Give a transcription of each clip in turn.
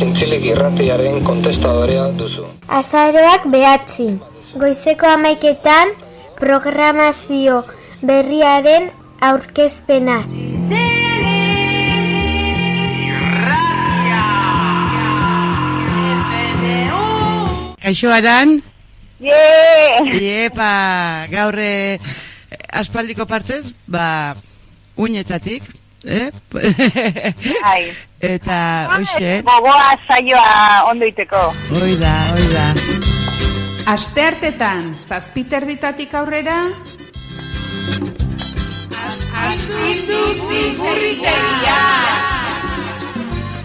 zintzilik irratiaren kontestadorea duzu. Azaroak behatzi. Goizeko amaiketan programazio berriaren aurkezpena. Kaixo aran? Yeah! Iepa, gaur eh, aspaldiko partez, ba, uñetatik, eh? Ai. Eta, hoxe, Gogoa saioa ondo iteko. hoi da, hoi da. Asteartetan, zazpiterditatik aurrera,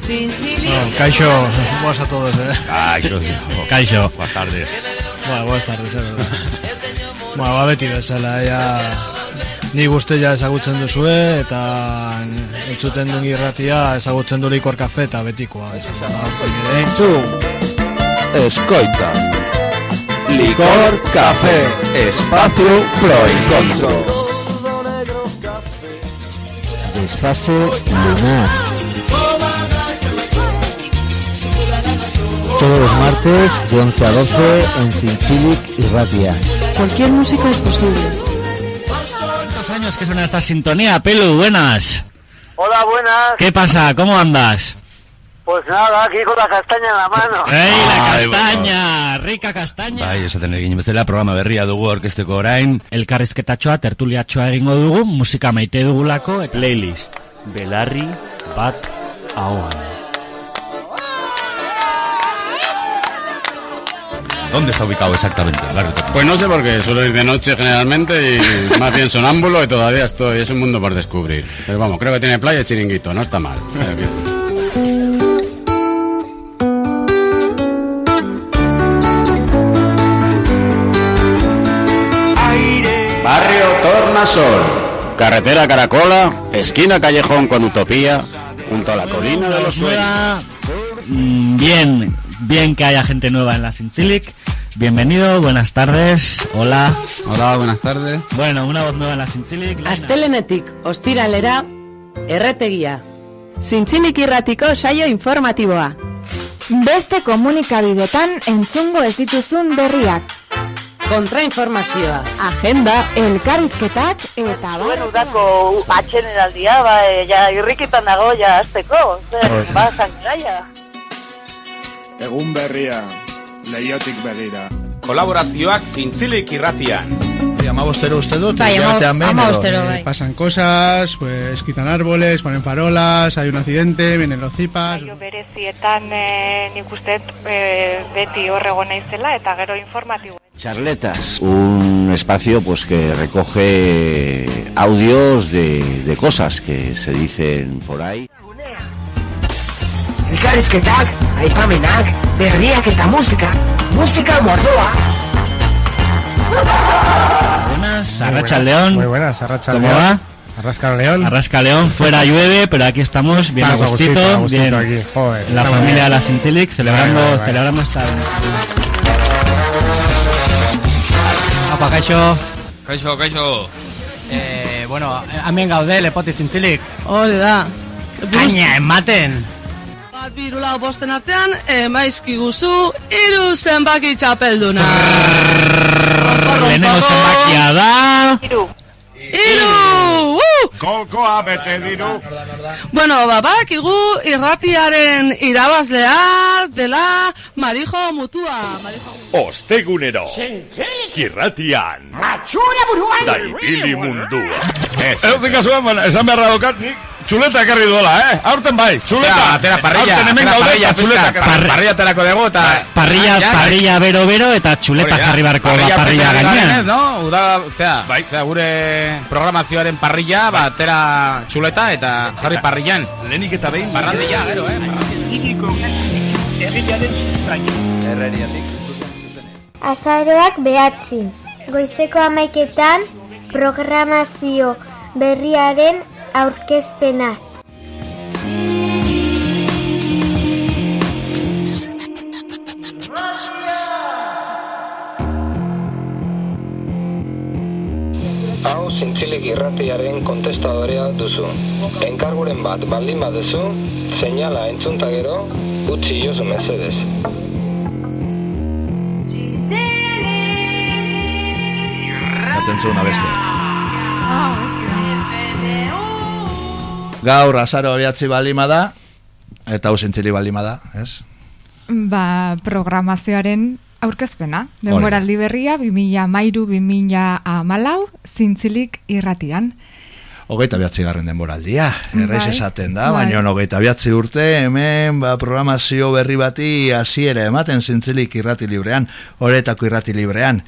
Bueno, Kaixo, buenas a todos, eh. Kaixo, Kaixo. Buenas tardes. Bueno, buenas tardes, eh. verdad. bueno, ba, beti bezala, ja... Ni guzti ja ezagutzen duzue, eta entzuten duen irratia ezagutzen du likor kafe eta betikoa. Entzun, escoita. Licor, café, espacio, pro encontro. Desfase lunar. Todos los martes de 11 a 12 en Cinchilic y Ratia. Cualquier música es posible. ¿Cuántos años que suena esta sintonía, Pelu? Buenas. Hola, buenas. ¿Qué pasa? ¿Cómo andas? Pues nada, aquí con la castaña en la mano. ¡Ey, la Ai, castaña! ¡Rica castaña! Bai, esaten egin bezala programa berria dugu orkesteko orain. Elkarrizketatxoa, tertuliatxoa egingo dugu, musika maite dugulako, eta playlist. Belarri bat ahoan. ¿Dónde está ubicado exactamente? Barrio? Pues no sé por qué, suelo ir de noche generalmente y más bien sonámbulo y todavía estoy, es un mundo por descubrir. Pero vamos, creo que tiene playa y chiringuito, no está mal. Barrio Tornasol, carretera Caracola, esquina Callejón con Utopía, junto a la colina de los sueños. Mm, Bien, bien que haya gente nueva en la Sincilic. Bienvenido, buenas tardes, hola. Hola, buenas tardes. Bueno, una voz nueva en la Sincilic. Laina. Astelenetik, ostiralera, erretegia. Zintzilik irratiko saio informatiboa. Beste komunikabidetan entzungo ez dituzun berriak. Kontrainformazioa. Agenda, elkarrizketak eta Zuen udako atxeneraldia, ba, e, ja, irrikitan dago, ja, azteko. Zer, ba, zangaraia. Egun berria, leiotik begira. Kolaborazioak zintzilik irratian. Amabostero uste dut, Bai, amabostero, bai. Pasan cosas, pues quitan árboles, ponen farolas, hay un accidente, vienen los zipas. Saio berezietan e, nik uste dut, e, beti horrego naizela eta gero informatibo. Charletas, un espacio pues que recoge audios de, de cosas que se dicen por ahí. Elkarrizketak, aipamenak, berriak eta musika. Musika mordoa. Buenas, Arracha León. Muy buenas, Arracha ¿Cómo León. va? Arrasca León. Arrasca León, fuera llueve, pero aquí estamos, bien Estás a gustito, gustito, a gustito bien. aquí, joder, la familia bien. de la Sintilic, celebrando, Vale, vale, vale. celebrando esta... Apa, kaixo. Kaixo, kaixo. Eh, bueno, hemen gaude, lepoti zintzilik. Hori da. Kaina, ematen. Bat birula bosten artean, emaizki guzu, iru zenbaki txapelduna. Lehenengo zenbakia da... Iru. Iru! Uh! Kolkoa bete diru. Bueno, ba, badakigu irratiaren irabazlea dela Marijo Mutua. Marijo Ostegunero. Kirratian. Matxura buruan. Da ibili mundua. Ez, Ez esan beharra daukat, nik txuleta ekarri duela, eh? Aurten bai, txuleta. Atera, atera parrilla, Aurten hemen gaude, parrilla, eta txuleta ekarri. parrilla aterako dugu eta... Parrilla, Ah, ja, parrilla bero-bero eta txuleta jarri barko da parrilla parrilla gainean. no? Uda, zera, bai. zera, gure programazioaren parrilla, ba, atera txuleta eta jarri parrillan. Lehenik eta behin... Barrandia, gero, eh? Azaroak behatzi. Goizeko amaiketan programazio berriaren aurkezpena. Hau zintzilik irratiaren kontestadorea duzu. Enkarguren bat baldin baduzu, seinala entzunta gero, utzi jozu mesedez. Atentzu una bestia. Gaur azaro abiatzi balima da, eta hau zintzili balima da, ez? Ba, programazioaren aurkezpena. Denboraldi berria, 2000 mairu, 2000 amalau, zintzilik irratian. Hogeita biatzi garren denboraldia, erraiz Bai, esaten da, bai. baina hogeita biatzi urte, hemen ba, programazio berri bati hasiera ematen zintzilik irrati librean, horetako irrati librean.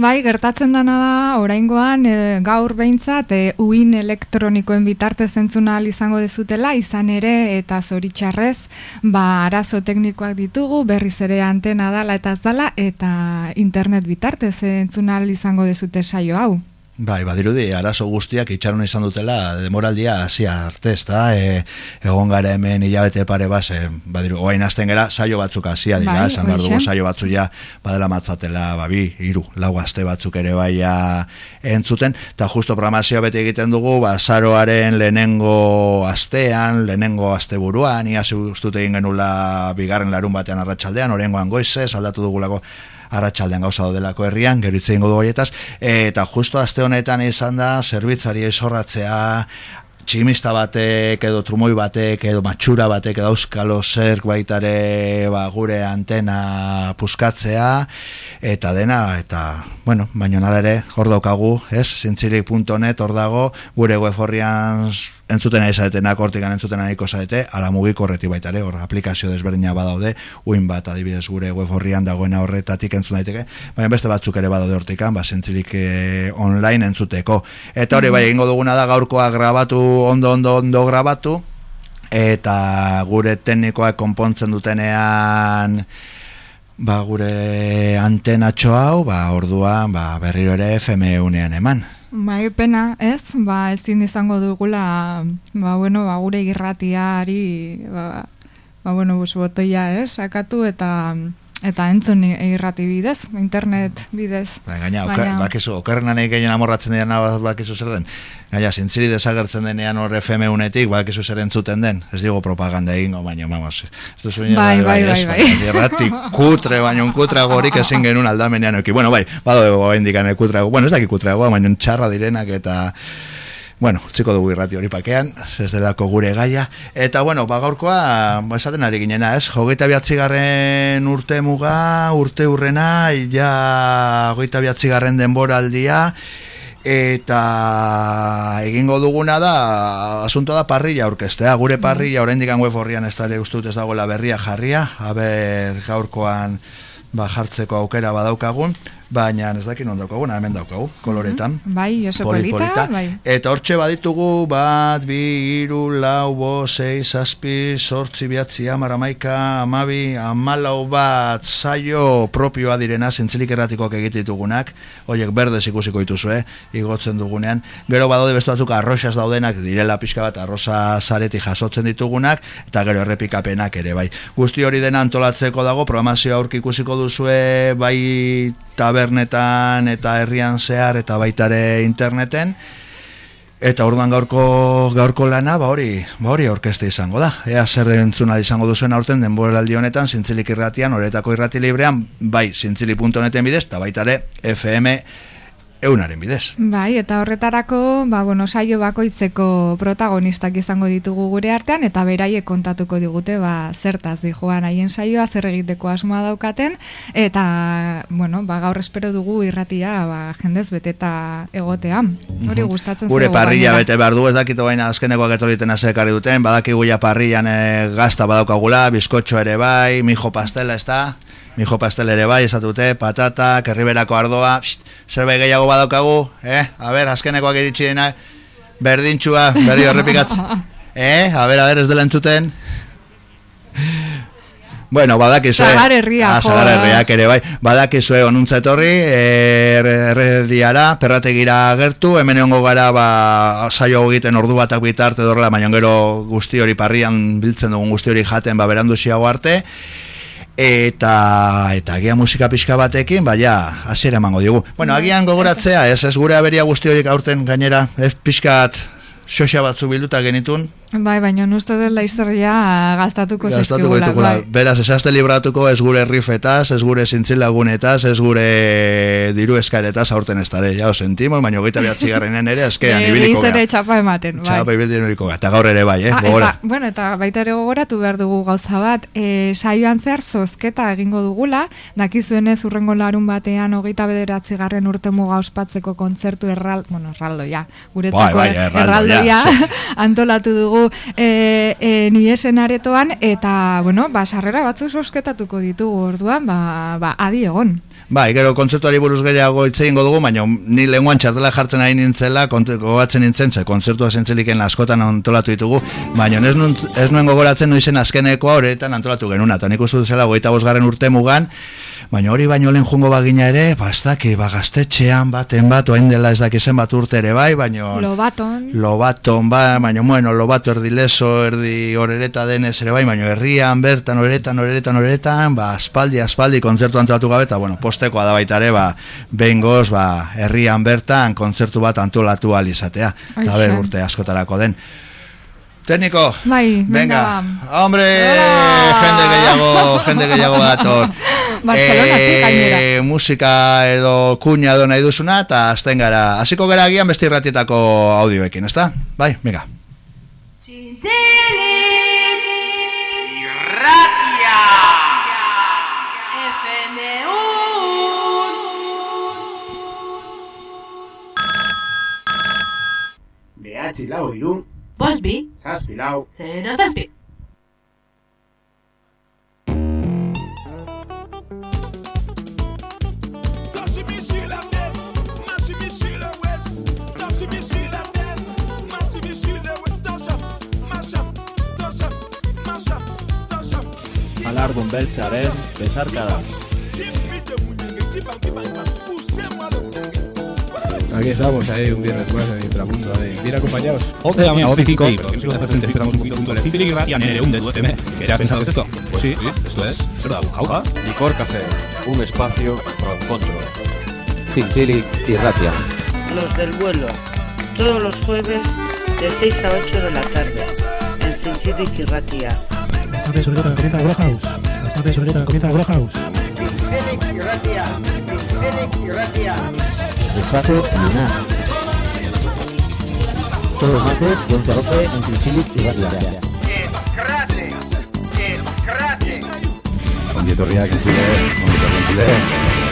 Bai, gertatzen dana da, oraingoan e, gaur behintzat, e, uin elektronikoen bitartez entzuna ahal izango dezutela, izan ere, eta zoritxarrez, ba, arazo teknikoak ditugu, berriz ere antena dala eta ez dala, eta internet bitartez entzuna ahal izango dezute saio hau. Bai, badirudi, arazo guztiak itxaron izan dutela demoraldia hasia arte, ezta? E, egon gara hemen hilabete pare base, badiru, oain azten gara, saio batzuk hasia dira, Bai, esan behar dugu saio batzu ja, badela matzatela, babi, iru, lau aste batzuk ere baia entzuten, eta justo programazio beti egiten dugu, ba, zaroaren lehenengo astean, lehenengo asteburuan, ia ustut egin genula bigarren larun batean arratsaldean, orengoan goizez, aldatu dugulako arratsaldean gauza daudelako herrian, gero hitz egingo dugu horietaz, eta justo aste honetan izan da, zerbitzari esorratzea, tximista batek edo trumoi batek edo matxura batek edo euskalo zerk baitare ba, gure antena puskatzea. Eta dena eta bueno, baino nala ere hor daukagu, ez, zintzilik.net hor dago, gure web horrian entzuten ari zaretenak hortikan entzuten ariko zarete, ala mugiko horreti baitare hor aplikazio desberdina badaude uin bat adibidez gure web horrian dagoena horretatik entzun daiteke, baina beste batzuk ere badaude hortikan, ba, zintzilik eh, online entzuteko. Eta hori bai egingo duguna da gaurkoa grabatu ondo ondo ondo grabatu eta gure teknikoak konpontzen dutenean ba gure antenatxo hau ba orduan ba berriro ere FM unean eman Bai, pena, ez? Ba, ezin izango dugula, ba, bueno, ba, gure irratiari, ba, ba bueno, bus botoia, ez? Sakatu eta eta entzun irrati bidez, internet bidez. Ba, gaina, oka, bakizu, okerrenan egin amorratzen dena bakizu zer den. Gaina, zintziri desagertzen denean hor FM unetik, bakizu zer entzuten den. Ez digo propaganda egingo, baina, vamos. Ez duzu Bai, bai, bai, bai. Errati kutre, baina un kutragorik ezin genuen aldamenean eki. Bueno, bai, bado indikan kutrago. Bueno, ez daki kutragoa, baina txarra direnak eta... Bueno, txiko dugu irrati hori pakean, ez delako gure gaia. Eta, bueno, ba, gaurkoa, esaten ari ginena, ez? Hogeita biatzigarren urte muga, urte urrena, ja, hogeita biatzigarren denboraldia, eta egingo duguna da, asunto da parrilla orkestea, gure parrilla, oraindik web horrian ez dara ustut ez dagoela berria jarria, haber gaurkoan ba, jartzeko aukera badaukagun, baina ez dakin non daukagun, hemen daukagu, koloretan. Bai, oso Polit- polita, polita. bai. Eta hortxe baditugu bat, bi, iru, lau, bo, sei, zazpi, sortzi, biatzi, amar, amaika, amabi, amalau bat saio propioa direna, zintzilik erratikoak egititugunak, horiek berdez ikusiko dituzue, igotzen dugunean. Gero badaude beste batzuk arroxas daudenak, direla pixka bat arroza zareti jasotzen ditugunak, eta gero errepikapenak ere, bai. Guzti hori dena antolatzeko dago, programazioa aurki ikusiko duzue, bai tabernetan eta herrian zehar eta baitare interneten. Eta orduan gaurko gaurko lana ba hori ba hori orkeste izango da. Ea zer entzuna izango duzuen aurten denboraldi honetan zintzilik irratian horetako irrati librean bai zintzili.neten bidez eta baitare FM eunaren bidez. Bai, eta horretarako, ba, bueno, saio bakoitzeko protagonistak izango ditugu gure artean, eta beraiek kontatuko digute, ba, zertaz di joan haien saioa, zer egiteko asmoa daukaten, eta, bueno, ba, gaur espero dugu irratia, ba, jendez beteta egotea. Hori gustatzen Gure zaigu parrilla bete behar du, ez dakito baina azkenekoak etoriten azekarri duten, badakigu ja parrillan e, gazta badaukagula, bizkotxo ere bai, mijo pastela ez da, mijo pastel ere bai, esatute, patata, kerriberako ardoa, pst, zerbait gehiago badaukagu, eh? A ber, azkenekoak iritsi dena, berdintxua, berri horrepikatz, eh? A ber, a ber, ez dela entzuten, Bueno, badakizue... Sagar herria, ah, jo. Sagar herriak ere, bai. Badakizue onuntza etorri, er, erreriara, perrategira gertu, hemen egongo gara, ba, saio egiten ordu batak bitarte dorrela, baina gero guzti hori parrian biltzen dugun guzti hori jaten, ba, berandu xiago arte. Eta eta agian musika pixka batekin, baina hasiera emango diogu. Bueno, agian gogoratzea, ez ez gure aberia guzti horiek aurten gainera, ez pixkat xoxa batzu bilduta genitun, Bai, baina uste dela historia Gastatuko zaizkigula. Bai. Beraz, esazte libratuko ez gure rifetaz, ez gure zintzilagunetaz, ez gure diru eskaretaz aurten ez dara. Ja, os sentimos, baina hogeita behatzi garrenen ere, azkean Eh, ibiliko gara. txapa ematen, bai. Txapa ibiliko gara. Eta gaur ere bai, eh? Ah, eta, bueno, eta baita ere gogoratu behar dugu gauza bat, e, saioan zehar zozketa egingo dugula, dakizuenez urrengo larun batean hogeita bederatzi garren urte muga ospatzeko kontzertu erral, bueno, erraldoia, guretzako Bai, bai, erraldoia, erraldoia so. antolatu dugu e, e, niesen aretoan, eta, bueno, ba, sarrera batzuk zozketatuko ditugu orduan, ba, ba, adi egon. Bai, gero kontzertuari buruz gehiago hitz egingo dugu, baina ni lenguan txartela jartzen ari nintzela, gogoratzen nintzen, ze kontzertua zentzeliken askotan antolatu ditugu, baina ez, nun, ez nuen gogoratzen noizen azkenekoa horretan antolatu genuna, eta nik uste dut zela goita bosgarren urte mugan, baina hori baino lehen jungo bagina ere, bastaki, bagaztetxean baten bat, oain dela ez dakizen bat urte ere bai, baina... Lobaton. Lobaton, ba, baina, bueno, Lobato erdi leso, erdi horereta denez ere bai, baina herrian, bertan, horeretan, horeretan, horeretan, ba, aspaldi, aspaldi, kontzertu antolatu gabe, eta, bueno, postekoa da baita ere, ba, behin goz, ba, herrian bertan, kontzertu bat antolatu ahal izatea. Eta, ber, urte askotarako den. Técnico, Bai, venga, venga, hombre, jende gehiago, jende gehiago dator. Gainera. musika edo kuña edo nahi duzuna, eta azten gara, hasiko gara agian beste irratietako audioekin, ezta? Bai, venga. Behatzi lau iru, Bost bi, zazpi lau, zero zazpi. Alardun beltzaren bezarkada. Aquí estamos, ahí un viernes más en Inframundo. ahí. Bien acompañados. Once de la mañana, once y cinco. Pero que siempre de repente esperamos un poquito un tolecito y que y anere un de tu FM. ¿Qué has pensado de esto? Pues sí, esto es. Es verdad, jauja. Licor Café, un espacio pro encontro. Chinchili y Ratia. Los del vuelo, todos los jueves de 6 a 8 de la tarde, en Cincinnati Kirratia. Las tardes sobre todo comienza Agora House. Las tardes sobre todo comienza Agora House. Desfase lunar. Todos los martes de 11 a 12 en Chinchili y Ratia. Escrache, escrache. Ongi etorriak entzule, ongi etorri entzule.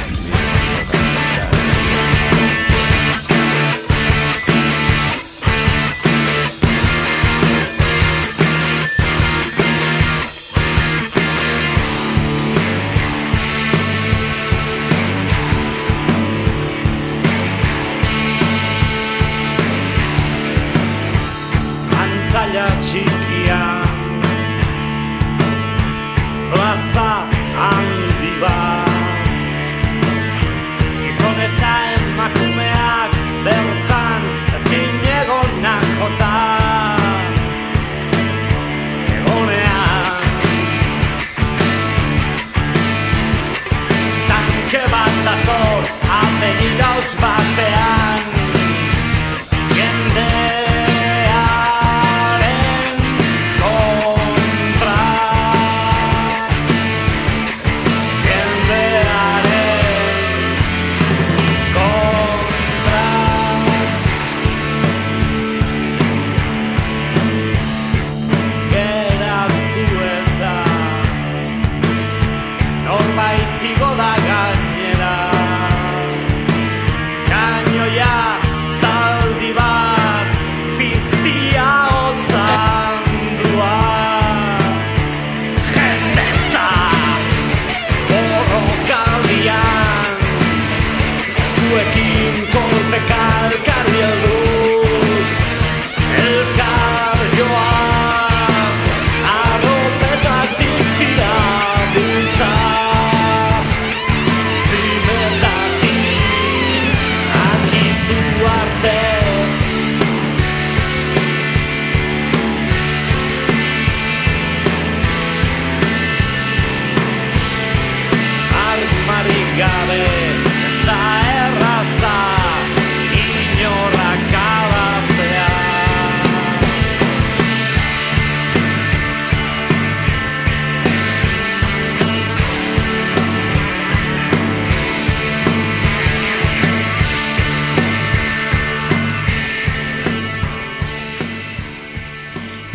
Golly.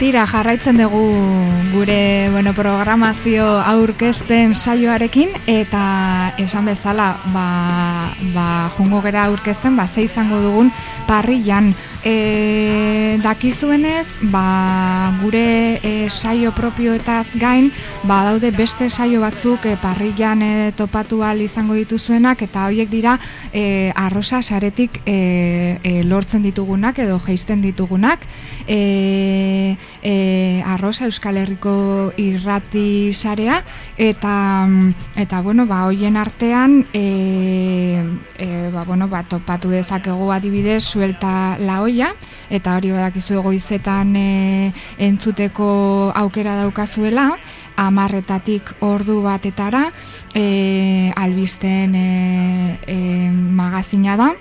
Tira, jarraitzen dugu gure bueno, programazio aurkezpen saioarekin eta esan bezala ba, ba, jungo gera aurkezten ba, ze izango dugun parrillan e, dakizuenez ba, gure e, saio propioetaz gain ba, daude beste saio batzuk e, parrillan e, topatu al izango dituzuenak eta horiek dira e, arrosa saretik e, e, lortzen ditugunak edo geisten ditugunak. E, e, arroza Euskal Herriko irrati sarea eta eta bueno ba hoien artean e, e, ba, bueno, ba, topatu dezakegu adibidez suelta la olla eta hori badakizu egoizetan e, entzuteko aukera daukazuela amarretatik ordu batetara e, albisten e, e, magazina da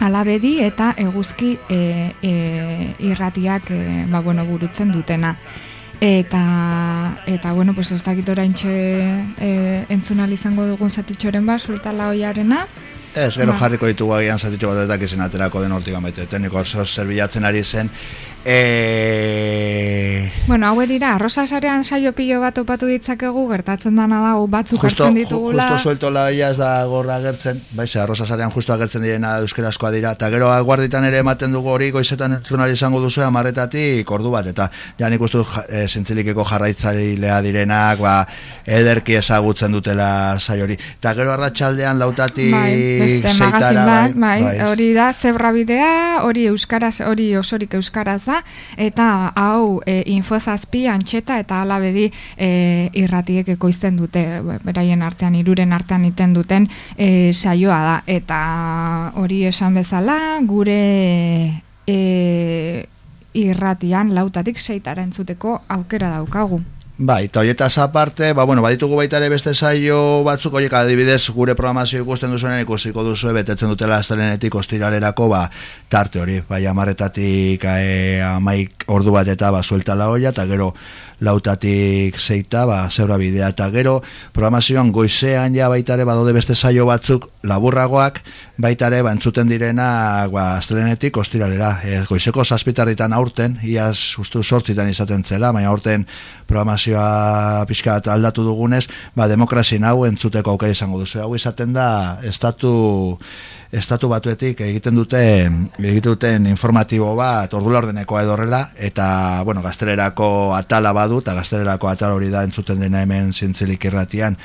alabedi eta eguzki e, e, irratiak e, ba, bueno, burutzen dutena. Eta, eta bueno, pues ez dakit oraintxe e, entzunal izango dugun zatitxoren ba, sultala hoiarena. Ez, gero Ba. jarriko ditugu agian zatitxo bat aterako den hortik amete. Tekniko oso zerbilatzen ari zen. E... Bueno, haue dira, arrosa sarean saio pilo bat opatu ditzakegu, gertatzen dana dago batzuk Justo, hartzen ditugula. justo suelto la olla ez da gorra agertzen, baize, arroza zarean justo agertzen direna euskerazkoa dira, eta gero aguarditan ere ematen dugu hori goizetan entzunari izango duzu amarretatik ordu bat, eta ja nik uste dut ja, e, zintzilikeko jarraitzailea direnak, ba, ederki ezagutzen dutela zai hori. Eta gero arratsaldean lautatik Bai, seitara, bat, bai, bai. hori da zebra bidea, hori euskaraz, hori osorik euskaraz da, eta hau e, infozazpi, antxeta eta alabedi e, irratiek ekoizten dute, beraien artean, iruren artean iten duten e, saioa da, eta hori esan bezala, gure e, irratian lautatik seitara entzuteko aukera daukagu. Bai, eta horietaz aparte, ba, bueno, baditugu baita ere beste saio batzuk, horiek adibidez gure programazio ikusten duzuenen ikusiko duzu betetzen dutela astelenetik ostiralerako, ba, tarte hori, bai, amarretatik e, amaik ordu bat eta ba, suelta la olla, eta gero lautatik zeita, ba, zebra bidea, eta gero programazioan goizean ja baita ere badode beste saio batzuk laburragoak, baita ere ba, entzuten direna ba, astelenetik ostiralera, e, goizeko zazpitarritan aurten, iaz ustu sortzitan izaten zela, baina aurten programazioa pixka aldatu dugunez, ba, demokrazien hau entzuteko aukera izango duzu. Hau izaten da, estatu estatu batuetik egiten duten egiten duten informatibo bat ordula ordenekoa edo horrela eta bueno gaztelerako atala badu eta gaztelerako atala hori da entzuten dena hemen zintzilik irratian.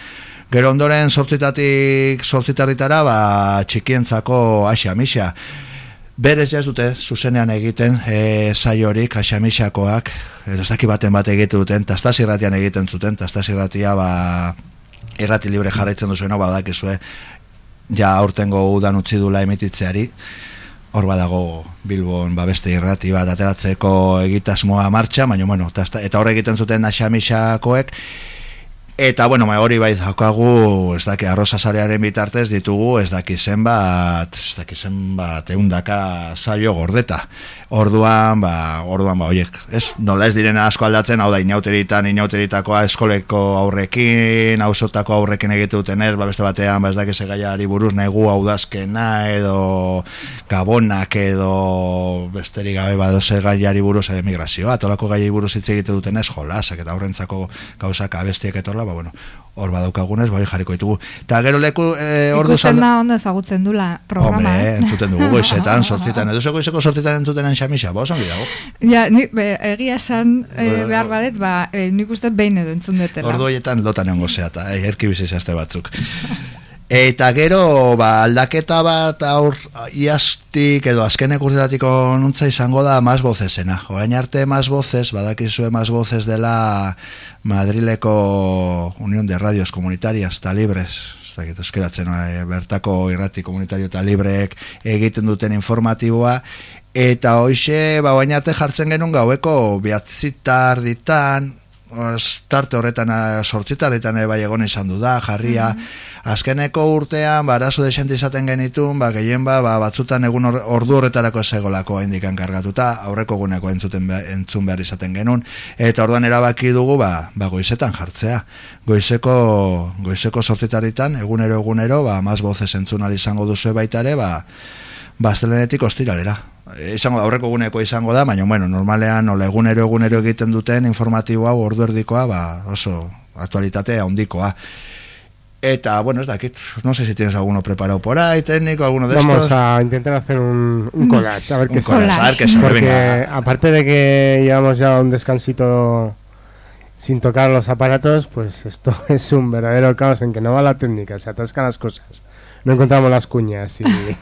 Gero ondoren sortzitatik sortzitarritara ba, txikientzako asia misa Berez ja ez dute, zuzenean egiten e, saiorik, asamixakoak, edo ez daki baten bat egiten duten, tastaz irratian egiten zuten, tastaz irratia ba, irrati libre jarraitzen duzuena, badakizue, ja aurtengo udan utzi dula emititzeari, hor badago Bilbon ba beste irrati bat ateratzeko egitasmoa martxa, baina bueno, ta, eta hor egiten zuten asamixakoek, Eta, bueno, bai, hori bai daukagu, ez daki, arroza sarearen bitartez ditugu, ez daki zenbat, ez daki zenbat, eundaka saio gordeta. Orduan, ba, orduan, ba, oiek, ez, nola ez direna asko aldatzen, hau da, inauteritan, inauteritakoa eskoleko aurrekin, hausotako aurrekin egite duten ez, ba, beste batean, ba, ez daki segaiari buruz, negu audazkena, edo gabonak, edo besterik gabe, ba, doze gaiari buruz, emigrazioa, tolako gaiari buruz hitz egite duten ez, jolasak, eta aurrentzako gauzak abestiek etorla, ba, bueno, hor badaukagunez, bai jarriko ditugu. Eta gero leku e, ordu Ikusten da ondo ezagutzen dula programa. Hombre, eh? entzuten dugu goizetan, sortzitan, edo zeko izeko sortzitan entzuten enxamisa, ba, osan dago. Ja, ni, be, egia esan e, behar badet, ba, e, nik uste behin edo entzun detela. Ordu horietan lotan egongo zeata, eh, erki bizizazte batzuk. Eta gero, ba, aldaketa bat aur iaztik edo azkenek urtetatiko nuntza izango da más vocesena. Orain arte más voces, badakizue más voces dela Madrileko Unión de Radios Comunitarias eta Libres, ez euskeratzen, eh, bertako irrati komunitario eta librek egiten duten informatiboa, eta hoxe, ba, orain arte jartzen genuen gaueko biatzitar ditan, tarte horretan sortzitarritan bai egon izan du da, jarria. Azkeneko urtean, ba, arazo desente izaten genitun, ba, gehien ba, ba, batzutan egun or, ordu horretarako segolako indikan kargatuta, aurreko guneko entzuten be, entzun behar izaten genuen, eta orduan erabaki dugu, ba, ba goizetan jartzea. Goizeko, goizeko sortzitarritan, egunero egunero, ba, maz bozez entzun izango duzu baita ere, ba, bastelenetik ostiralera. Izango da, aurreko eguneko izango da, baina, bueno, normalean, nola egunero egunero egiten duten informatiboa, ordu erdikoa, ba, oso aktualitatea handikoa. Eta, bueno, es dakit, no sé si tienes alguno preparado por ahí, técnico, alguno de Vamos estos. a intentar hacer un, un collage, a ver qué sale. a ver qué sale, Porque venga. aparte de que llevamos ya un descansito sin tocar los aparatos, pues esto es un verdadero caos en que no va la técnica, se atascan las cosas. No encontramos las cuñas y, y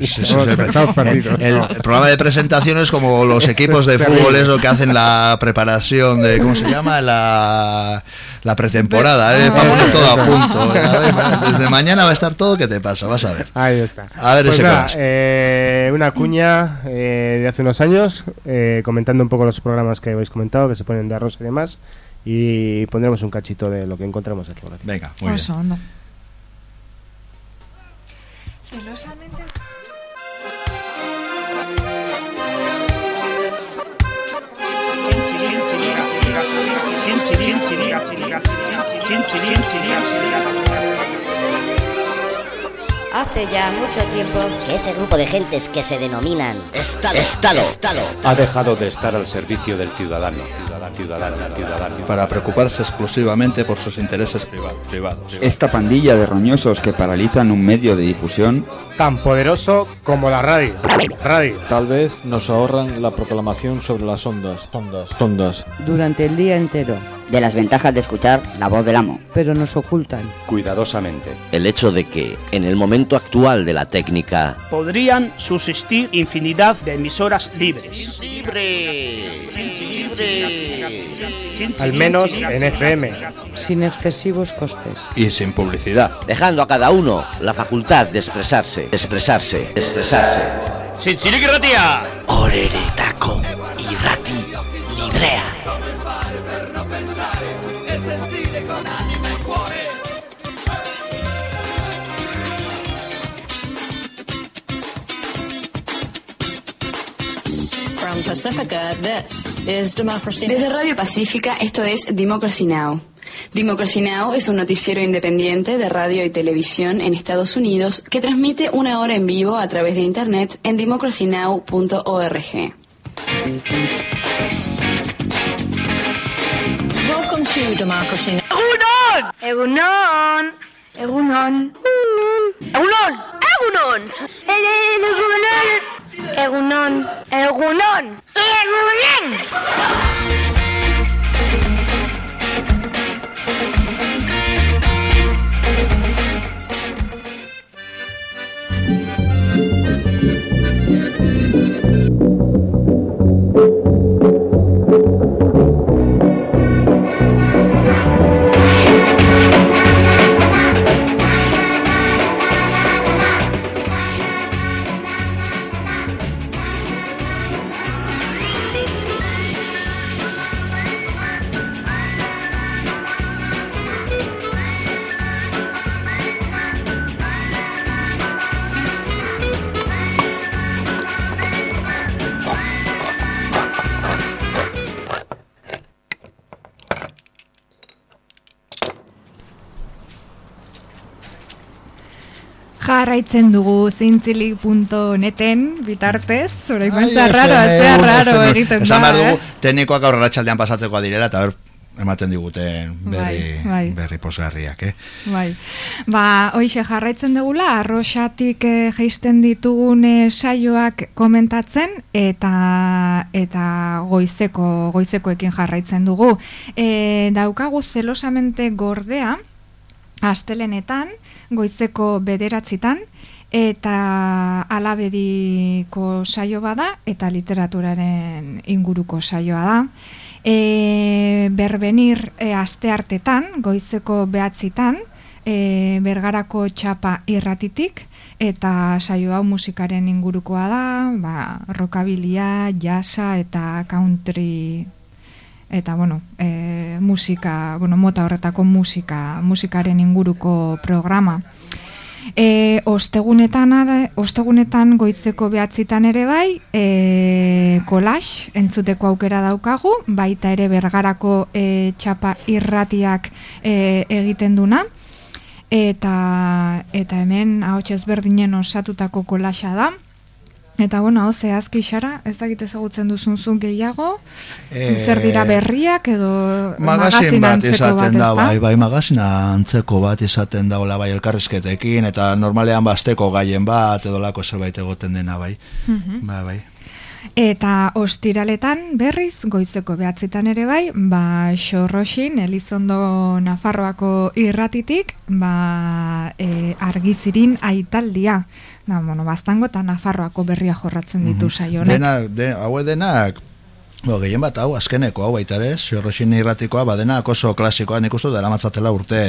Sí, sí, el, perdidos. el- el programa de presentación es como los equipos de fútbol, eso que hacen la preparación de, ¿cómo se llama? La, la pretemporada, ¿eh? Para poner todo a punto. A ver, Desde mañana va a estar todo, ¿qué te pasa? Vas a ver. Ahí está. A ver Pues ese nada, eh, una cuña eh, de hace unos años, eh, comentando un poco los programas que habéis comentado, que se ponen de arroz y demás, y pondremos un cachito de lo que encontramos aquí. Venga, Oso, ondo. Celosamente... Hace ya mucho tiempo que ese grupo de gentes que se denominan Estado, Estado, Ha dejado de estar al servicio del ciudadano. Ciudadano, ciudadano, ciudadano. Para preocuparse exclusivamente por sus intereses priva- privados. Esta pandilla de roñosos que paralizan un medio de difusión Tan poderoso como la radio. Radio. Tal vez nos ahorran la proclamación sobre las ondas. Ondas. Ondas. Durante el día entero, de las ventajas de escuchar la voz del amo. pero nos ocultan. Cuidadosamente. El hecho de que, en el momento actual de la técnica, podrían subsistir infinidad de emisoras libres. Al menos en FM. Sin excesivos costes. Y sin publicidad. dejando a cada uno la facultad de expresarse, expresarse, expresarse. Zintzilik irratia! Oreretako irrati librea. From Pacifica, this is Democracy Desde Radio Pacífica, esto es Democracy Now! Democracy Now! es un noticiero independiente de radio y televisión en Estados Unidos que transmite una hora en vivo a través de internet en democracynow.org. Welcome to Democracy Now! Egunon! Egunon! Egunon! Egunon! Egunon! Egunon! Egunón. Egunón. Egunón. Jarraitzen dugu zintzilik.neten bitartez, oraingoan Ai, zarraro, FM, zea raro egiten da. Esan behar dugu, eh? teknikoak aurrera txaldean pasatzekoa direla, eta ber, ematen diguten berri, Bai, bai. berri posgarriak, eh? Bai. Ba, hoixe jarraitzen dugula, arroxatik eh, jaisten ditugun eh, saioak komentatzen eta eta goizeko goizekoekin jarraitzen dugu. E, daukagu zelosamente gordea astelenetan goizeko bederatzitan eta alabediko saio bada eta literaturaren inguruko saioa da. E, berbenir e, aste hartetan, goizeko behatzitan, e, bergarako txapa irratitik, eta saio hau musikaren ingurukoa da, ba, rokabilia, jasa eta country eta bueno, e, musika, bueno, mota horretako musika, musikaren inguruko programa. E, ostegunetan, ostegunetan goitzeko behatzitan ere bai, e, kolax entzuteko aukera daukagu, baita ere bergarako e, txapa irratiak e, egiten duna, eta, eta hemen ahots ezberdinen osatutako kolaxa da, Eta bueno, hau zehazki xara, ez dakit ezagutzen duzun zu gehiago, Eh, zer dira berriak edo magazin bat izaten da, bai, bai, magazina antzeko bat izaten da, bai, elkarrizketekin, eta normalean basteko gaien bat, edo lako zerbait egoten dena, bai. Mhm. Bai, bai. Eta ostiraletan berriz, goizeko behatzitan ere bai, ba, xorroxin, Elizondo Nafarroako irratitik, ba, e, argizirin aitaldia. Da, bueno, baztango eta Nafarroako berria jorratzen ditu saio honek. Dena, de, haue denak, Bo, gehien bat hau, azkeneko hau baita ere, xorroxin irratikoa, badenak oso klasikoa, nik uste dara matzatela urte,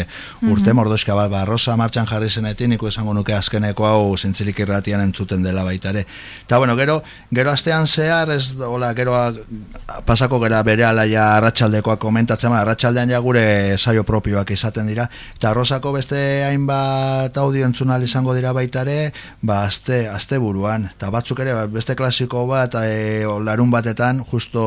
urte Mhm. mordoska bat, ba, rosa martxan jarri zenetik, nik esango nuke azkeneko hau zintzilik irratian entzuten dela baita ere. Eta bueno, gero, gero astean zehar, ez, hola, gero a- pasako gera bere alaia arratsaldekoa komentatzen, ba, arratsaldean ja gure saio propioak izaten dira, eta rosako beste hainbat audio entzunal izango dira baita ere, ba, aste, aste buruan, eta batzuk ere, ba, beste klasiko bat, e, larun batetan, justo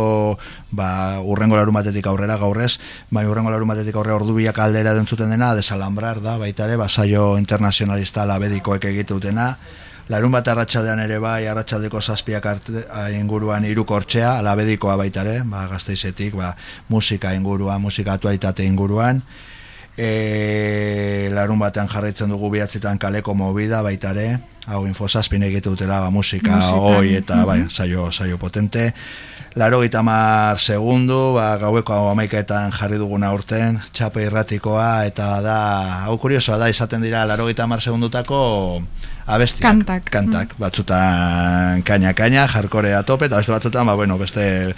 ba, urrengo larun batetik aurrera gaurrez, bai urrengo larun batetik aurrera ordu biak aldera dentzuten dena, desalambrar da, baita ere, ba, saio internazionalista labedikoek egitutena, larun bat arratsaldean ere bai, arratsaldeko zazpiak arte, inguruan irukortxea, alabedikoa baita ere, ba, gazteizetik, ba, musika inguruan, musika aktualitate inguruan, e, larun batean jarraitzen dugu bihatzetan kaleko movida baita ere, hau infosazpin egite dutela ba, musika, Musikan. hoi eta bai, saio, saio potente. Laro mar segundu, ba, gaueko hau amaiketan jarri duguna urten, txape irratikoa, eta da, hau kuriosoa da, izaten dira, laro mar segundutako abestiak. Kantak. Kantak, batzutan kaina-kaina, jarkore atope, eta beste batzutan, ba, bueno, beste,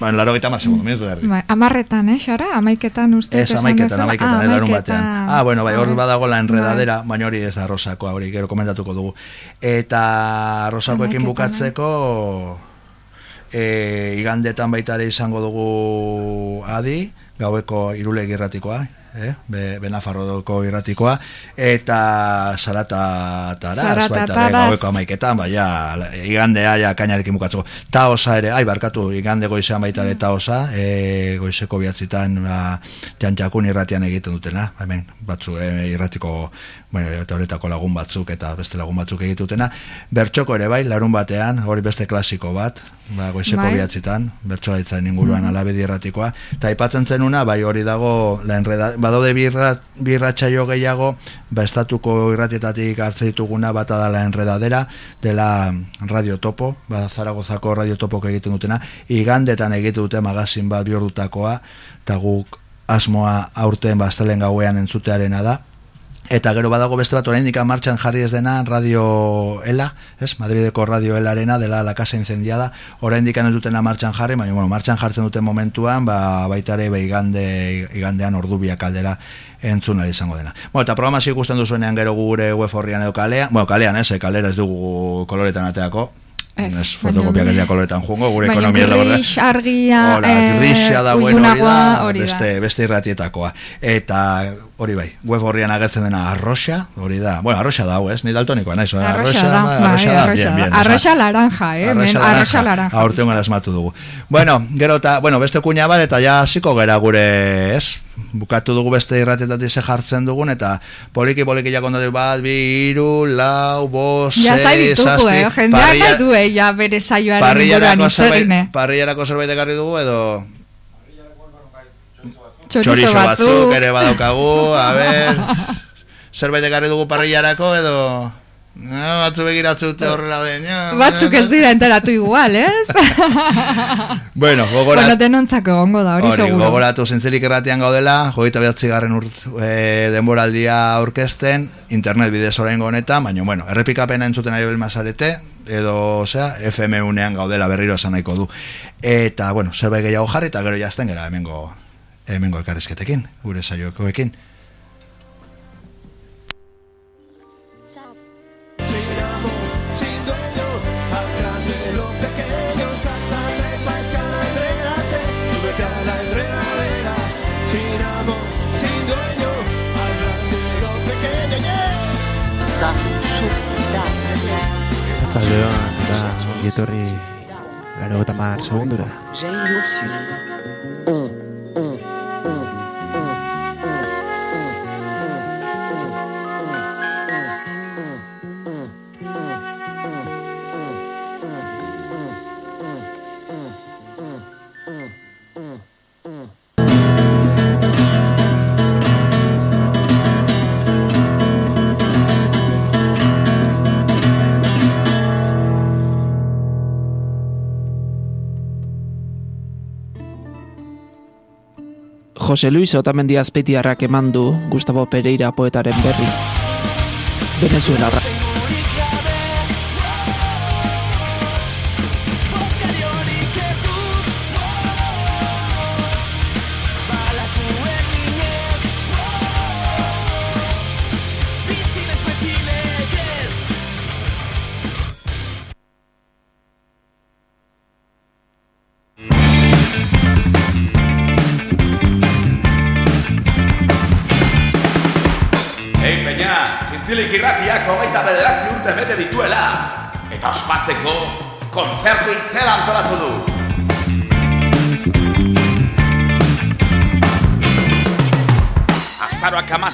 ba, laro mar segundu, minutu erdi. Bai, amarretan, eh, xara? Amaiketan uste Ez, amaiketan, amaiketan, ah, larun batean. Ah, bueno, bai, hor badago la enredadera, baina hori ez da rosakoa, hori gero komentatuko dugu. Eta rosakoekin Amaiketan, bukatzeko, e, igandetan baita ere izango dugu adi, gaueko irulegi irratikoa, eh? Be, Benafarroko irratikoa, eta zarata taraz, Zarata baita ere, gaueko amaiketan, baina igandea ja kainarekin bukatzeko. Taosa ere, ai, barkatu, igande goizean baita ere taosa, e, goizeko bihatzitan, ba, jantxakun irratian egiten dutena, hemen, batzu, e, irratiko, bueno, eta horretako lagun batzuk eta beste lagun batzuk egiten dutena. Bertxoko ere bai, larun batean, hori beste klasiko bat, ba, goizeko Bai. bihatzitan, bertsolaitzan inguruan Mhm. alabedi erratikoa, eta aipatzen zenuna, bai hori dago, la enreda, badaude birra, birratxaio gehiago, ba, estatuko irratietatik hartze dituguna bata da la enredadera, dela Radio Topo, ba, Zaragozako Radio Topok egiten dutena, igandetan egiten dute magazin bat bihordutakoa, eta guk asmoa aurten bastelen gauean entzutearena da, Eta gero badago beste bat oraindik martxan jarri ez dena Radio Ela, ez? Madrideko Radio Elarena dela la casa incendiada. Oraindik ez dutena martxan jarri, baina bueno, martxan jartzen duten momentuan, ba baita ere ba, igande igandean ordubiak aldera entzun izango dena. Bueno, eta programazio ikusten duzuenean gero gure web horrian edo kalean, bueno, kalean, ez, eh, kalera ez dugu koloretan ateako. Ez, fotokopiak ez koloretan jungo, gure ekonomia da, verdad? gris, argia, Hola, eh, grisa da, bueno, hori da, hori da. beste, beste irratietakoa. Eta, hori bai, web horrian agertzen dena arroxa, hori da. Bueno, arroxa da, ez? Ni daltonikoa naiz. eh? Arroxa da, ba, bai, arroxa da, arroxa bien, da. bien. Arroxa laranja, eh, arroxa laranja. Aurten gara esmatu dugu. Bueno, gero eta, bueno, beste kuña bat, eta ja hasiko gera gure, ez? Bukatu dugu beste irratetatik ze jartzen dugun, eta poliki poliki ja kontatu bat, bi, iru, lau, sei, zai ditugu, zazpi, eh, jendeak parrilla- eh, ja bere saioaren inguruan parrillarako eh. zerbait, parrillarako zerbait ekarri dugu, edo... Chorizo batzuk batzuk. ere badaukagu, a ber, zerbait ekarri dugu parrillarako edo no, batzu begiratzute horrela den. ja, Batzuk ez dira enteratu igual, ez? Bueno, gogorat, bueno, denontzako egongo da, hori hori, seguro. gogoratu zintzilik erratian gaudela, joita behatzi garren urt, e, denboraldia aurkezten, internet bidez oraingo honetan, baina, bueno, errepikapena entzuten ari belmazarete, edo, osea, FM unean gaudela berriro esan nahiko du. Eta, bueno, zerbait gehiago jarri, eta gero jazten gara hemengo, hemengo elkarrizketekin, gure saiokoekin. Sin Arratsaldeon da ongi etorri laro eta mar segundura. Jose Luis Otamendi Azpeitiarrak eman du Gustavo Pereira poetaren berri. Venezuela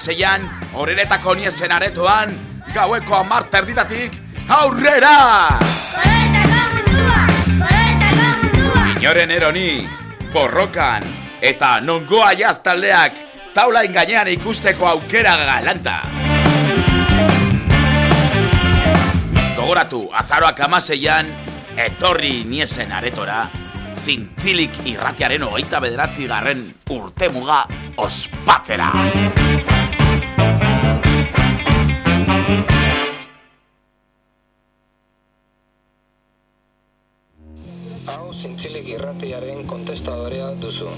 Azaroak amaseian, horretako niezen aretoan, gaueko amar terditatik, aurrera! Inoren eroni, borrokan, eta nongoa jaztaldeak, taulain gainean ikusteko aukera galanta. Gogoratu, azaroak amaseian, etorri niesen aretora, zintzilik irratiaren hogeita bederatzi garren urte muga ospatzera. Zintzilik irratiaren kontestadorea duzu.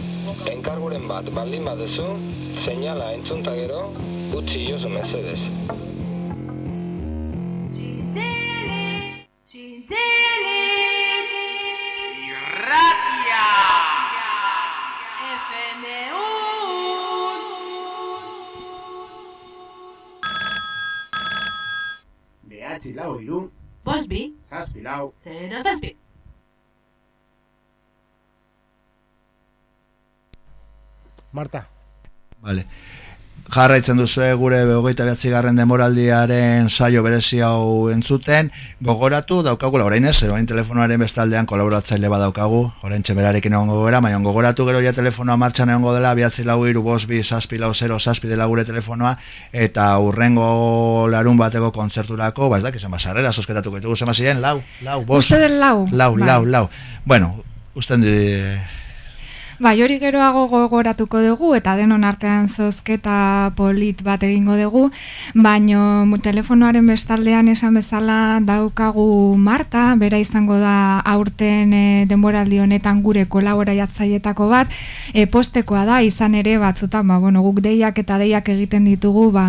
Enkarguren bat baldin baduzu, seinala entzunta gero, utzi jozu mesedez. Irratia Behatzi lau iru, Bost bi, zazpi lau, zero zazpi. Marta. Vale. Jarraitzen duzu gure hogeita behatzi garren demoraldiaren saio berezi hau entzuten, gogoratu daukagula orain ez, orain telefonoaren bestaldean kolaboratzaile badaukagu, orain txemerarekin egongo gogora, baina gogoratu gero ja telefonoa martxan egongo dela, behatzi lau iru, bos bi, zazpi lau, zero, zazpi dela gure telefonoa, eta urrengo larun bateko kontzerturako, ba ez dakizan, basarrera, sosketatuko ditugu zema ziren, lau, lau, bos, Uste del lau. lau, Bai. lau, lau. Bueno, usten di, Bai, hori geroago gogoratuko dugu eta denon artean zozketa polit bat egingo dugu, baino telefonoaren bestaldean esan bezala daukagu Marta, bera izango da aurten e, denboraldi honetan gure kolaboraiatzaietako bat, e, postekoa da, izan ere batzutan, ba, bueno, guk deiak eta deiak egiten ditugu, ba,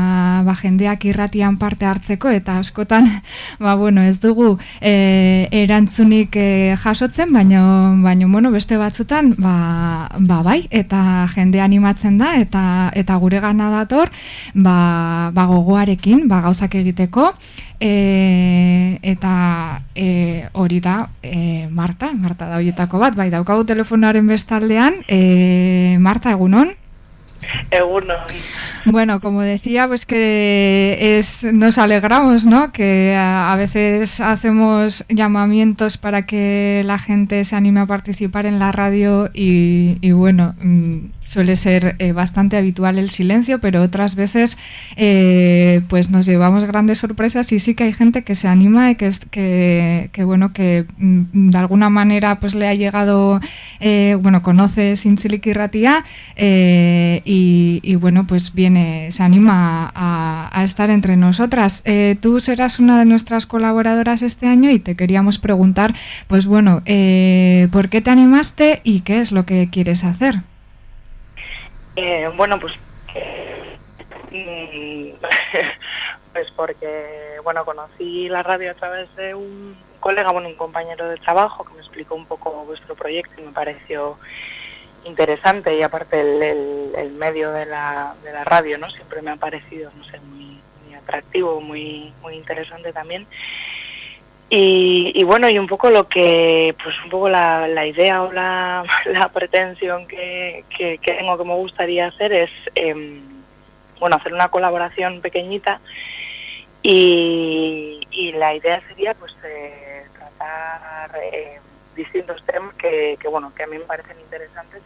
ba jendeak irratian parte hartzeko eta askotan, ba, bueno, ez dugu e, erantzunik e, jasotzen, baino, baino, bueno, beste batzutan, ba, ba bai, eta jende animatzen da, eta eta gure gana dator, ba, ba gogoarekin, ba gauzak egiteko, e, eta e, hori da e, Marta, Marta da horietako bat, bai daukagu telefonoaren bestaldean, e, Marta, egunon? Bueno, como decía, pues que es, nos alegramos, ¿no? Que a, veces hacemos llamamientos para que la gente se anime a participar en la radio y, y bueno, mm, suele ser eh, bastante habitual el silencio, pero otras veces eh, pues nos llevamos grandes sorpresas y sí que hay gente que se anima y que, que, que, bueno, que mm, de alguna manera pues le ha llegado, eh, bueno, conoce Zintzilik Irratia eh, y, bueno, pues viene, se anima a, a estar entre nosotras. Eh, tú serás una de nuestras colaboradoras este año y te queríamos preguntar, pues bueno, eh, ¿por qué te animaste y qué es lo que quieres hacer? Eh, bueno, pues. mm, pues porque, bueno, conocí la radio a través de un colega, bueno, un compañero de trabajo que me explicó un poco vuestro proyecto y me pareció interesante y aparte el, el- medio de la, de la radio, ¿no? Siempre me ha parecido, no sé, muy, atractivo, muy, muy interesante también. Y, y bueno, y un poco lo que, pues un poco la, la idea o la, la pretensión que, que, tengo que me gustaría hacer es, em, bueno, hacer una colaboración pequeñita y, y la idea sería pues eh, tratar eh, distintos temas que, que, bueno, que a mí me parecen interesantes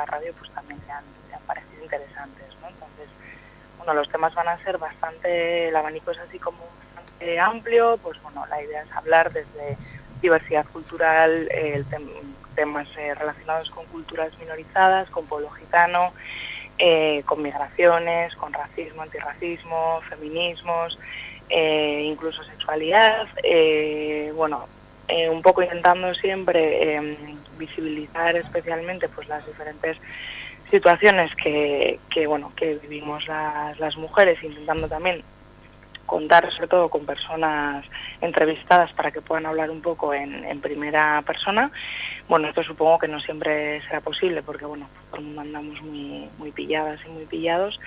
la radio pues también le han, parecido interesantes, ¿no? Entonces, bueno, los temas van a ser bastante, el abanico es así como bastante amplio, pues bueno, la idea es hablar desde diversidad cultural, eh, tem- temas eh, relacionados con culturas minorizadas, con pueblo gitano, eh, con migraciones, con racismo, antirracismo, feminismos, eh, incluso sexualidad. eh, bueno, eh, un poco intentando siempre eh, visibilizar especialmente pues las diferentes situaciones que, que bueno que vivimos las, las mujeres, intentando también contar sobre todo con personas entrevistadas para que puedan hablar un poco en, en primera persona. Bueno, esto supongo que no siempre será posible porque bueno, todo el mundo andamos muy, muy pilladas y muy pillados.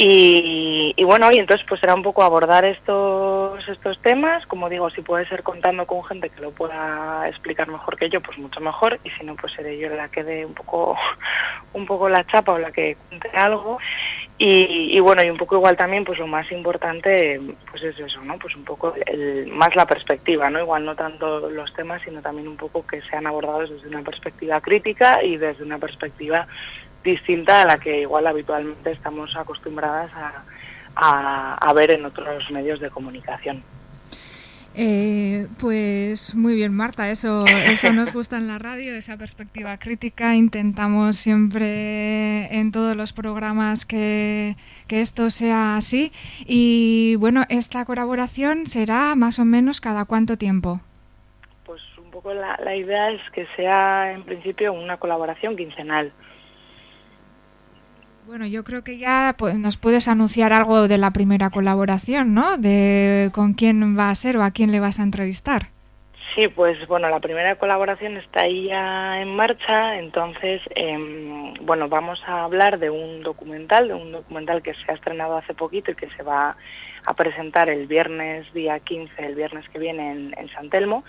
Y, y bueno, y entonces pues será un poco abordar estos estos temas, como digo, si puede ser contando con gente que lo pueda explicar mejor que yo, pues mucho mejor, y si no, pues seré yo la que dé un poco un poco la chapa o la que cuente algo. Y, y bueno, y un poco igual también, pues lo más importante, pues es eso, ¿no? Pues un poco el, más la perspectiva, ¿no? Igual no tanto los temas, sino también un poco que sean abordados desde una perspectiva crítica y desde una perspectiva distinta a la que igual habitualmente estamos acostumbradas a, a, a ver en otros medios de comunicación. Eh, pues muy bien, Marta, eso, eso nos gusta en la radio, esa perspectiva crítica. Intentamos siempre en todos los programas que, que esto sea así. Y bueno, esta colaboración será más o menos cada cuánto tiempo. Pues un poco la, la idea es que sea en principio una colaboración quincenal. Bueno, yo creo que ya pues, nos puedes anunciar algo de la primera colaboración, ¿no? De con quién va a ser o a quién le vas a entrevistar. Sí, pues bueno, la primera colaboración está ahí ya en marcha, entonces, eh, bueno, vamos a hablar de un documental, de un documental que se ha estrenado hace poquito y que se va a presentar el viernes día 15, el viernes que viene en, San Telmo.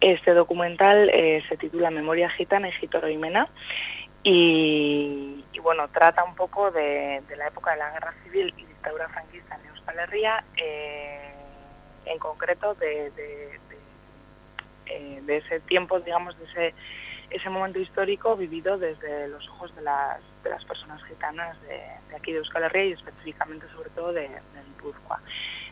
Este documental eh, se titula Memoria Gitana y Gitoro y Mena y, bueno, trata un poco de, de, la época de la Guerra Civil y dictadura franquista en Euskal Herria, eh, en concreto de, de, eh, de, ese tiempo, digamos, de ese, ese momento histórico vivido desde los ojos de las, de las personas gitanas de, aquí de Euskal Herria y específicamente sobre todo de, Guipúzcoa.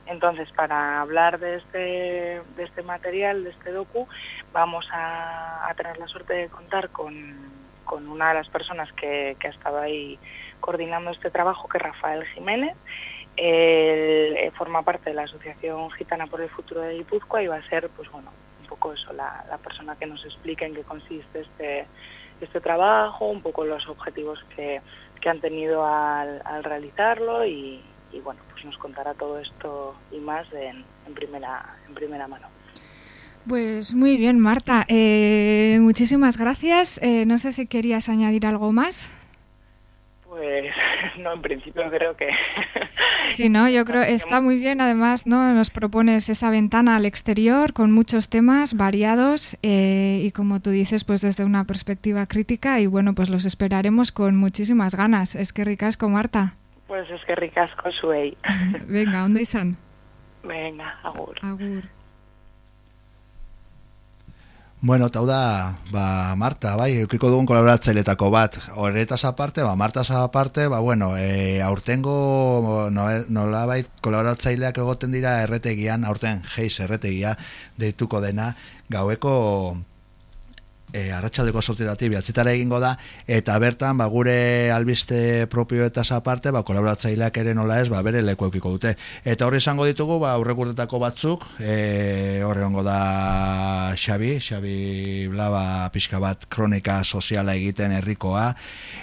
Entonces, para hablar de este, de este material, de este docu, vamos a tener la suerte de contar con con una de las personas que, que, ha estado ahí coordinando este trabajo, que es Rafael Jiménez. Él eh, forma parte de la Asociación Gitana por el Futuro de Guipúzcoa y va a ser, pues bueno, un poco eso, la, la persona que nos explique en qué consiste este, este trabajo, un poco los objetivos que, que han tenido al, al realizarlo y, y, bueno, pues nos contará todo esto y más en, en, primera, en primera mano. Pues muy bien, Marta. Eh, muchísimas gracias. Eh, no sé si querías añadir algo más. Pues no, en principio creo que... Sí, no, yo creo está muy bien. Además, no nos propones esa ventana al exterior con muchos temas variados eh, y como tú dices, pues desde una perspectiva crítica y bueno, pues los esperaremos con muchísimas ganas. Es que ricasco, Marta. Pues es que ricasco, Suey. Venga, ¿dónde izan? Venga, agur. Agur. Bueno, tau da, ba, Marta, bai, eukiko dugun kolaboratzailetako bat. Horretaz aparte, ba, Martaz aparte, ba, bueno, e, aurtengo nola bai kolaboratzaileak egoten dira erretegian, aurten geis erretegia deituko dena, gaueko e, arratsaldeko sortiratik bihatzitara egingo da, eta bertan, ba, gure albiste propioetaz aparte, ba, kolaboratzaileak ere nola ez, ba, bere leku eukiko dute. Eta horri izango ditugu, ba, aurrekurtetako batzuk, e, horre ongo da Xabi, Xabi Blaba pixka bat kronika soziala egiten herrikoa,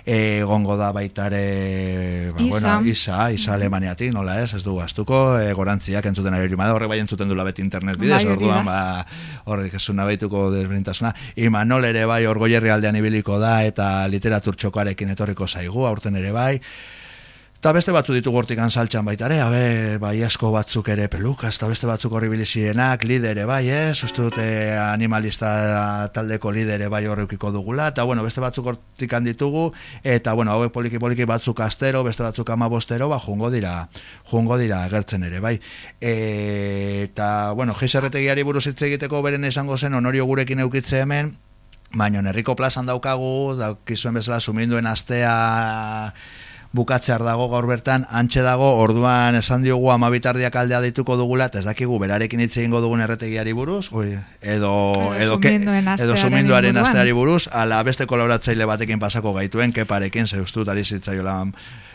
e, gongo da baitare, ba, Isa. bueno, Isa, Isa Alemaniatik, nola ez, ez du gaztuko, e, gorantziak entzuten ari horrek bai entzuten dula beti internet bidez, Bai, orduan, ba, horrek ez baituko desberintasuna. Imanol ere bai orgoierri aldean ibiliko da eta literatur txokarekin etorriko zaigu, aurten ere bai. Eta beste batzu ditugu hortikan saltxan baita ere, abe, bai asko batzuk ere pelukaz, eta beste batzuk horri bilizienak, lidere bai, ez, uste dute animalista taldeko lidere bai horreukiko dugula, eta bueno, beste batzuk hortikan ditugu, eta bueno, hauek poliki-poliki batzuk astero, beste batzuk amabostero, ba, jungo dira, jungo dira agertzen ere, bai. E, eta, bueno, gizarretegiari buruz hitz egiteko beren esango zen, onorio gurekin eukitze hemen, Baina herriko plazan daukagu, daukizuen bezala suminduen astea bukatzear dago gaur bertan, antxe dago, orduan esan diogu amabitardiak aldea dituko dugula, eta ez dakigu berarekin hitz egingo dugun erretegiari buruz, oi, edo, edo, edo astearen suminduaren asteari buruz, ala beste kolaboratzaile batekin pasako gaituen, keparekin, ze ustut ari zitzaiola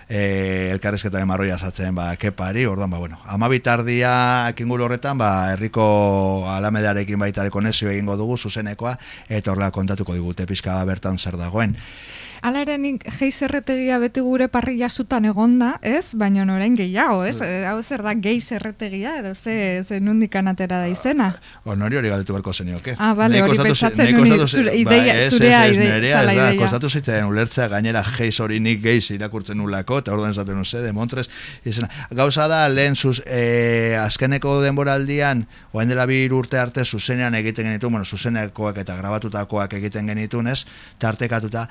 e, elkarrizketaren marroia asatzen ba, kepari, orduan, ba, bueno, amabitardia ekinguru horretan, ba, herriko alamedarekin baita konexio egingo dugu, zuzenekoa, eta horrela kontatuko digute pixka bertan zer dagoen. Hala ere nik geiz erretegia beti gure parrilla zutan egonda, ez? Baina orain gehiago, ez? Eh, Hau zer da geiz erretegia, edo ze, ze nundikan atera da izena. Honori hori galdetu beharko zenioke. Ah, bale, hori pentsatzen nuen, ideia- zurea ez, ez, ez da, ideia. kostatu zitzen ulertzea gainera geiz hori nik geiz irakurtzen nulako, eta orduan esaten nuze, de Montres, izena. Gauza da, lehen zuz, e, azkeneko denboraldian, oain dela bi hiru urte arte, zuzenean egiten genitu, bueno, zuzenekoak eta grabatutakoak egiten genitun, ez, tartekatuta,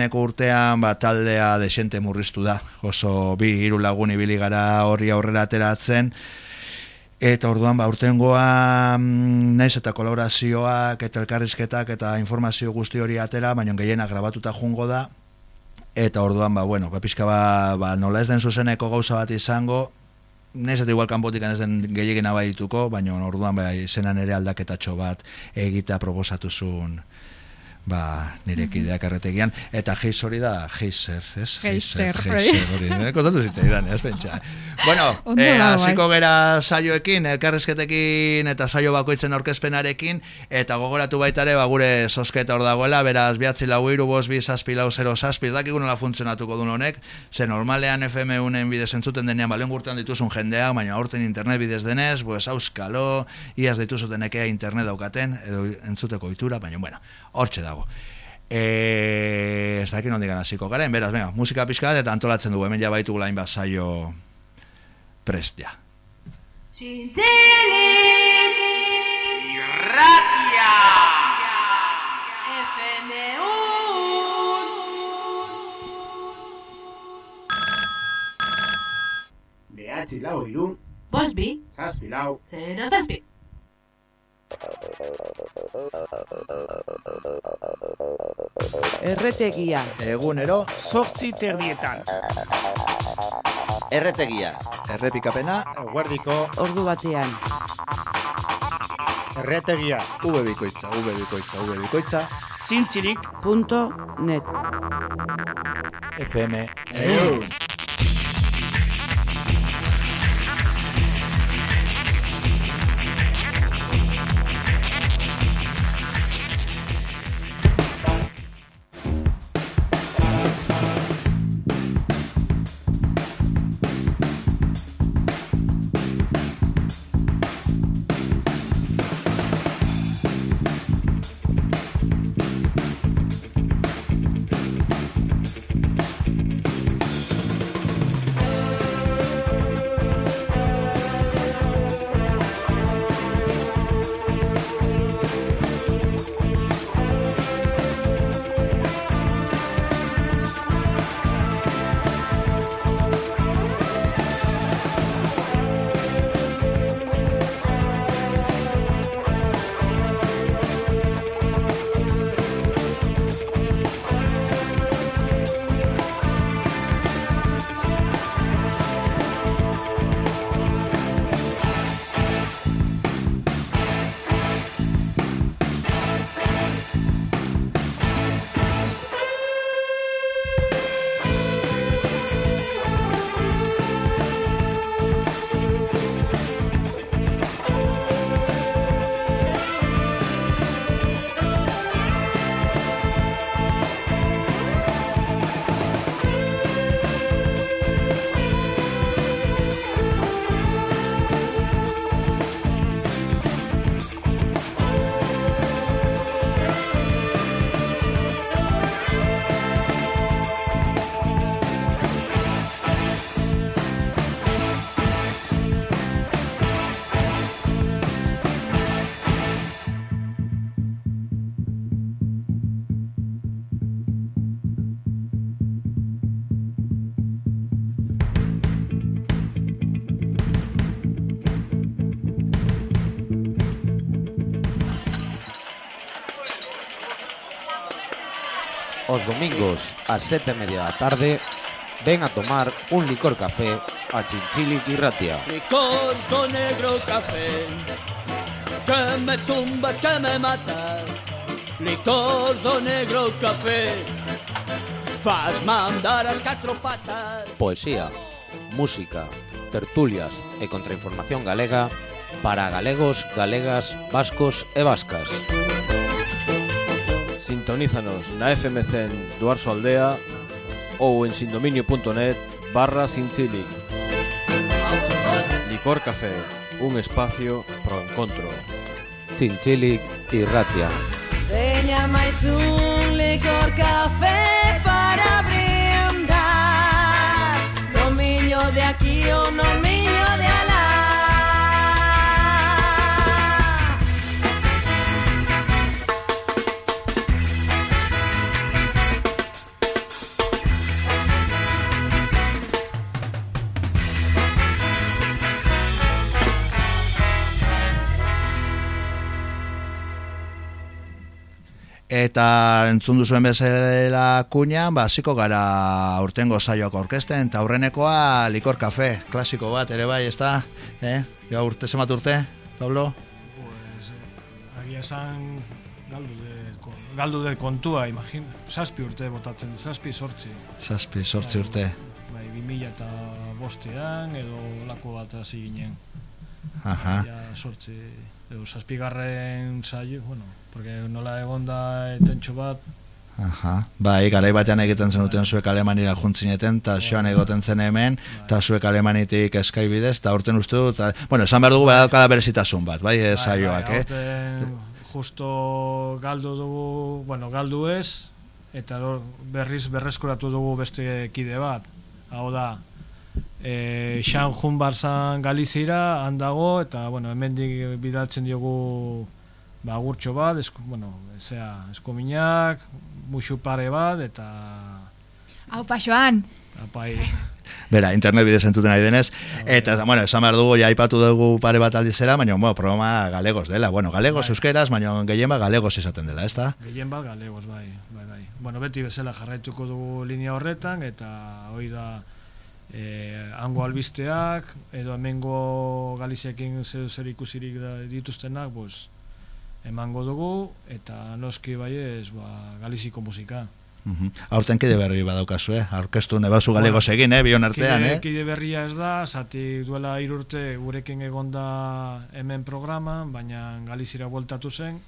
azkeneko urtean, ba, taldea desente murriztu da, oso bi hiru lagun ibili gara horri aurrera ateratzen, Eta orduan ba urtengoa mm, naiz eta kolaborazioak eta elkarrizketak eta informazio guzti hori atera, baina gehiena grabatuta jungo da. Eta orduan ba bueno, ba pixka ba, ba nola ez den zuzeneko gauza bat izango, naiz eta igual kanpotik ez den gehiagin abaituko, baina orduan ba izenan ere aldaketatxo bat egita proposatu zuen ba, nire kideak erretegian, eta geiz hori da geizer, ez? Geizer, geizer, hori, eh? kontatu zitzaidan, ez pentsa. Bueno, eh, hasiko bai. gera saioekin, elkarrezketekin eta saio bakoitzen aurkezpenarekin, eta gogoratu baita ere, ba, gure sosketa hor dagoela, beraz, biatzi lau iru, bos, bi, zazpi, lau, zero, zazpi, ez dakik nola funtzionatuko duen honek, ze normalean FM unen bidez entzuten denean, balen gurtean dituzun jendea, baina aurten internet bidez denez, pues, auskalo, iaz dituzuten ekea internet daukaten, edo entzuteko ohitura, baina, bueno, hortxe dago. E, ez dakit nondik hasiko garen, beraz, venga, musika pixka bat eta antolatzen dugu, hemen ja baitu lain bat saio prest ja. Irratia Behatzi lau iru, Bost bi, zazpi lau, zero zazpi. Erretegia. Egunero. Sortzi terdietan. Erretegia. Errepikapena. Guardiko. Ordu batean. Erretegia. V bikoitza, V bikoitza, V bikoitza. Zintzilik. Punto net. FM. Eus. domingos a sete e media da tarde ven a tomar un licor café a Chinchili Quirratia. Licor con negro café, que me tumbas, que me matas. Licor do negro café, faz mandar as catro patas. Poesía, música, tertulias e contrainformación galega para galegos, galegas, vascos e vascas. Sintonízanos na FMC en Duarso Aldea ou en sindominio.net barra sinchili. Licor Café, un espacio pro encontro. Chinchili y Ratia. Veña máis un licor café para brindar No miño de aquí o no miño de alá Eta entzun duzuen bezala kuña, ba, hasiko gara urtengo saioak orkesten, eta aurrenekoa likor kafe, klasiko bat, ere bai, ez da? Eh? Ja, urte, zemat urte, Pablo? Pues, eh, agia esan galdu de, galdu de kontua, imagin, saspi urte botatzen, saspi sortzi. Zazpi, sortzi urte. Bai, bi mila eta bostean, edo lako bat hasi ginen. Aha. Ja, sortzi, zazpigarren saio, bueno, porque nola egon da etentxo bat, Aha. Bai, garai batean egiten zenuten zuek Alemanira juntzineten, eta joan egoten zen hemen, eta zuek Alemanitik eskai bidez, eta urten uste dut, eta, bueno, esan behar dugu badakala berezitasun bat, bai, eh, saioak, eh? aurten justo galdu dugu, bueno, galdu ez, eta berriz berreskuratu dugu beste kide bat. Hau da, e, Xan jun barzan Galizira handago, eta, bueno, hemendik bidaltzen diogu ba, gurtxo bat, esku, bueno, zera, eskominak, musu pare bat, eta Hau pasoan. apai, Bera, internet bidez entuten nahi denez, eta, bueno, esan behar dugu, ja aipatu dugu pare bat aldizera, baina, bueno, programa galegos dela, bueno, galegos euskeraz, baina gehien bat galegos izaten dela, ez da? gehien bat galegos, bai, bai, bai. Bueno, beti bezala jarraituko dugu linea horretan, eta hoi da e, hango albisteak, edo hemengo Galiziakin zer, zer ikusirik da, dituztenak, pues, emango dugu, eta noski bai ez, ba, Galiziko musika. Mhm. Aurten kide berri badaukazu, eh? Aurkeztu nebazu galegos egin, eh? Bion artean, kide, eh? Kide berria ez da, zati duela irurte gurekin egonda hemen programa, baina Galizira bueltatu zen,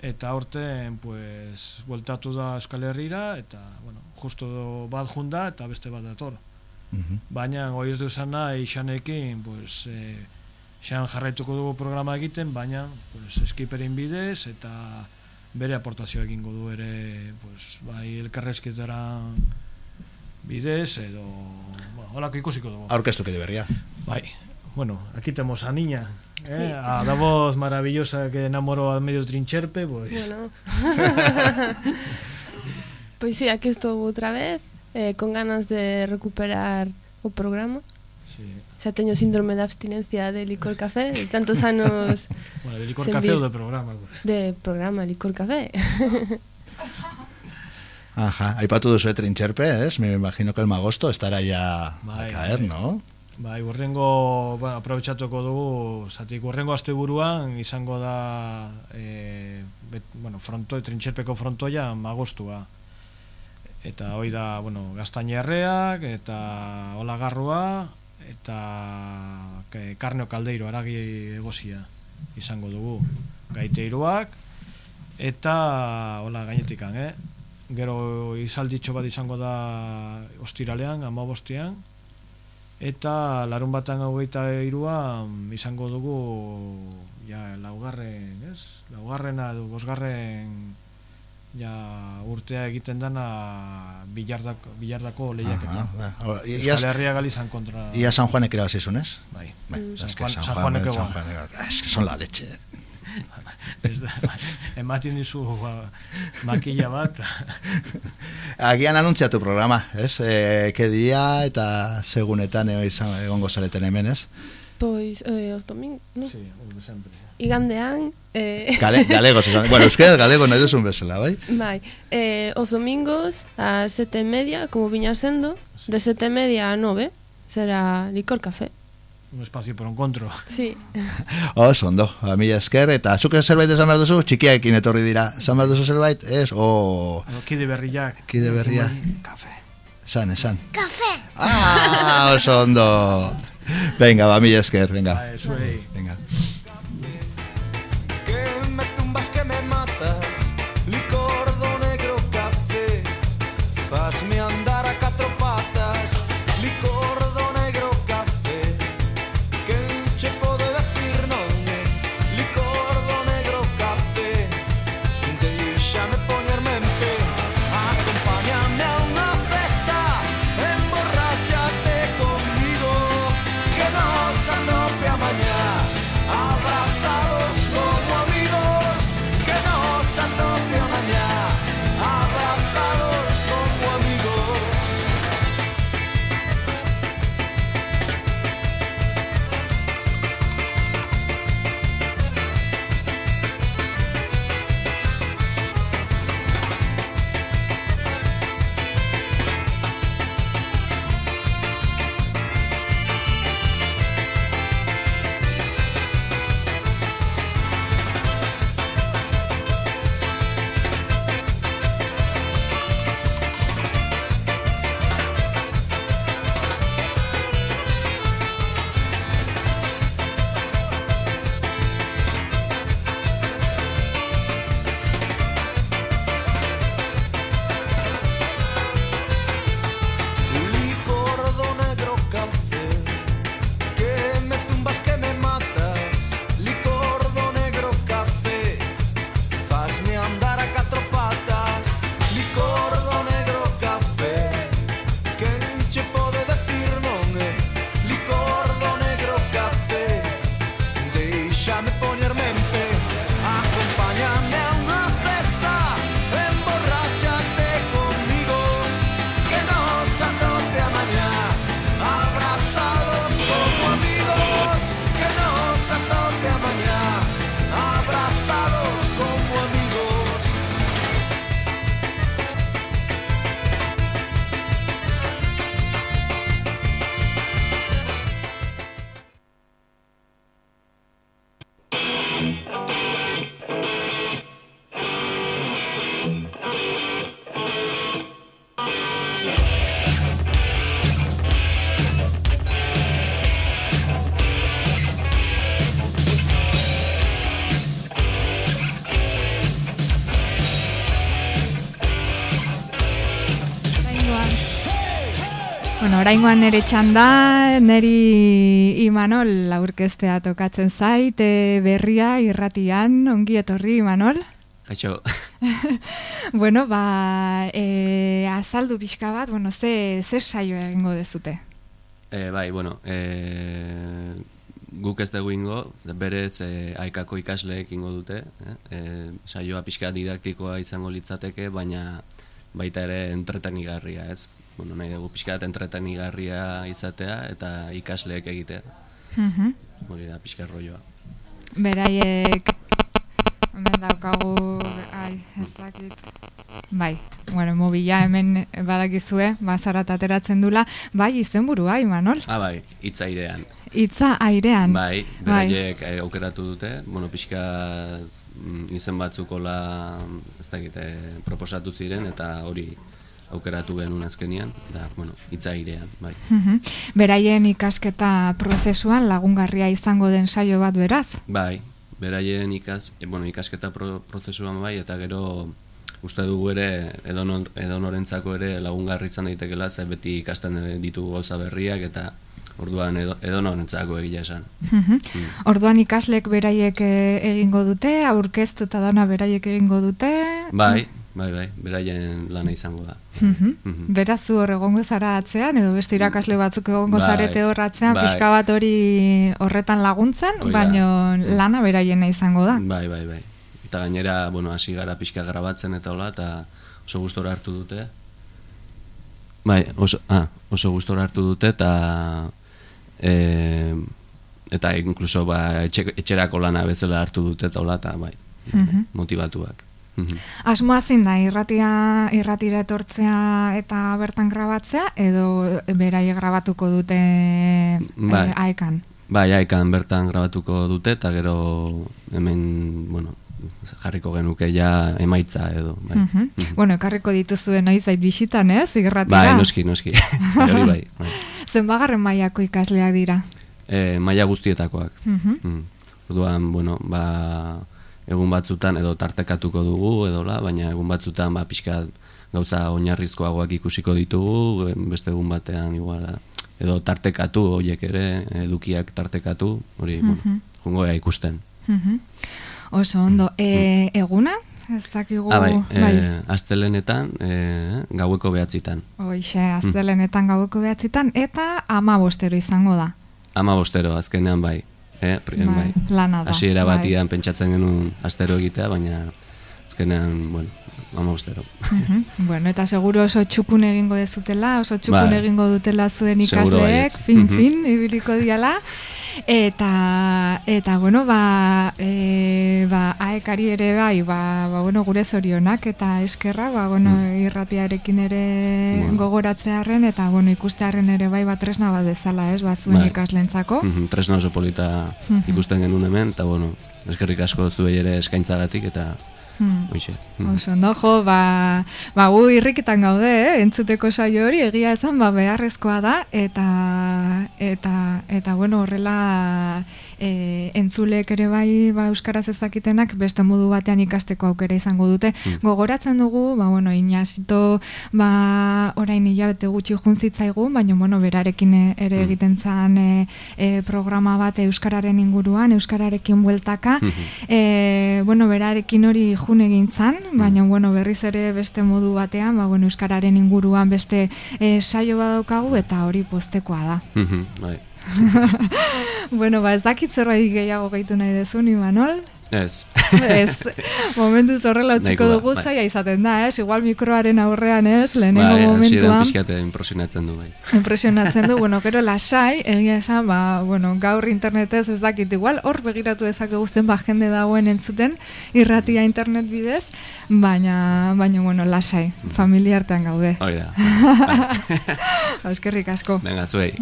eta aurten, pues, bueltatu da Euskal Herrira, eta, bueno, justo bat junda, eta beste bat dator. Mhm. Baina, hoi ez du esan nahi, xanekin, pues, e, xan jarraituko dugu programa egiten, baina, pues, eskiperin bidez, eta bere aportazioa egingo du ere, pues, bai, elkarrezketara bidez, edo, bueno, holako ikusiko dugu. Aurkeztu kide berria. Bai, bueno, aquí tenemos a niña, ¿eh? a la voz maravillosa que enamoró a medio trincherpe, pues... Bueno. Pois sí, aquí estou outra vez, eh, con ganas de recuperar o programa. Sí. Xa teño síndrome de abstinencia de licor café de tantos anos bueno, de licor café vi... ou de programa pues. de programa licor café Ajá, aí para todos é trincherpes, ¿eh? me imagino que el magosto estará ya vai, a caer, vai. no? Bai, urrengo, bueno, aprobetxatuko dugu, zatik urrengo azte buruan izango da, e, bet, bueno, fronto, trintxerpeko frontoia magostua. Eta hoi da, bueno, gaztainerreak, eta olagarrua, eta ke, karneo kaldeiro, aragi egozia izango dugu. Gaiteiruak, eta hola gainetikan, eh? Gero izalditxo bat izango da ostiralean, amabostian, eta larun batan hogeita iruan izango dugu ja, laugarren, ez? Laugarrena edo bosgarren ja, urtea egiten dana bilardako, bilardako lehiaketa. Aha, ba, Euskal Herria Galizan kontra... Ia San Juanek irabazizun, ez? Bai. Bai, Mm. San San Juan- San Juaneko San ba. Juan, es que son la leche. Ematen dizu ba, makilla bat. Agian anuntziatu programa, ez? E, ke dia eta segunetan egongo zareten hemen, ez? Pois, eh, os domingos, no? Sí, os de sempre. Igandean, eh... Gale, galegos, esan. Bueno, euskera galego nahi duzun bezala, bai? Bai, eh, os domingos a sete e media, como viña sendo, de sete e media a nove, será licor café. Un espacio por encontro. Sí. Oso, ondo, a mila esker, eta zuk zerbait esan behar duzu, txikiaekin etorri dira, esan behar duzu zerbait, ez, o... Bueno, kide berriak. Kide berria. Kafe. Esan, esan. Kafe. Ah, oso ondo. Venga, ba, mila esker, venga. Ba, zuei. Venga. Bueno, oraingoan nere txanda, neri Imanol aurkeztea tokatzen zait, e, berria irratian, ongi etorri Imanol. Kaixo, bueno, ba, e, azaldu pixka bat, bueno, ze, ze saio egingo dezute? e, bai, bueno, e, guk ez dugu ingo, berez e, aikako ikasleek ingo dute, eh? e, saioa pixka didaktikoa izango litzateke, baina baita ere entretenigarria, ez? Bueno, nahi dugu pixka bat entretenigarria izatea eta ikasleek egitea. Mhm. Hori da pixka rolloa. Beraiek hemen daukagu ai, ez dakit. Bai, bueno, mobila hemen badakizue, bazarat ateratzen dula, bai izenburua, Imanol. Ah, bai, hitza airean. Hitza airean. Bai, beraiek eh, aukeratu dute, bueno, pixka mm, izen batzukola, ez dakit, eh, proposatu ziren, eta hori aukeratu genuen azkenian, da, bueno, hitza airean, bai. Mhm. Beraien ikasketa prozesuan lagungarria izango den saio bat beraz. Bai, beraien ikas, e, bueno, ikasketa pro, prozesuan bai, eta gero uste dugu ere edonor, edonorentzako ere lagungarri izan daitekela, ze beti ikasten ditugu gauza berriak, eta orduan edo, edonorentzako egia esan. Mhm. Orduan ikaslek beraiek eh, egingo dute, aurkeztu eta dana beraiek egingo dute. Bai, bai, bai, beraien lana izango da. Mhm. Mhm. Beraz zu hor egongo zara atzean, edo beste irakasle batzuk egongo Bai, zarete hor atzean, bai. pixka bat hori horretan laguntzen, Hoi da. baino lana beraiena izango da. Bai, bai, bai. Eta gainera, bueno, hasi gara pixka grabatzen eta hola, eta oso gustora hartu dute. Bai, oso, ah, oso gustora hartu dute, eta e, eta inkluso ba, etxe, etxerako lana bezala hartu dute eta hola, eta bai, Mhm. motivatuak. Asmoa zein da, irratia, irratira etortzea eta bertan grabatzea, edo berai grabatuko dute Bai. eh, aekan? Bai, aikan bertan grabatuko dute, eta gero hemen, bueno, jarriko genuke ja emaitza edo. Bai, Mhm. Bueno, ekarriko dituzuen noiz zait bisitan, ez, irratira? bai noski, noski. Hori bai, bai. Zenbagarren mailako ikasleak dira? E, maila guztietakoak. Mhm. Mm. Orduan, bueno, ba, egun batzutan edo tartekatuko dugu edola, baina egun batzutan ba pixka gauza oinarrizkoagoak ikusiko ditugu, beste egun batean igual edo tartekatu hoiek ere, edukiak tartekatu, hori, bueno, Mhm. jungo ikusten. Mhm. Oso ondo. E, eguna? Ez dakigu... Ah, bai, eh, astelenetan, eh, gaueko behatzitan. Hoixe, astelenetan gaueko behatzitan, eta ama bostero izango da. Ama bostero, azkenean bai. Eh, pri- Bai, lana da, Hasiera bai. batian pentsatzen genuen astero egitea, baina azkenean, bueno, ama bostero. Mhm. bueno, eta seguro oso txukun egingo dezutela, oso txukun Bai. egingo dutela zuen Seguro ikasleek, baietz. fin, Mhm. fin, ibiliko diala. Eta, eta bueno, ba, e, ba, aekari ere bai, ba, ba, bueno, gure zorionak eta eskerra, ba, bueno, irratiarekin ere Bueno. gogoratzearen eta, bueno, ikustearen ere bai, ba, tresna bat bezala, ez, ba, zuen Bai. ikaslentzako. Mhm, Tresna oso polita Mhm. ikusten genuen hemen, eta bueno, eskerrik asko zuei ere eskaintzagatik, eta Hmm. hoixe. Mhm. Oso, no, jo, ba, ba, gu irrikitan gaude, eh? entzuteko saio hori, egia esan, ba, beharrezkoa da, eta, eta, eta bueno, horrela, e, entzulek ere bai, ba, Euskaraz ezakitenak, beste modu batean ikasteko aukera izango dute. Gogoratzen dugu, ba, bueno, inazito, ba, orain hilabete gutxi junzitzaigu, baina, bueno, berarekin e- ere egiten zan e, e, programa bat Euskararen inguruan, Euskararekin bueltaka, e, bueno, berarekin hori jun egin zan, baina bueno, berriz ere beste modu batean, ba, bueno, Euskararen inguruan beste e, saio badaukagu eta hori postekoa da. Mhm, bai. bueno, ba, ez dakit zerbait gehiago gehitu nahi dezun, Imanol? Ez. ez, momentu zorrela utziko dugu bai. zaila izaten da, ez? Igual mikroaren aurrean, ez? Lehenengo Bai, hasieran momentuan. pixkate impresionatzen du, bai. Impresionatzen du, bueno, gero lasai, egia esan, ba, bueno, gaur internetez ez dakit, igual hor begiratu dezake guzten ba jende dagoen entzuten, irratia internet bidez, baina, baina, bueno, lasai, familia artean gaude. Hoi da. Ba, Eskerrik asko. Venga, zuei.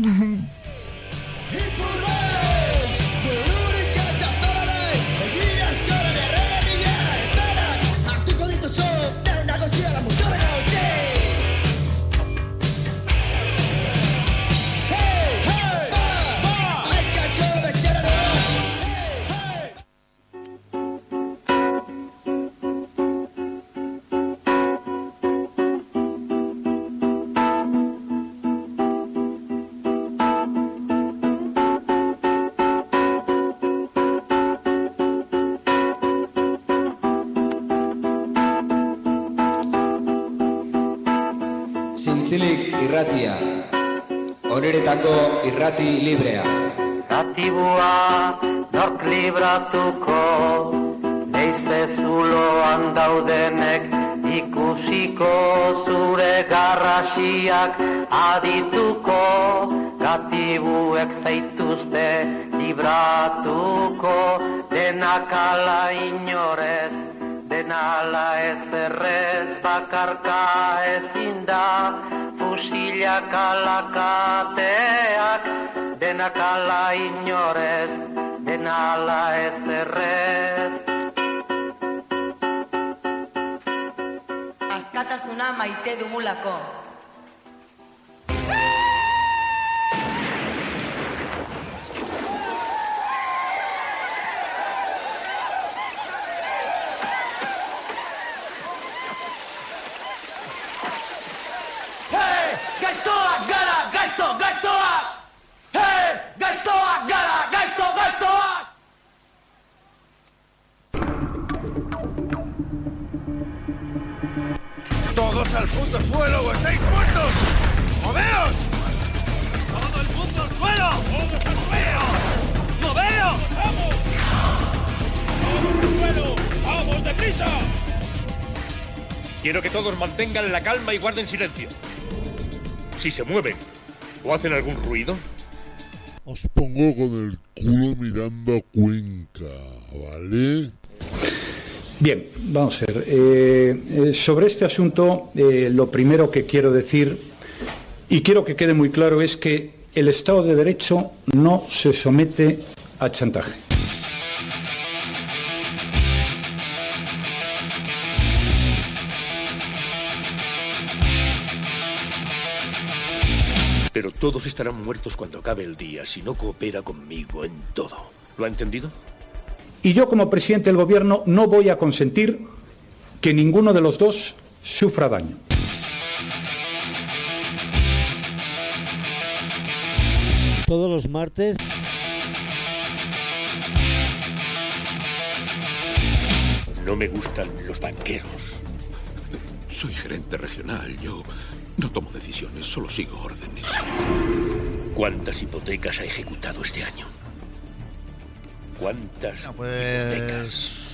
Irratia, oreretako irrati librea. Ratibua nork libratuko Leize zuloan daudenek ikusiko zure garrasiak adituko Gatibuek zaituzte libratuko Denak ala inorez, denala ez errez Bakarka ezin da fusilak alakateak Denak ala inorez, denala ez errez Askatasuna maite dugulako. Hey, gaiztoak gara, gaiztoak! Todos al puto suelo o estáis muertos. ¡Moveos! ¡Todo el mundo al suelo! ¡Todos al suelo! ¡Moveos! ¡Vamos! ¡Todos al suelo! ¡Vamos, deprisa! Quiero que todos mantengan la calma y guarden silencio. Si se mueven o hacen algún ruido, Os pongo con el culo mirando a Cuenca, ¿vale? Bien, vamos a ver. Eh, eh, sobre este asunto, eh, lo primero que quiero decir, y quiero que quede muy claro, es que el Estado de Derecho no se somete a chantaje. Pero todos estarán muertos cuando acabe el día si no coopera conmigo en todo. ¿Lo ha entendido? Y yo como presidente del Gobierno no voy a consentir que ninguno de los dos sufra daño. Todos los martes No me gustan los banqueros. Soy gerente regional, yo no tomo decisiones, solo sigo órdenes. ¿Cuántas hipotecas ha ejecutado este año? ¿Cuántas Pues...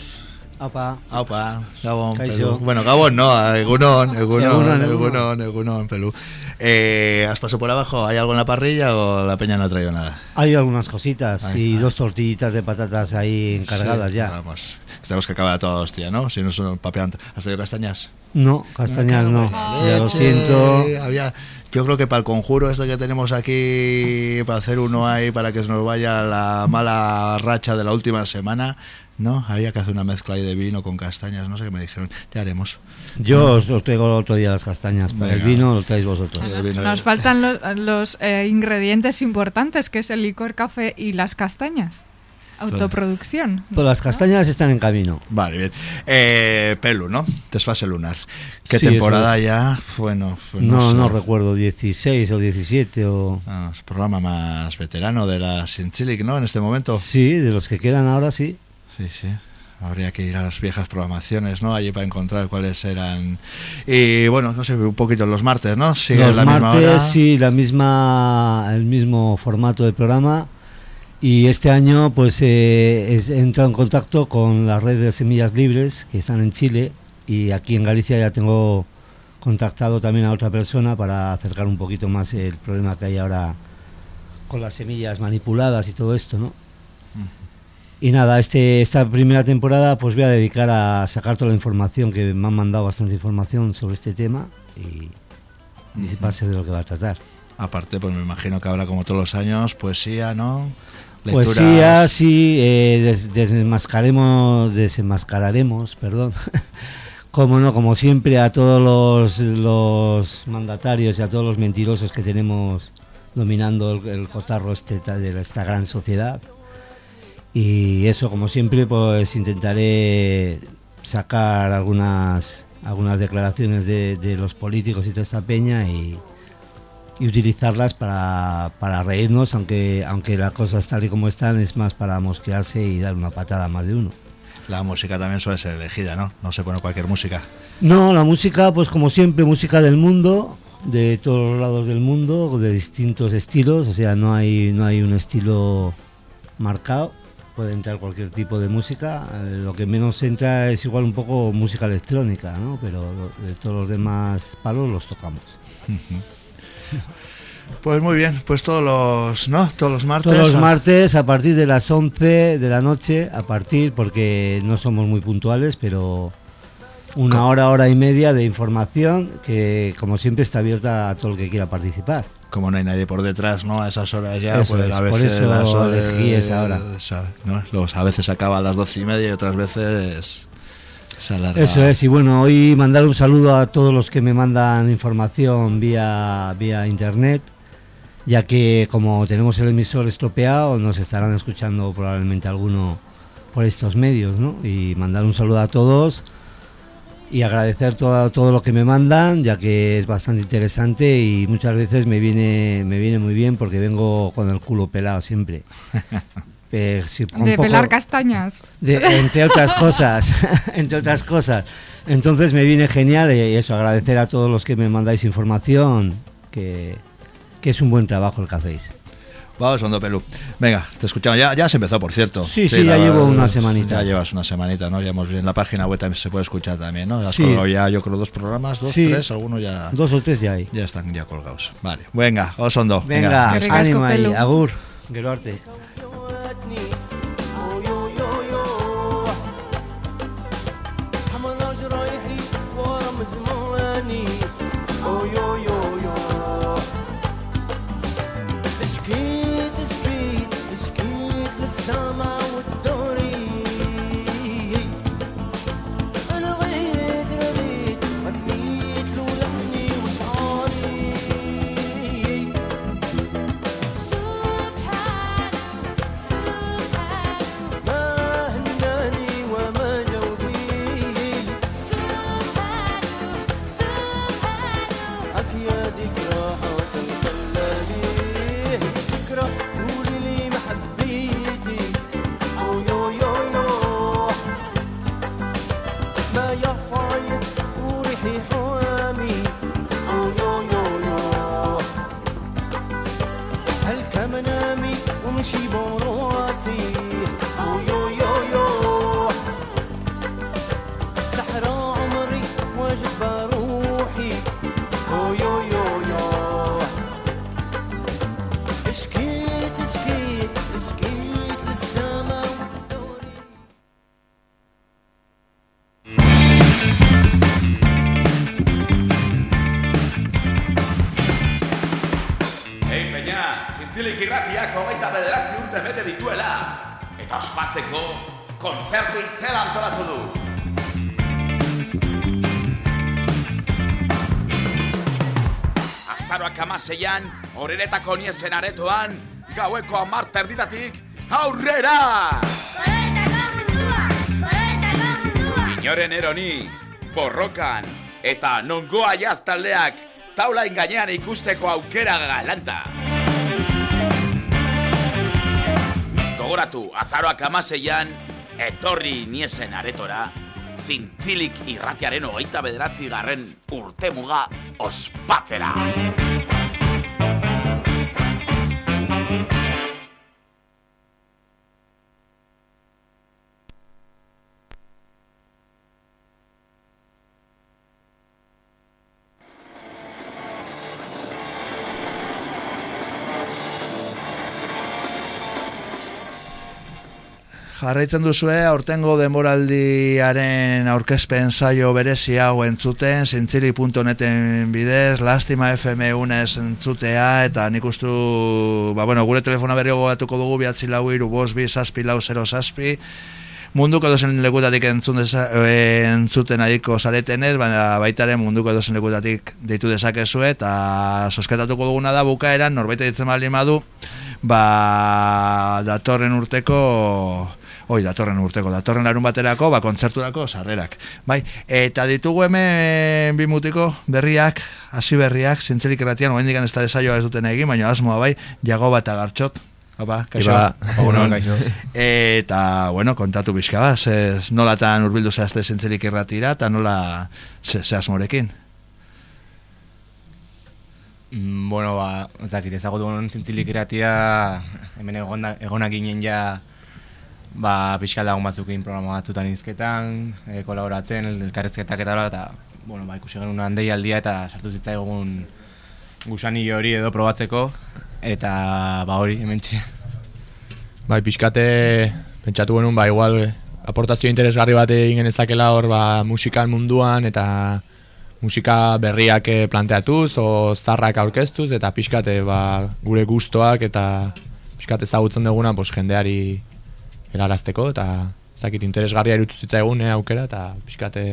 Apa. Aupa, Gabón. Pelú. Bueno, Gabón no, Egunon, Egunon, Egunon, Egunon, Pelú. Eh, ¿Has pasado por abajo? ¿Hay algo en la parrilla o la peña no ha traído nada? hay algunas cositas Ahí, y ah. dos tortillitas de patatas ahí encargadas Sí, ya. Vamos, tenemos que acabar a toda hostia, ¿no? Si no son papeando. ¿Has traído castañas? No, castañas no. Ya lo siento. Había, yo creo que para el conjuro este que tenemos aquí, para hacer uno ahí, para que se nos vaya la mala racha de la última semana, ¿no? Había que hacer una mezcla ahí de vino con castañas, no sé qué me dijeron. Ya haremos. Yo os lo traigo el otro día las castañas. Para el Venga. vino lo traéis vosotros. Nos faltan los, los, eh, ingredientes importantes, que es el licor, café y las castañas. Autoproducción. Pues las castañas están en camino. Vale, bien. Eh, Pelu, ¿no? Desfase lunar. ¿Qué Sí, temporada es. ya? Bueno, pues no, sé. no recuerdo, 16 o 17 o... Ah, es el programa más veterano de la Sinchilic, ¿no? En este momento. Sí, de los que quedan ahora sí. Sí, sí. Habría que ir a las viejas programaciones, ¿no? Allí para encontrar cuáles eran. Y bueno, no sé, un poquito los martes, ¿no? Sigue Los la misma martes, hora. sí, la misma, el mismo formato del programa. Y este año, pues, eh, es- he entrado en contacto con la red de semillas libres que están en Chile. Y aquí en Galicia ya tengo contactado también a otra persona para acercar un poquito más el problema que hay ahora con las semillas manipuladas y todo esto, ¿no? Y nada, este, esta primera temporada pues voy a dedicar a sacar toda la información, que me han mandado bastante información sobre este tema y, ser de lo que va a tratar. Aparte, pues me imagino que habrá como todos los años poesía, ¿no? Lecturas. Poesía, sí, eh, des- desenmascaremos, desenmascararemos, perdón, como no, como siempre a todos los, los mandatarios y a todos los mentirosos que tenemos dominando el, el cotarro este de esta gran sociedad. Y eso, como siempre, pues intentaré sacar algunas algunas declaraciones de, de los políticos y toda esta peña y, y utilizarlas para, para reírnos, aunque aunque las cosas tal y como están es más para mosquearse y dar una patada a más de uno. La música también suele ser elegida, ¿no? No se pone cualquier música. No, la música, pues como siempre, música del mundo, de todos los lados del mundo, de distintos estilos, o sea, no hay, no hay un estilo marcado, puede entrar cualquier tipo de música, eh, lo que menos entra es igual un poco música electrónica, ¿no? Pero de todos los demás palos los tocamos. Pues muy bien, pues todos los, ¿no? Todos los martes. Todos los martes a partir de las 11 de la noche, a partir, porque no somos muy puntuales, pero una hora, hora y media de información que, como siempre, está abierta a todo el que quiera participar. Como no hay nadie por detrás, ¿no? A esas horas ya, Eso pues es, a por veces eso las horas- elegí esa hora. esa- ¿no? Los- a veces acaba a las doce y media y otras veces se alarga. Eso es, y bueno, hoy mandar un saludo a todos los que me mandan información vía, vía internet, ya que como tenemos el emisor estropeado, nos estarán escuchando probablemente alguno por estos medios, ¿no? Y mandar un saludo a todos y agradecer todo, todo lo que me mandan, ya que es bastante interesante y muchas veces me viene, me viene muy bien porque vengo con el culo pelado siempre. Eh, sí, De poco- pelar castañas. de- entre otras cosas, entre otras cosas. Entonces me viene genial y eso, agradecer a todos los que me mandáis información, que, que es un buen trabajo el que hacéis. Vamos, Hondo Pelú. Venga, te escuchamos. Ya, ya se empezó, por cierto. Sí, sí, ya llevo una semanita. Ya llevas una semanita, ¿no? Ya hemos en la página web también se puede escuchar también, ¿no? Has Sí. colgado ya, yo creo, dos programas, dos, Sí. tres, algunos ya... Dos o tres ya hay. Ya están ya colgados. Vale, venga, Osondo. Venga, ricasco, ánimo ahí, agur. Gero arte. Azaroak amaseian, horeretako niezen aretoan, gaueko amar terditatik, aurrera! Inoren eroni, borrokan, eta nongoa jaz taldeak, taulain gainean ikusteko aukera galanta. Gogoratu, azaroak amaseian, etorri niesen aretora, zintzilik irratiaren hogeita bederatzi garren urte muga ospatzera. Jarraitzen duzue, aurtengo demoraldiaren aurkezpen saio berezi hau entzuten, zintzili.neten bidez, lastima FM unez entzutea, eta nik ustu, ba, bueno, gure telefona berri gogatuko dugu, bihatzi lau iru, bos, bi, saspi, lau, zero, saspi, munduko edozen lekutatik entzun deza, e, entzuten ariko zaretenez, baina baitaren munduko edozen lekutatik deitu dezakezu eta sosketatuko duguna da bukaeran, norbait ditzen baldin badu, ba, datorren urteko Oi, datorren urteko, datorren larun baterako, ba, kontzerturako sarrerak. Bai, eta ditugu hemen bi mutiko berriak, hasi berriak, zintzelik erratian, oen digan ez da desaioa ez duten egin, baina asmoa bai, jago bat agartxot. Opa, kaixo. Iba, kaixo. Eta, bueno, kontatu bizka ba, ze, nolatan urbildu zehazte zintzelik erratira, eta nola ze, ze asmorekin. Mm, bueno, ba, ez dakit, ezagutu honen zintzilik iratia, hemen egona, egonak ginen ja, ba, pixka lagun batzukin programa batzutan izketan, e, kolaboratzen, elkarrezketak eta hola, eta, bueno, ba, ikusi genuen handei aldia eta sartu zitzaigun gusani hori edo probatzeko, eta, ba, hori, hemen Bai, pixkate, pentsatu genuen, ba, igual, aportazio interesgarri bat egin genezakela hor, ba, musikan munduan, eta musika berriak eh, planteatuz, o zarrak aurkeztuz, eta pixkate, ba, gure gustoak, eta pixkate ezagutzen duguna, pues, jendeari helarazteko, eta zakit interesgarria irutu zitzaigun eh, aukera, eta pixkate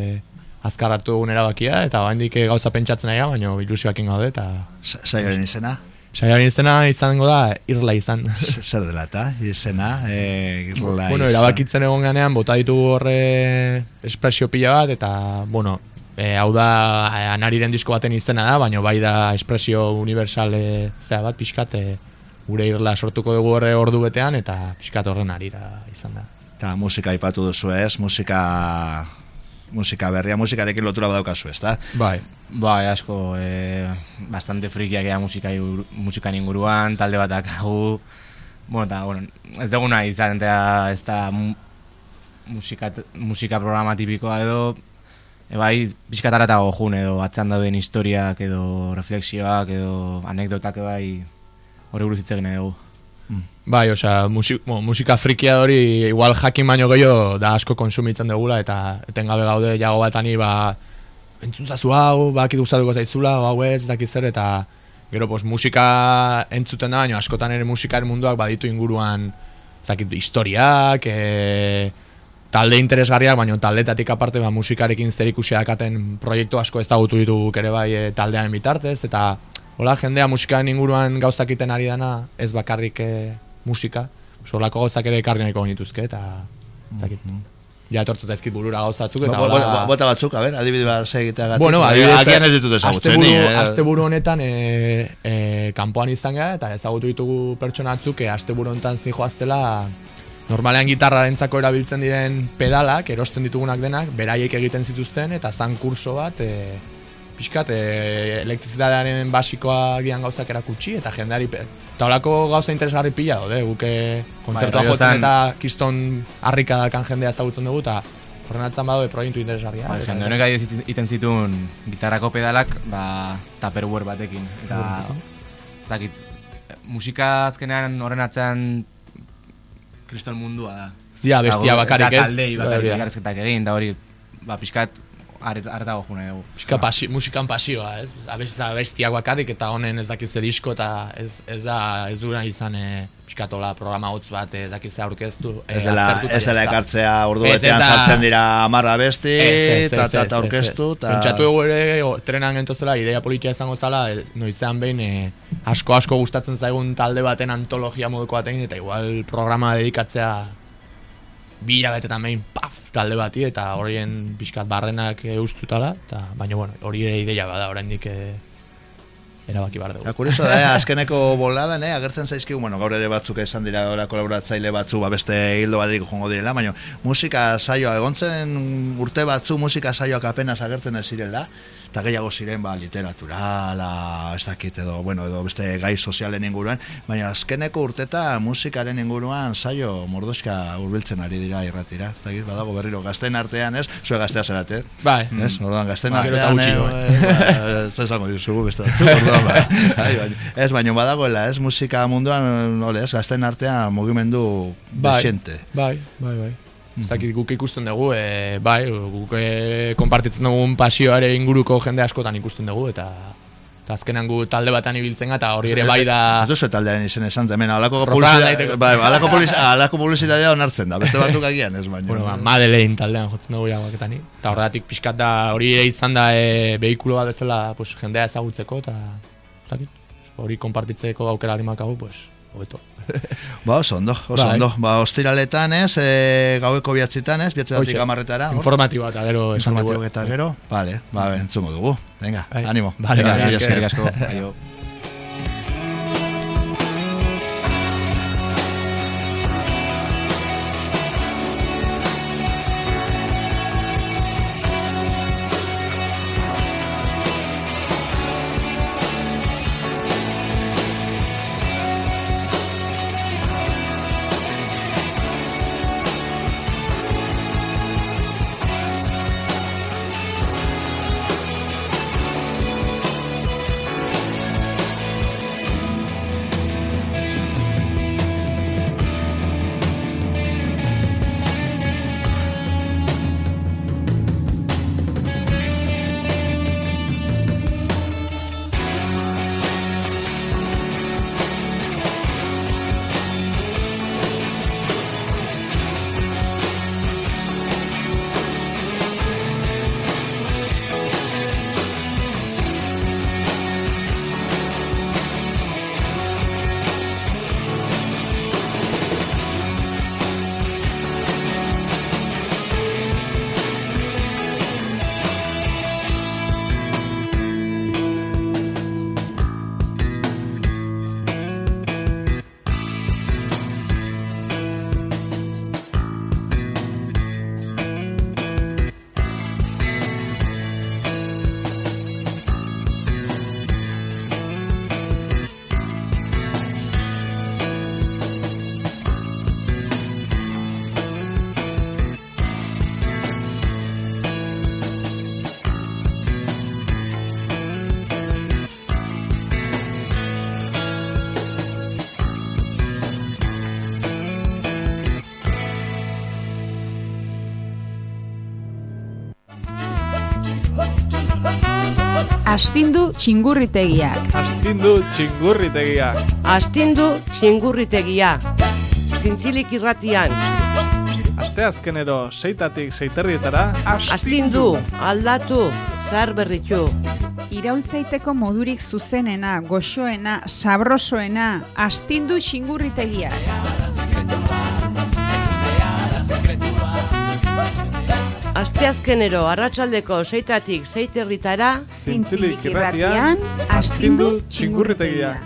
azkar hartu dugun erabakia, eta baindik eh, gauza pentsatzen nahi, baina ilusioakin gaude, eta... Saioaren izena? Saioaren izena izango da irla izan. Zer dela eta, izena, e, irla Bueno, izan. erabakitzen egon ganean, bota ditu horre espresio pila bat, eta, bueno, e, hau da e, anariren disko baten izena da, baina bai da espresio universal e, zea bat, pixkat, e, gure irla sortuko dugu horre ordu betean, eta pixkat horren arira izan da. Eta musika aipatu duzu ez, musika musika berria, musikarekin lotura badaukazu ez da? Bai. Bai, asko, e, bastante frikiak ea musika, musikan inguruan, talde bat akagu, bueno, eta, bueno, ez duguna izan, eta ez da mu, musika, musika programa tipikoa edo, e, bai, pixkatara eta gojun edo, atzan dauden historiak edo, refleksioak edo, anekdotak bai, hori buruz hitz egin dugu. Mm. Bai, osea, musik, mo, musika frikia hori igual jakin baino gehiago da asko konsumitzen dugula eta etengabe gaude jago batani ba entzunzazu hau, bakit gustatuko zaizula, o hau ez, dakit zer eta gero pos, musika entzuten da, baina askotan ere musikaren munduak baditu inguruan ez dakit, historiak, e, talde interesgarriak, baina taldetatik aparte ba, musikarekin zer akaten proiektu asko ezagutu ditugu ere bai e, taldearen bitartez, eta hola jendea musikaren inguruan gauzak iten ari dana, ez bakarrik e, musika, solako gauzak ere ekarri nahiko genituzke, eta ez dakit. Ja, etortzen zaizkit burura gauzatzuk, eta hola... bo- Bota batzuk, a ber, adibide bat segiteagatik. Bueno, Bai, adibidez, agian ez ditut ezagutzen, asteburu, eh. asteburu honetan e, e, kanpoan izan gara, eta ezagutu ditugu pertsonatzuk, e, asteburu honetan zijoaztela normalean gitarrarentzako erabiltzen diren pedalak, erosten ditugunak denak, beraiek egiten zituzten, eta zan kurso bat, e, pixkat, e, elektrizitatearen basikoa gian gauzak erakutsi, eta jendeari, eta holako gauza interesgarri pila daude, guke kontzertua rollo jotzen zen- eta kiston harrika dakan jendea ezagutzen dugu, eta horren atzan badaude proiektu interesgarria. Bai, eta- jende honek adibidez iten zituen gitarrako pedalak, ba, tupperware batekin. Eta, ez dakit, musika azkenean horren atzean kriston mundua da. Ja, bestia bakarrik ez, Taldei hori bakarrik egin, da hori, ba, pixkat, aretago juna dugu. Pixka pasi, musikan pasioa, ez? Abesta bestiak bakarrik eta honen ez dakiz ze disko eta ez, ez da ez dura izan e, pixkatola programa hotz bat ez dakiz ze aurkeztu. Ez eh, dela, ez dela ekartzea ordu Ez, ez betean da- sartzen dira amarra besti, Ez, ez, ez, eta ez, eta ez, aurkeztu, ez. eta... Pentsatu dugu ere, o, trenan gentozela, idea politia izango zala, e, noizean behin e, asko asko gustatzen zaigun talde baten antologia moduko batekin, eta igual programa dedikatzea bi hilabetetan behin, paf, talde bati, eta horien pixkat barrenak e, ustutala, eta, baina bueno, hori ere ideia bada, oraindik e, erabaki bar dugu. Kurioso da, eh, azkeneko boladan, eh, agertzen zaizkigu, bueno, gaur ere batzuk esan dira hola kolaboratzaile batzu, ba beste hildo batik jongo direla, baina musika saioa, egontzen urte batzu musika saioak apenas agertzen ez zirela, eta gehiago ziren, ba, literatura, la, ez dakit edo, bueno, edo beste gai sozialen inguruan, baina azkeneko urteta musikaren inguruan saio mordoska hurbiltzen ari dira irratira, dakit, badago berriro, gazten artean, ez, zue gaztea zarate, Bai. ez, orduan, gazten Bai, artean, eh, bai. ba, ez esango dizugu beste batzuk, orduan, bai. Bai, bai. Ez, baino badagoela, ez, musika munduan, ole, ez, gazten artean mugimendu Bai, desiente. bai, bai, bai. Ez dakit guk ikusten dugu, e, bai, guk e, konpartitzen dugun pasioare inguruko jende askotan ikusten dugu, eta eta azkenan gu talde batan ibiltzen eta hori ere bai da... Ez duzu taldearen izen esan, hemen alako publizitatea, egiteko. bai, alako, publiz, alako publizitatea onartzen da, beste batzuk agian, ez baino. Bueno, ba, Madeleine taldean jotzen dugu jagoaketani. Eta horregatik pixkat da, hori ere izan da e, behikulo bat bezala pues, jendea ezagutzeko, eta hori konpartitzeko aukera harimakagu, pues, hobeto. Ba, oso ondo, oso Bai. ondo. Ba, ostiraletan ez, e, gaueko biatzitan ez, biatzetatik Hoxe. amarretara. hor? Informatiboa eta gero esan. Informatiboa eta gero, vale, ba, entzungo dugu. Venga, Bai. animo. Vale, Venga, vale, eskerrik esker. asko. Aio. Astindu txingurritegiak. Astindu txingurritegiak. Astindu txingurritegia. Zintzilik irratian. Asteazkenero seitatik seiterrietara. Astindu, aldatu, zahar berritu. Iraultzaiteko modurik zuzenena, goxoena, sabrosoena, astindu Asteazkenero arratsaldeko seitatik seiterritara. Zintzilik irratian, astindu txingurritegiak.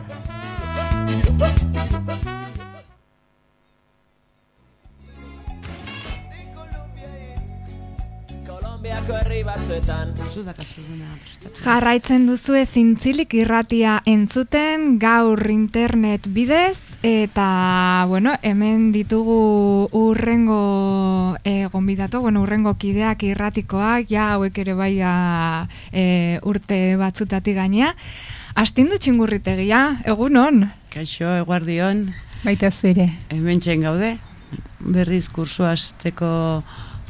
Jarraitzen duzu zintzilik irratia entzuten gaur internet bidez eta bueno, hemen ditugu urrengo e, gonbidatu, bueno, urrengo kideak irratikoak, ja hauek ere bai e, urte batzutatik gainea. Astindu txingurritegia, egun on? Kaixo, eguardion. Baita zure. Hemen txen gaude, berriz kursu hasteko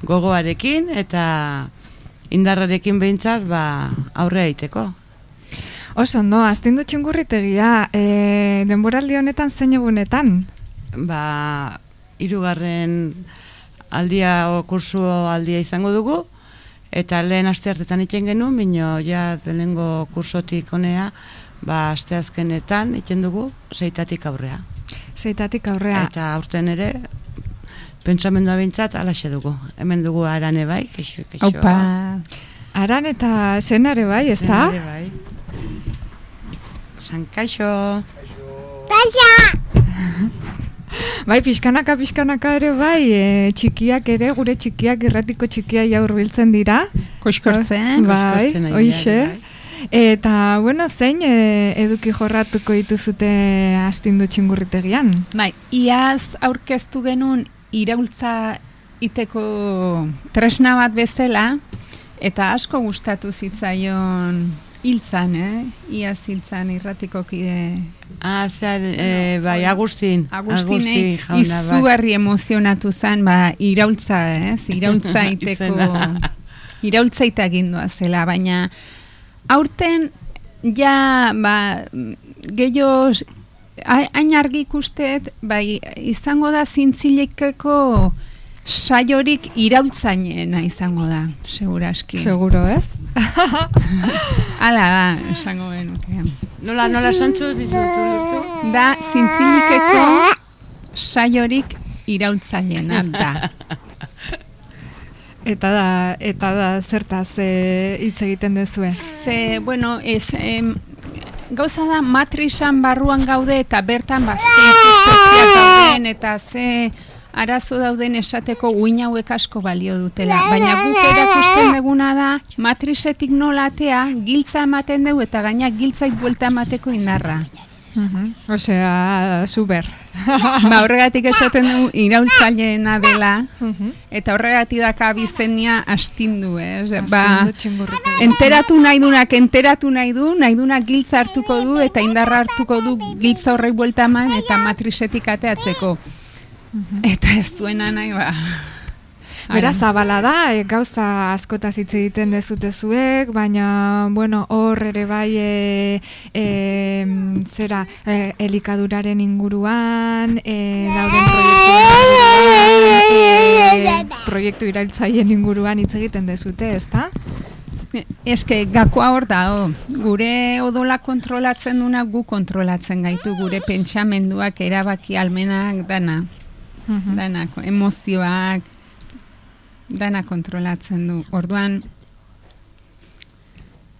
gogoarekin eta indarrarekin behintzat ba, aurre aiteko. Oso, no, astindu txingurritegia, e, denboraldi honetan zein egunetan? Ba, irugarren aldia o kursu aldia izango dugu, eta lehen aste hartetan iten genuen, bino ja lehengo kursotik honea, ba, aste azkenetan iten dugu, zeitatik aurrea. Zeitatik aurrea. Eta aurten ere, pentsamendua bintzat, alaxe dugu. Hemen dugu arane bai, keixo, keixo. Opa! Aran eta senare bai, ez da? Senare bai. San kaixo. Kaixo! bai, pixkanaka, pixkanaka ere bai, e, txikiak ere, gure txikiak, irratiko txikia jaur biltzen dira. Koskortzen. Bai, oixe. bai. Eta, bueno, zein e, eduki jorratuko dituzute astindu txingurritegian? Bai, iaz aurkeztu genuen iraultza iteko tresna bat bezala, eta asko gustatu zitzaion hiltzan, eh? Iaz hiltzan irratiko kide... Ah, zer, eh, bai, Agustin. Agustinei jauna, bai. izugarri emozionatu zen, ba, iraultza, ez? Iraultza iteko... Iraultza itagindua zela, baina aurten ja, ba, gehiago a- hain argi ikusteet, bai, izango da zintzilekeko saiorik iraultzainena izango da, seguraski. Seguro, ez? Hala da, esango genuke. Nola, nola santzuz dizutu? Da, zintzilikeko saiorik iraultzailena da. Eta da, eta da zertaz e, hitz egiten dezue. Ze, bueno, ez, em, gauza da matrisan barruan gaude eta bertan ba, injustiziak dauden eta ze arazo dauden esateko uin hauek asko balio dutela. Baina guk erakusten duguna da matrisetik nolatea giltza ematen dugu eta gaina giltzait buelta emateko indarra. Mhm. Osea, super. ba, horregatik esaten dugu iraultzaileena dela eta horregatik daka bizenia astindu, ez? Ba, Astindu txingurritegia. enteratu nahi dunak, enteratu nahi du, nahi dunak giltza hartuko du eta indarra hartuko du giltza horrek buelta eman eta matrisetik ateatzeko. Eta ez duena nahi, ba... Beraz, zabala da, e, gauza askotaz hitz egiten dezute zuek, baina, bueno, hor ere bai, e, e, zera, e, elikaduraren inguruan, e, dauden proiektu, e, proiektu irailtzaien inguruan hitz egiten dezute, ezta? Eske, gakoa hor da, oh. gure odola kontrolatzen duna gu kontrolatzen gaitu, gure pentsamenduak, erabaki almenak, dana. Dana, emozioak, dana kontrolatzen du. Orduan,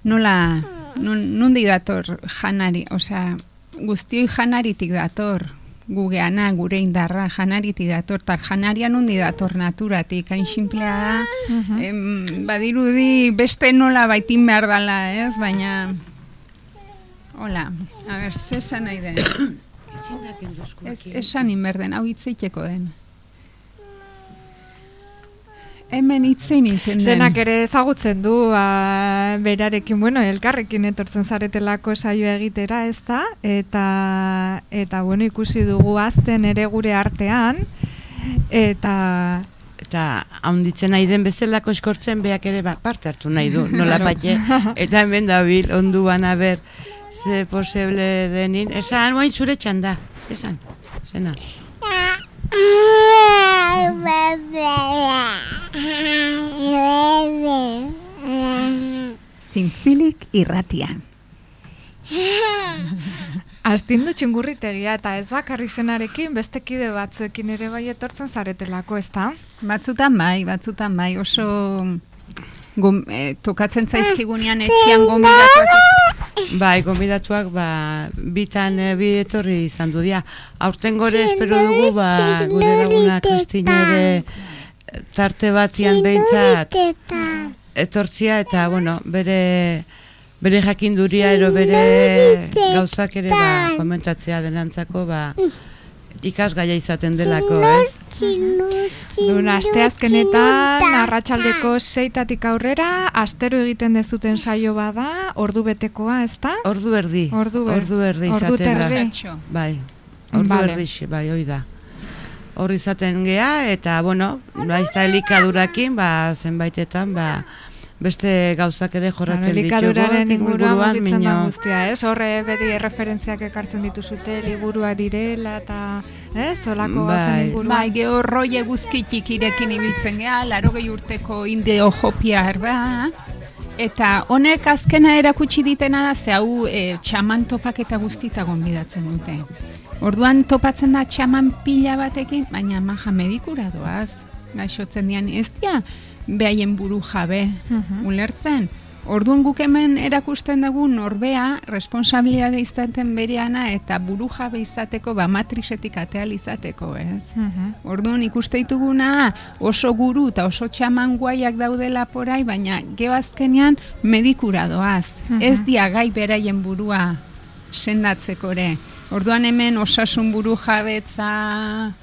nola, nun, nundi dator janari, osea, guztioi janaritik dator, gugeana, gure indarra, janaritik dator, tar janaria nundi dator naturatik, hain simplea da, em, badirudi beste nola baitin behar dala, ez, baina, hola, a ber, ze esan nahi den? Ez, esan inberden, hau hitzeiteko den. Hemen hitzein iten den. Zenak ere ezagutzen du, ba, berarekin, bueno, elkarrekin etortzen zaretelako saio egitera, ez da? Eta, eta bueno, ikusi dugu azten ere gure artean, eta... eta haunditzen nahi den bezalako eskortzen beak ere ba, parte hartu nahi du, nola patxe. Eta hemen da bil, onduan aber, ze posible denin. Esan, oain zure txanda, esan, zena. Zintzilik irratian. Astindu txingurritegia eta ez bakarri senarekin beste kide batzuekin ere bai etortzen zaretelako, ezta? Batzutan bai, batzutan bai, oso gom, eh, tokatzen zaizkigunean etxian gombidatuak. Bai, gonbidatuak, ba, bitan e, bi etorri izan du dia. Aurten gore espero dugu, ba, gure laguna Kristina ere eh, tarte batian behintzat etortzia eta, bueno, bere bere jakinduria ero bere gauzak ere ba, komentatzea denantzako, ba, ikasgaia izaten delako, ez? Dun, asteazkenetan, arratsaldeko seitatik aurrera, astero egiten dezuten saio bada, ordu betekoa, ezta? Ordu erdi. Ordu, ber- ordu erdi ordu izaten da. Bai. Ordu Vale. erdi, bai, hoi da. Hor izaten gea, eta, bueno, da elikadurakin, ba, zenbaitetan, ba, beste gauzak ere jorratzen ditugu. Elikaduraren inguruan mugitzen da mino- guztia, ez? Horre beti referentziak ekartzen dituzute, liburua direla eta, ez? Zolako Bai. inguruan. Bai, geho roie guzkitik irekin ibiltzen gea, laro gehi urteko indeo jopiar, ba. Eta honek azkena erakutsi ditena da, ze hau e, txaman topak eta guztita gonbidatzen dute. Orduan topatzen da txaman pila batekin, baina maja medikura doaz. Gaixotzen dian ez dia, behaien buru jabe, ulertzen. Orduan guk hemen erakusten dugu norbea responsabilitate izaten bereana eta buru jabe izateko ba matrizetik ateal izateko, ez? Orduan ikuste dituguna oso guru eta oso txaman guaiak daudela porai, baina gebazkenean medikura doaz. Mhm. Ez dia gai beraien burua sendatzeko ere. Orduan hemen osasun buru jabetza...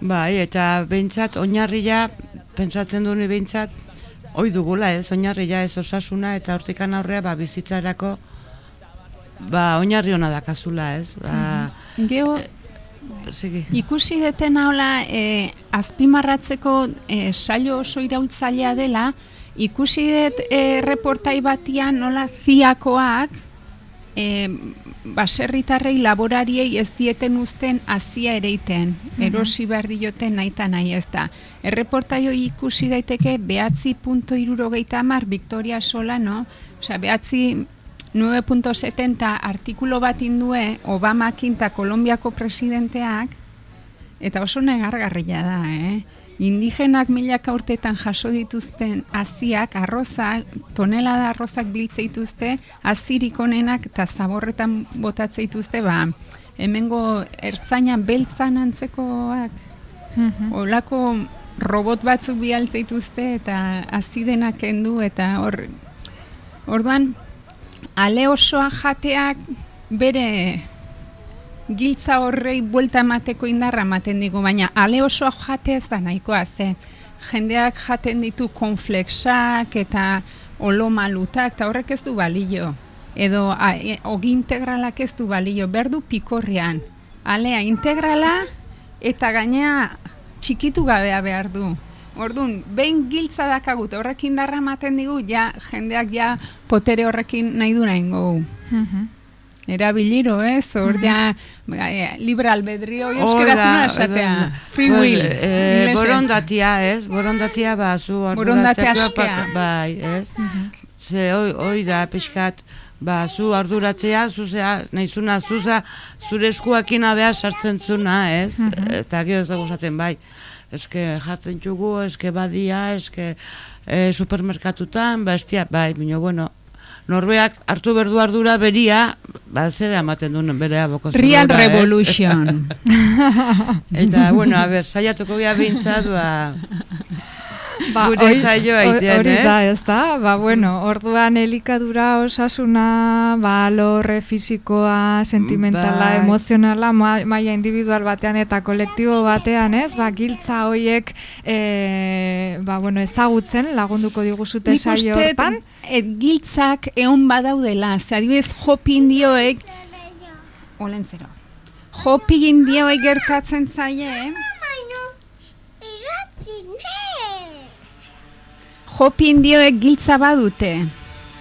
Bai, eta behintzat, oinarria, pentsatzen duen behintzat, oi dugula ez, oinarria ez osasuna, eta hortikan aurrea, ba, bizitzarako, ba, oinarri hona dakazula ez, ba, Geo, segi. Ikusi detena hola e, azpimarratzeko e, saio oso iraultzailea dela, ikusi dut e, reportai batian nola ziakoak e, baserritarrei laborariei ez dieten uzten hazia ereiten, Mhm. erosi behar dioten nahi eta nahi ez da. Erreportai hori ikusi daiteke behatzi punto irurogeita amar Victoria Solano, osea behatzi 9.70 artikulo bat indue Obamakin eta Kolombiako presidenteak, eta oso negargarria da, eh? Indigenak milaka urtetan jaso dituzten haziak, arrozak, tonelada arrozak biltze dituzte, azirik onenak eta zaborretan botatze dituzte, ba, hemengo ertzaina beltzan antzekoak, Mhm. olako robot batzuk bialtze dituzte eta azidenak kendu eta hor orduan ale osoa jateak bere giltza horrei buelta emateko indarra ematen digu, baina ale osoa jate ez da nahikoa, ze jendeak jaten ditu konflexak eta olomalutak, eta horrek ez du balio. Edo a, e, ogi integralak ez du balio, berdu pikorrean. Alea integrala eta gainea txikitu gabea behar du. Orduan, behin giltza dakagut, horrek indarra ematen digu, ja, jendeak ja potere horrekin nahi du nahi Mhm. Erabiliro, ez? Hor ja, eh, libre albedrio, euskera Hor da, zuna esatea. Free Pues, will. eh, ingelesez. borondatia, ez? Borondatia, ba, zu pa- Bai, ez? Ze, hoi, hoi da, pixkat, ba, zu arduratzea, zuzea, nahizuna, zuza, zure eskuakin abea sartzen zuna, ez? Eta gero ez dago esaten, bai, eske jartzen txugu, eske badia, eske e, supermerkatutan, ba, estia, bai, bino, bueno, norbeak hartu berdu ardura beria, ba, zera ematen duen bere aboko Real Revolution. Eta, bueno, a ber, saiatuko gea bintzat, ba, Ba, gure hoi- saioa hoi- itean, Hori da, ez da? Ba, bueno, orduan elikadura osasuna, ba, lorre fisikoa, sentimentala, Bai. emozionala, ma, maila individual batean eta kolektibo batean, ez? Ba, giltza hoiek, e, ba, bueno, ezagutzen lagunduko diguzute Nik saio uste hortan. et giltzak egon badaudela, ze adibidez jopi indioek, olentzero, jopi indioek gertatzen zaie, Jopin dioek giltza badute,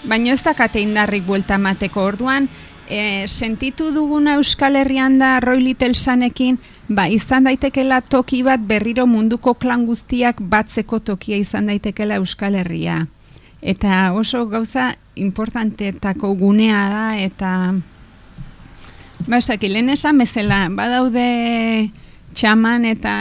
baina ez dakate indarrik buelta emateko orduan, e, sentitu duguna Euskal Herrian da Roy Littlesanekin, ba, izan daitekela toki bat berriro munduko klan guztiak batzeko tokia izan daitekela Euskal Herria. Eta oso gauza importanteetako gunea da, eta ba, ez dakit, lehen esan bezala, badaude txaman eta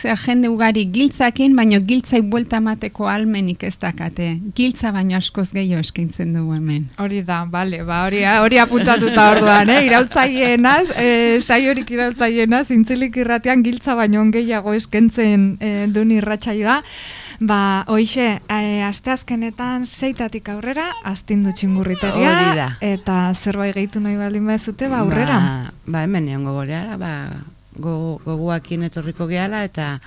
zera jende ugari giltzakin, baino giltzai buelta emateko almenik ez dakate. Giltza baino askoz gehiago eskaintzen dugu hemen. Hori da, bale, ba, hori, hori apuntatuta orduan, eh? Iraultzaienaz, eh, saiorik iraultzaienaz, zintzilik irratean giltza baino gehiago eskentzen eh, duen irratsaioa. Ba, hoixe, eh, asteazkenetan seitatik aurrera, astindu da. Eta zerbait gehitu nahi baldin bazute, ba, aurrera. Ba, ba hemen egongo goreara, ba, go, goguakin etorriko gehala, eta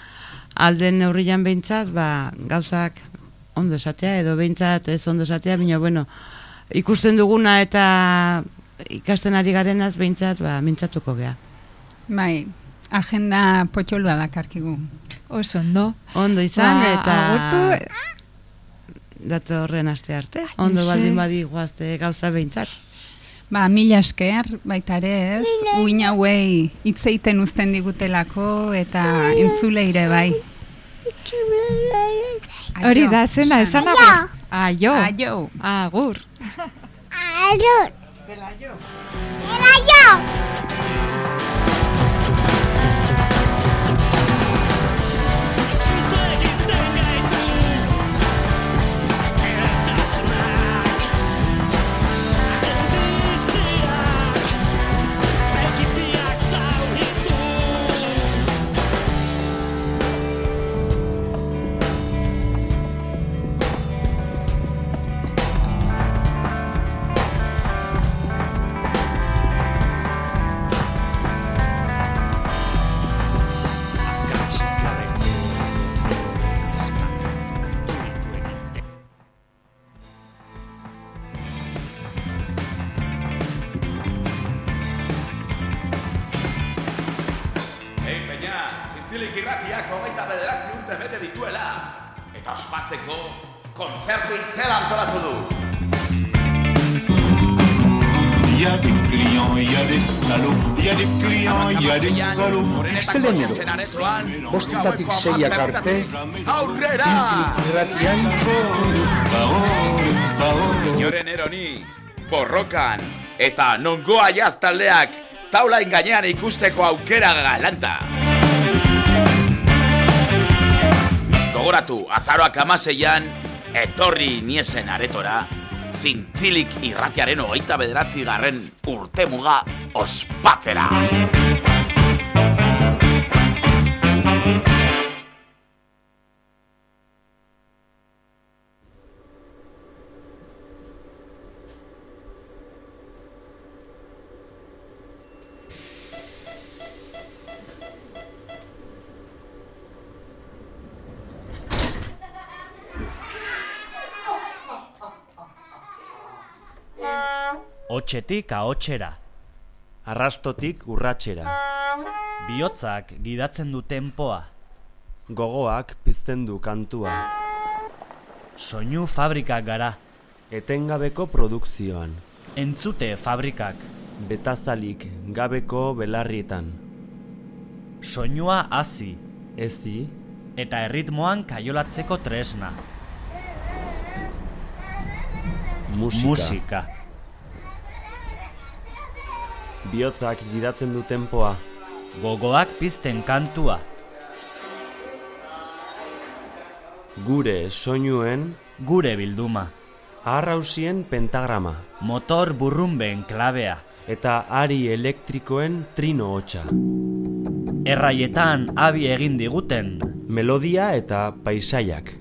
alden neurrian behintzat, ba, gauzak ondo esatea, edo behintzat ez ondo esatea, baina, bueno, ikusten duguna eta ikasten ari garenaz behintzat, ba, mintzatuko gea. Bai, agenda potxolua dakarkigu. Oso ondo. Ondo izan, Ba, eta... agurtu, datorren aste arte. Ondo baldin badi guazte gauza behintzat. Ba, mila esker, baita ere ez, uin hauei hitzeiten uzten digutelako eta entzuleire bai. Hori da, zena, esan agur. Aio. Aio. Agur. Agur. Dela yo. Dela yo. Salauds. Asteleniero, bostetatik seiak arte, aurrera! Irratian, Inoren eroni, borrokan, eta nongoa jaz taldeak taulain gainean ikusteko aukera galanta. Gogoratu, azaroak amaseian, etorri niesen aretora, zintzilik irratiaren hogeita bederatzi garren urte ospatzera. Hotxetik ahotxera. Arrastotik urratxera. Bihotzak gidatzen du tempoa. Gogoak pizten du kantua. Soinu fabrikak gara. Etengabeko produkzioan. Entzute fabrikak. Betazalik gabeko belarrietan. Soinua hazi. Ezi. Eta erritmoan kaiolatzeko tresna. Musika. Musika. Bihotzak gidatzen du tempoa. Gogoak pizten kantua. Gure soinuen Gure bilduma. Arrausien pentagrama. Motor burrunben klabea. Eta ari elektrikoen trino hotxa. Erraietan abi egin diguten. Melodia eta paisaiak.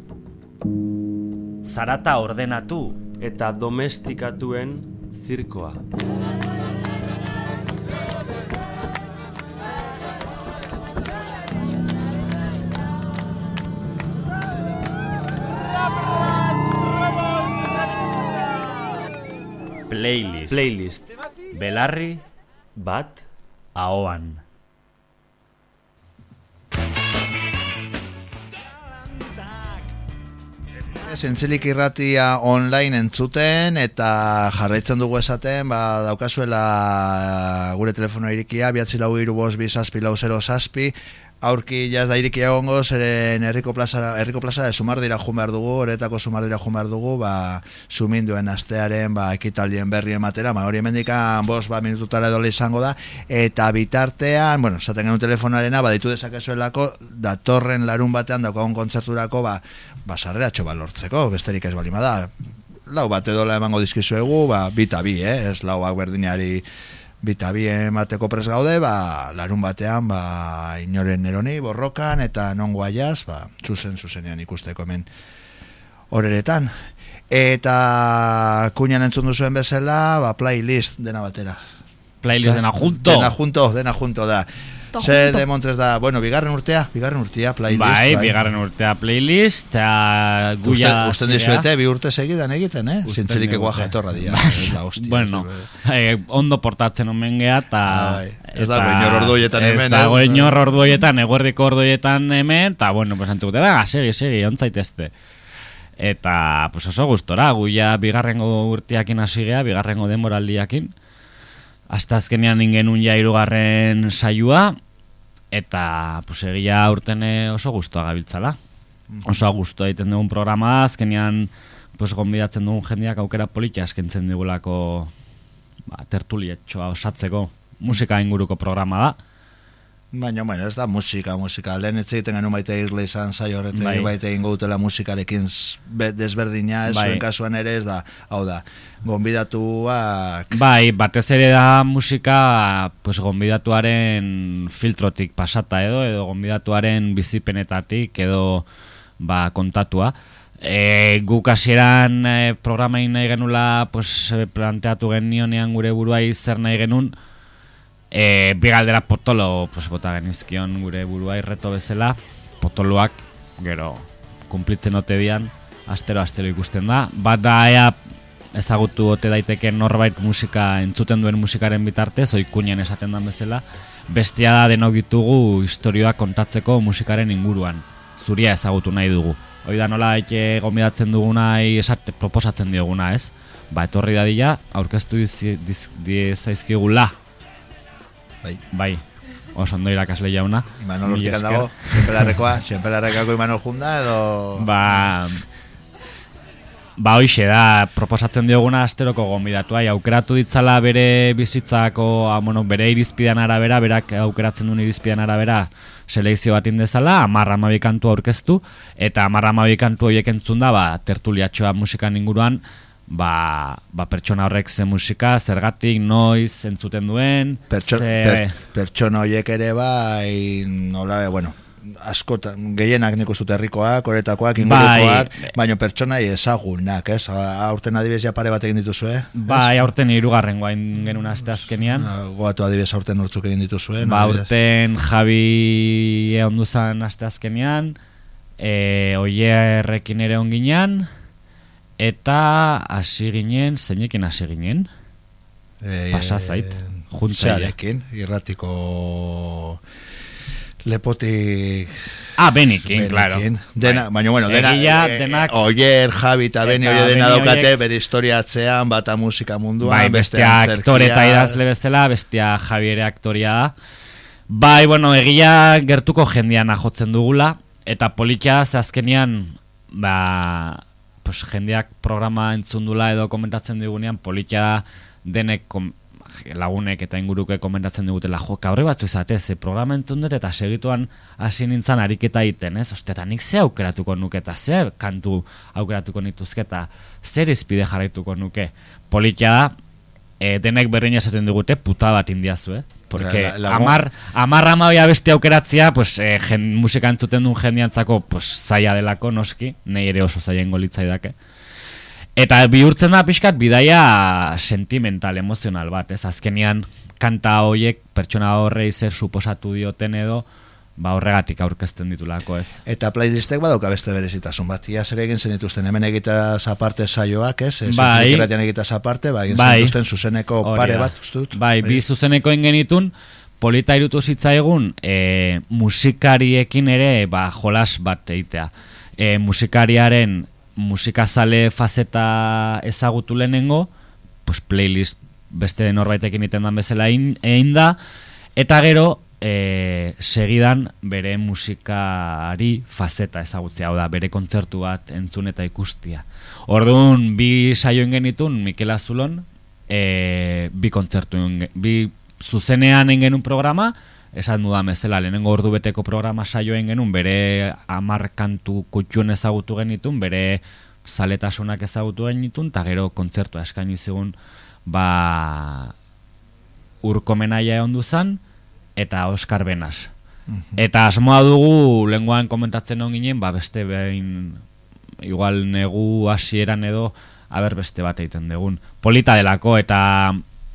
Zarata ordenatu. Eta domestikatuen zirkoa. Playlist. Playlist. Belarri. Bat. Ahoan. Zintzilik irratia online entzuten eta jarraitzen dugu esaten, ba, daukazuela gure telefono irikia, biatzi lau iru bost bi zazpi lau zero zazpi, aurki jaz da irikia gongo, zeren herriko plaza, herriko plaza de sumar dira jun behar dugu, horretako sumar dira jun behar dugu, ba, suminduen astearen, ba, ekitaldien berri ematera, ba, hori emendikan bost ba, minututara edo izango da, eta bitartean, bueno, esaten genuen telefonarena, ba, ditu dezakezuelako, datorren larun batean daukagun kontzerturako, ba, ba, sarrera txoba lortzeko, besterik ez balima da, lau bat edola emango dizkizuegu, ba, bita bi, eh? ez lauak berdinari bita bi emateko pres gaude, ba, larun batean, ba, inoren neroni, borrokan, eta non guaiaz, ba, zuzen, zuzenean ikusteko hemen horeretan. Eta kuñan entzun duzuen bezala, ba, playlist dena batera. Playlist dena junto. Dena junto, dena junto da. Junto, Ze junto. de Montres da, bueno, bigarren urtea, bigarren urtea, playlist. Bai, bigarren urtea playlist, eta guia... Uste, uste dizuete, bi urte segidan egiten, eh? Zintzilik egua jatorra dia. es la hostia, bueno, eh, ondo portatzen omen geha, eta... Bai, ez dago inor orduoietan hemen, Ez dago eh? inor orduoietan, eguerdiko orduoietan hemen, eta, bueno, pues antzukute, venga, segi, segi, ontzaitezte. Eta, pues oso gustora, guia bigarrengo urteakin hasi geha, bigarrengo demoraldiakin. Hasta azkenean ingenun ja irugarren saioa, eta, pues egia urten eh, oso gustoa gabiltzala. Oso gustoa egiten dugun programa, da, azkenean, pues gonbidatzen dugun jendeak aukera politia eskentzen digulako ba, tertulietxoa osatzeko musika inguruko programa da. Baina, baina, ez da musika, musika. Lehen ez egiten genuen baita irle izan zaio horretu, Bai. bai. baita ingo dutela musikarekin desberdina, ez Bai. zuen kasuan ere ez da, hau da, gonbidatuak... Bai, batez ere da musika pues, gonbidatuaren filtrotik pasata edo, edo gonbidatuaren bizipenetatik edo ba, kontatua. E, guk hasieran e, programain nahi genula pues, planteatu genionean gure buruai zer nahi genun, e, bi galdera potolo pues, bota genizkion gure buruai reto bezala, potoloak gero kumplitzen ote dian, astero astero ikusten da. Bat da ea ezagutu ote daiteke norbait musika entzuten duen musikaren bitartez, oikunen esaten dan bezala, bestia da denok ditugu historioak kontatzeko musikaren inguruan. Zuria ezagutu nahi dugu. Hoi da nola eke gomidatzen duguna esate, proposatzen dioguna, ez? Ba, etorri dadila, aurkeztu dizi- diz- diezaizkigula. Bai. Bai. Oso ondo irakasle jauna. Imanol Mila urtikan dago, sienpelarrekoa, sienpelarrekako Imanol junda, edo... Ba, ba hoixe da, proposatzen dioguna asteroko gonbidatua, aukeratu ditzala bere bizitzako, ah, bueno, bere irizpidean arabera, berak aukeratzen duen irizpidean arabera, selekzio bat indezala, amarra amabi kantu aurkeztu, eta amarra amabi kantu horiek entzun da, ba, tertuliatxoa musikan inguruan, ba, ba pertsona horrek ze musika, zergatik, noiz, entzuten duen, Pertso, ze- per, pertsona horiek ere bai, nola, bueno, askotan, gehienak nik uste herrikoak, horetakoak, ingurukoak, baina pertsona ezagunak, ez? Aurten adibidez ja pare bat egin dituzu, eh? Bai, aurten hirugarren guain genuen aste azkenean. Goatu adibidez aurten urtzuk egin dituzue, Ba, aurten Javi ondu zan aste azkenean, e, Oierrekin ere onginean, eta hasi ginen, zeinekin hasi ginen? Eh, Pasa zait, juntza ere. Zeinekin, irratiko lepotik... Ah, Benikin, claro. Dena, Bai. baina, bueno, dena, Egia, eh, denak- Oier, Javi eta Beni, Eta oie dena daukate, horiek- bere historia atzean, bata musika munduan, Bai, bestia aktore eta idazle bestela, bestia Javiere aktoria da. Bai, bueno, egia gertuko jendean jotzen dugula, eta politia azkenean, ba, pues, jendeak programa entzundula edo komentatzen digunean, politia denek kom, lagunek eta inguruke komentatzen digutela, jo, kabre batzu izate, ze programa entzun dut eta segituan hasi nintzen ariketa egiten, ez? Ostia, eta nik ze aukeratuko nuke eta ze kantu aukeratuko nituzke eta zer izpide jarraituko nuke. Politia da, e, denek berdin esaten digute puta bat indiazu, eh? Porque La- la- la- amar, amar amabia beste aukeratzea, pues, e, jen, musika entzuten duen jendiantzako pues, zaila delako, noski, nahi ere oso zaila ingo litzaidake. Eta bihurtzen da pixkat bidaia sentimental, emozional bat, ez? Azkenean kanta hoiek pertsona horrei zer suposatu dioten edo, ba horregatik aurkezten ditulako, ez? Eta playlistek badauka beste berezitasun bat. Ia zer egin zenituzten hemen egitaz aparte saioak, ez? Ez Bai. egiten egitaz aparte, ba, egin Bai. zenituzten zuzeneko Hori pare bat, uste dut. Bai, bi zuzeneko ingenitun, polita irutu zitzaigun e, musikariekin ere ba, jolas bat eitea. E, musikariaren musikazale fazeta ezagutu lehenengo, pues playlist beste norbaitekin iten dan bezala egin da, eta gero e, segidan bere musikari fazeta ezagutzea, hau da, bere kontzertu bat entzun eta ikustia. Orduan, bi saioen genitun, Mikel Azulon, e, bi kontzertu, bi zuzenean egin genuen programa, esan dudan bezala, lehenengo ordu beteko programa saioen genuen, bere amar kantu kutxun ezagutu genitun, bere zaletasunak ezagutu genitun, eta gero kontzertua eskaini zigun, ba, urko menaia egon zan, eta Oskar Benas. Eta asmoa dugu, lenguan komentatzen on ginen, ba, beste behin, igual negu hasieran edo, aber beste bat egiten dugun. Polita delako, eta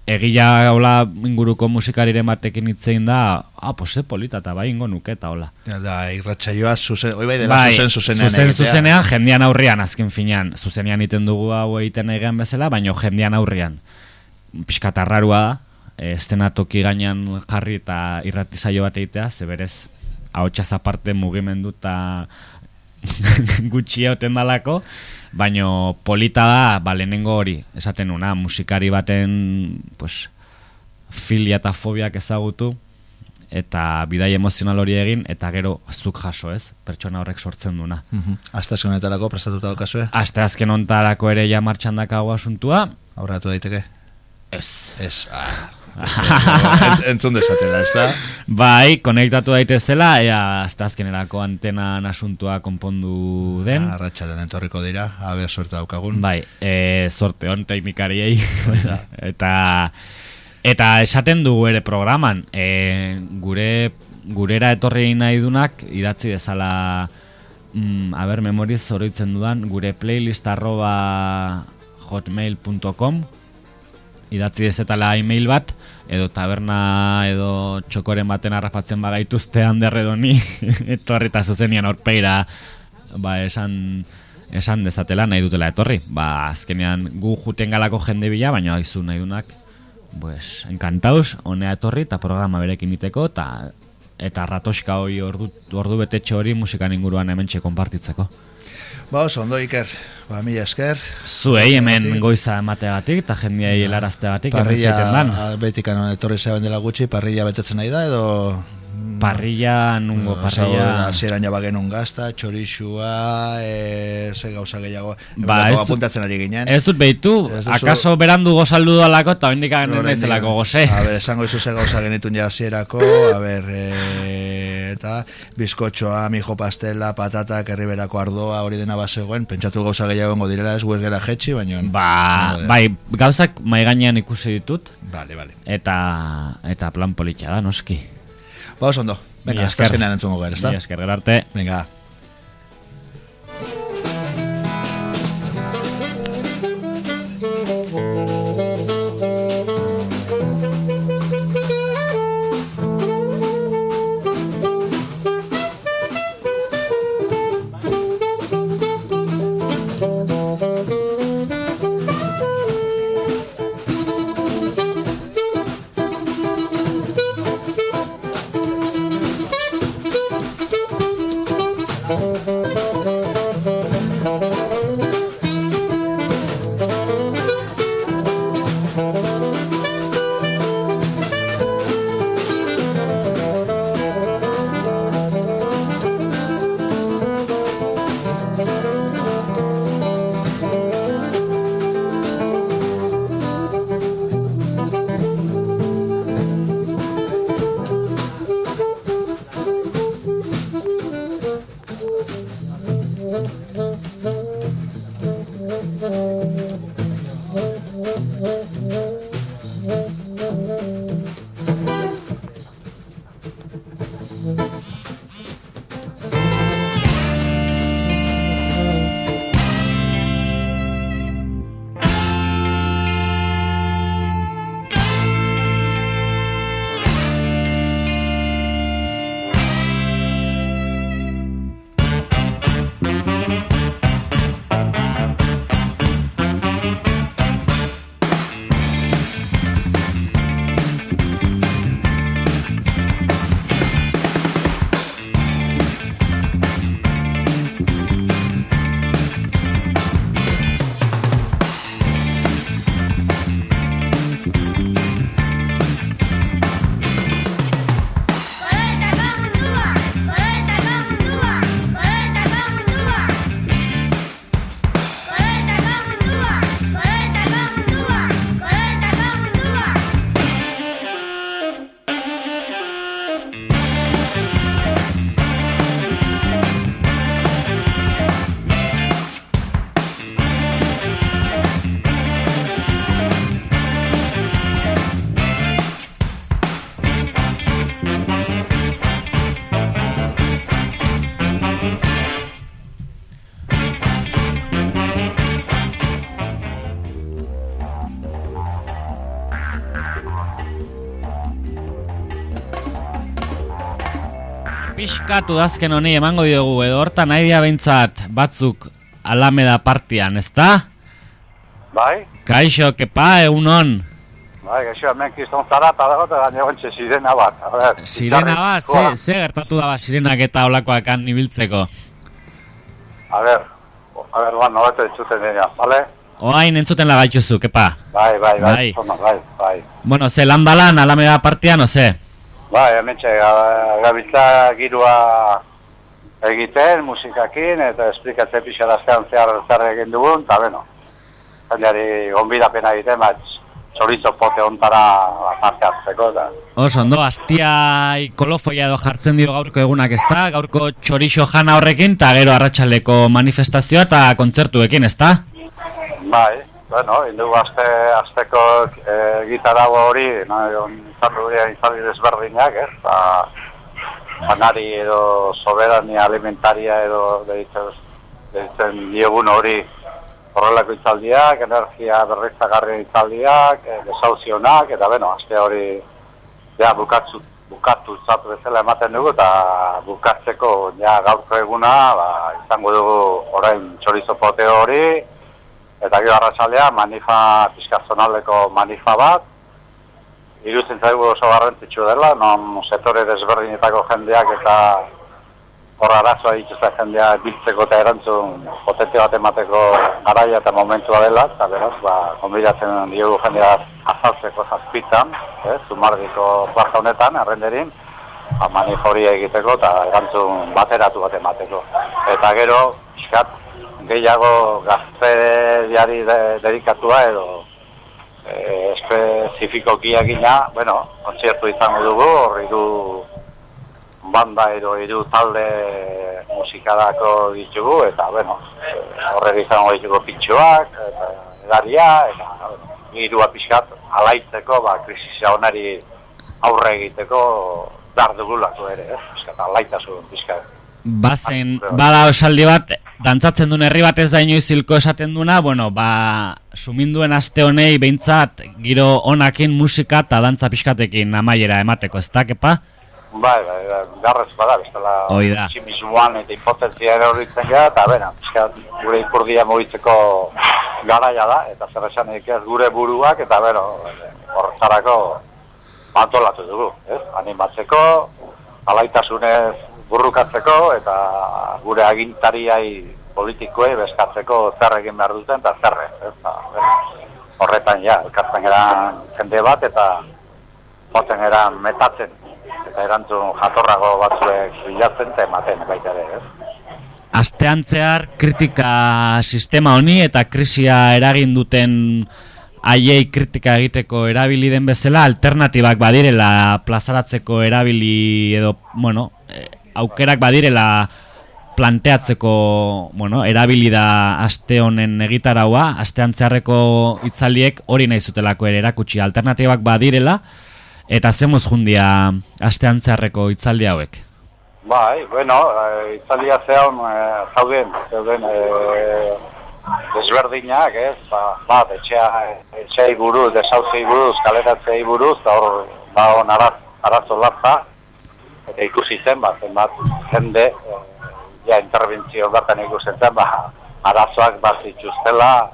egila hola inguruko musikariren batekin hitzein da, ah, pues ze polita, eta bai ingo nuke, eta hola. Da, irratsaioa zuzen, oi bai dela Bai, zuzen zuzenean zuzen, egitea. zuzenean, jendean aurrian, azken finean, zuzenean iten dugu hau egiten egean bezala, baino jendean aurrian. Piskatarrarua da, estenatoki gainean jarri eta irratizaio bat egitea, ze berez, ahotsaz aparte mugimendu eta gutxi hauten dalako, baino polita da, ba, lehenengo hori, esaten una, musikari baten, pues, filia eta fobiak ezagutu, eta bidai emozional hori egin, eta gero zuk jaso ez, pertsona horrek sortzen duna. Mhm. Aste azken honetarako prestatuta daukazue? Aste azken hontarako ere ja martxan dakago asuntua. Aurratu daiteke? Ez. Ez. Ah. Ent- entzun desatela, ez da? Bai, konektatu daitezela, ea aste azkenerako antenan asuntua konpondu den. Arratxalen entorriko dira, abe suerte daukagun. Bai, e, sorte hon teknikariei. eta eta esaten dugu ere programan, e, gure gurera etorri nahi dunak idatzi dezala mm, a ber, memoriz oroitzen dudan, gure playlist arroba hotmail.com idatzi dezetala email bat, edo taberna edo txokoren baten harrapatzen bagaituzte handerre doni, etorri eta zuzenian orpeira ba, esan, esan dezatela nahi dutela etorri. Ba, azkenean gu juten galako jende bila, baina haizu nahi dunak, pues, encantaus, honea etorri eta programa berekin iteko, eta eta ratoska hori ordu, ordu betetxo hori musikan inguruan hementxe konpartitzeko. Ba, oso, ondo Iker, ba, mila esker. Zuei hemen goiza emateagatik eta jendeai helarazteagatik errez Parrilla, dan. betik anon etorri zeben dela gutxi, parrilla betetzen nahi da, edo... Parrilla, nungo parrilla... Hasieran jaba genuen gazta, txorixua, e, ze gauza gehiago. Ba, ez apuntatzen ari ginen. Ez dut behitu, duzu- akaso berandu gozaldu dalako eta bendik agen Oraindik- naizelako goze. A ber, esango izu ze gauza genitun ja hasierako, a ber, e, eta bizkotxoa, mijo pastela, patatak, herriberako ardoa, hori dena bazegoen, pentsatu gauza gehiago gongo direla, ez guez gera jetxi, baina... Ba, bai, gauzak mai gainean ikusi ditut. Vale, vale. Eta, eta plan politxa da, noski. Ba, oso ondo. Venga, hasta esker. azkenean entzungo gara, ezta? Mila esker, gero arte. Venga. Pixkatu dazken honi emango diogu edo hortan nahi dia behintzat batzuk alameda partian, ezta? Bai, Kaixo, kepa, egunon. bai, gaixo, hemen kiston zara, eta dago, eta gaine gontxe sirena bat. A ber, Sirena bat, ze, ze gertatu da ba, sirenak eta olakoak han ibiltzeko. A ber, a ber, ba, nobeto entzuten dira, bale? Oain entzuten lagaituzu, kepa. Bai, bai, bai, Bai. bai, bai, bai. Bueno, ze lan balan alameda partian, oze? Bai, hemen txe, ga- gabiltza girua egiten, musikakin, eta esplikatzen pixaraztean zehar zer egin dugun, eta beno, jendeari gonbidapena egiten, bat, txorizo pote ontara ba, parte hartzeko, eta Oso, ondo, astia kolofoia edo jartzen dio gaurko egunak ezta? Gaurko txorixo jana horrekin, eta gero arratsaleko manifestazioa eta kontzertuekin, ezta? Bai, bueno, indugu azte, azteko e, gitarra hori, no, izan du dira izan desberdinak, ez? Ba, janari edo soberania alimentaria edo deitzen, diogun hori horrelako itzaldiak, energia berriztagarri itzaldiak, e, desauzionak, eta beno, azte hori ja, bukatzu, bukatu zatu bezala ematen dugu, eta bukatzeko ja, gaurko eguna, ba, izango dugu orain txorizo pote hori, eta gero arratsalea manifa pizkazonaldeko manifa bat. Irutzen zaigu oso garrantzitsu dela non sektore desberdinetako jendeak eta hor arazoa dituzten jendea biltzeko eta erantzun potente bat emateko garaia eta momentua dela eta beraz ba konbidatzen diogu jendea azaltzeko zazpitan eh, zumardiko plaza honetan errenderin ba, manif egiteko eta erantzun bateratu bat emateko. Eta gero pixkat gehiago gazteriari de, dedikatua edo e, espezifikoki egina, bueno, kontzertu izango dugu, hor hiru banda edo hiru talde musikadako ditugu, eta, bueno, e, horrek izango ditugu pintxoak, eta edaria, eta, bueno, hirua pixkat, alaitzeko, ba, krisisa honari aurre egiteko, dar dugulako ere, ez? Pixkat, alaitasun pixkat. Bazen, bada osaldi bat, dantzatzen duen herri bat ez da inoiz hilko esaten duna, bueno, ba, suminduen aste honei behintzat giro onakin musika eta dantza pixkatekin amaiera emateko, ez da, kepa? Bai, bai, bai, garrez bada, bestela Hoi da. tximismoan eta impotentzia ere horritzen gara, eta bena, pixkat, gure ipurdia mugitzeko garaia da, eta zer esanik ez gure buruak, eta bero, horretarako antolatu dugu, ez? Animatzeko, alaitasunez burrukatzeko, eta gure agintariai politikoei beskatzeko zer egin behar duten, eta zer ez, ez? Eta, beno, horretan ja, elkartzen gara jende bat, eta joten gara metatzen, eta erantzun jatorrago batzuek bilatzen eta ematen baita ere, ez? Astean zehar kritika sistema honi eta krisia eragin duten haiei kritika egiteko erabili den bezala alternatibak badirela plazaratzeko erabili edo, bueno, aukerak badirela planteatzeko, bueno, erabili da aste honen egitaraua, astean zeharreko itzaliek hori nahi zutelako ere erakutsi alternatibak badirela eta zemuz jundia astean zeharreko itzaldi hauek. Bai, bueno, e, itzaldia zeon e, zauden, zeuden e, desberdinak, ez? Ba, bat, etxea, etxeai buruz, desauzei buruz, kaleratzei buruz, hor, ba, on araz, arazo latza, eta ikusi zen, ba, zenbat, jende, e, ja, interbentzio bertan ikusten zen, ba, arazoak bat zituztela,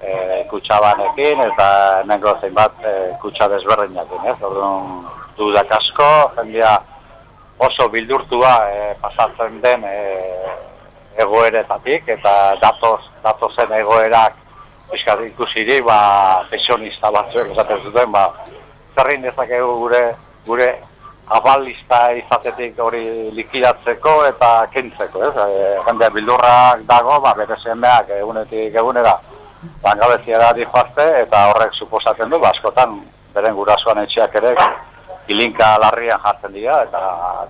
e, kutsabanekin, eta hemengo zenbat e, kutsa desberdinakin, ez? Orduan, dudak asko, jendea, oso bildurtua e, pasatzen den e, egoeretatik eta datoz, datozen egoerak pixkat ikusiri, ba, pensionista batzuek esaten zuten, ba, zerrin dezakegu gure, gure abalista izatetik hori likidatzeko eta kentzeko, ez? E, jende bildurrak dago, ba, bere semeak egunetik egunera langabeziara dihoazte eta horrek suposatzen du, ba, askotan beren gurasoan etxeak ere ilinka larrian jartzen dira eta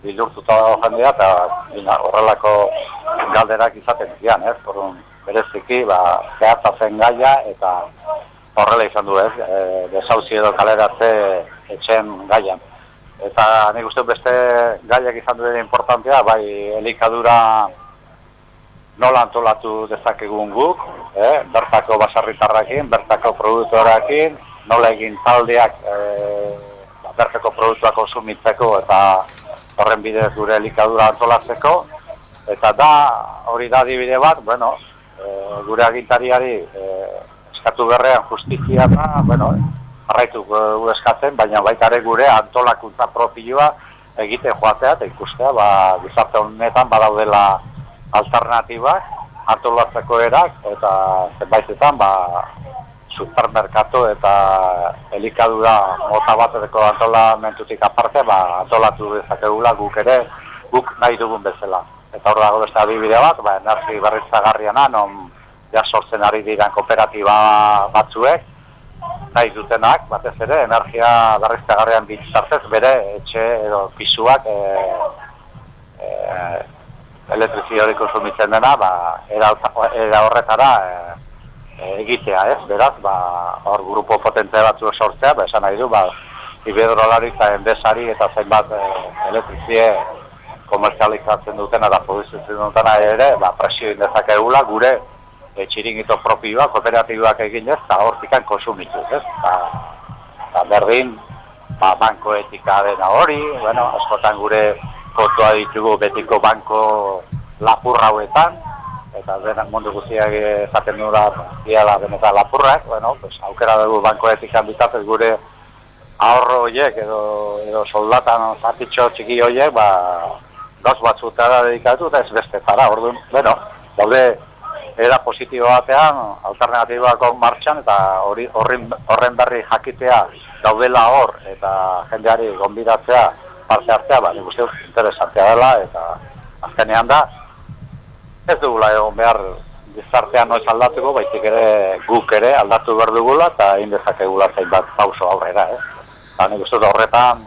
bildurtuta dago jendea eta ina, horrelako galderak izaten dian, ez? Orduan bereziki ba zehatza zen gaia eta horrela izan du, ez? E, desauzi edo kaleratze etxen gaian. Eta nik uste beste gaiak izan duen importantea, bai elikadura nola antolatu dezakegun guk, eh? bertako basarritarrakin, bertako produktorakin, nola egin taldeak eh, berteko produktuak konsumitzeko eta horren bidez gure elikadura antolatzeko, eta da, hori da adibide bat, bueno, e, gure agintariari e, eskatu berrean justizia da, bueno, jarraitu gu eskatzen, baina baita ere gure antolakuntza propioa egite joatea eta ikustea, ba, gizarte honetan badaudela alternatibak, antolatzeko erak, eta zenbaitetan, ba, supermerkatu eta elikadura mota bateko antolamentutik aparte, ba, antolatu dezakegula guk ere, guk nahi dugun bezala. Eta hor dago beste adibide bat, ba, energi berriztagarriana, non ja sortzen ari diren kooperatiba batzuek, nahi dutenak, batez ere, energia berriztagarrian bitzartez bere etxe edo pisuak e, e, elektrizio hori konsumitzen dena, ba, era, horretara e, egitea, ez? Beraz, ba, hor grupo potente batzu sortzea, ba, esan nahi du, ba, ibedrolari eta endesari eta zenbat e, elektrizie komerzializatzen dutena eta produzitzen dutena ere, ba, presio indezakegula gure e, txiringito propioa, kooperatibak egin ez, eta hortikan konsumitu, ez? Ba, berdin, ba, banko etika dena hori, bueno, askotan gure kontua ditugu betiko banko lapur hauetan, eta denak mundu guztiak esaten dura diala benetan lapurrak, bueno, pues, aukera dugu banko etikan bitatez gure ahorro horiek edo, edo soldatan zatitxo txiki horiek, ba, gauz batzutara dedikatu eta ez bestetara, orduan, bueno, daude era positibo batean, alternatibako martxan, eta hori horren, berri jakitea daudela hor, eta jendeari gonbidatzea, parte hartzea, ba, nik uste interesantea dela, eta azkenean da, ez dugula egon behar gizartean noiz aldatuko, baizik ere guk ere aldatu behar dugula, eta egin dezakegula bat pauso aurrera, eh? Eta nik uste horretan,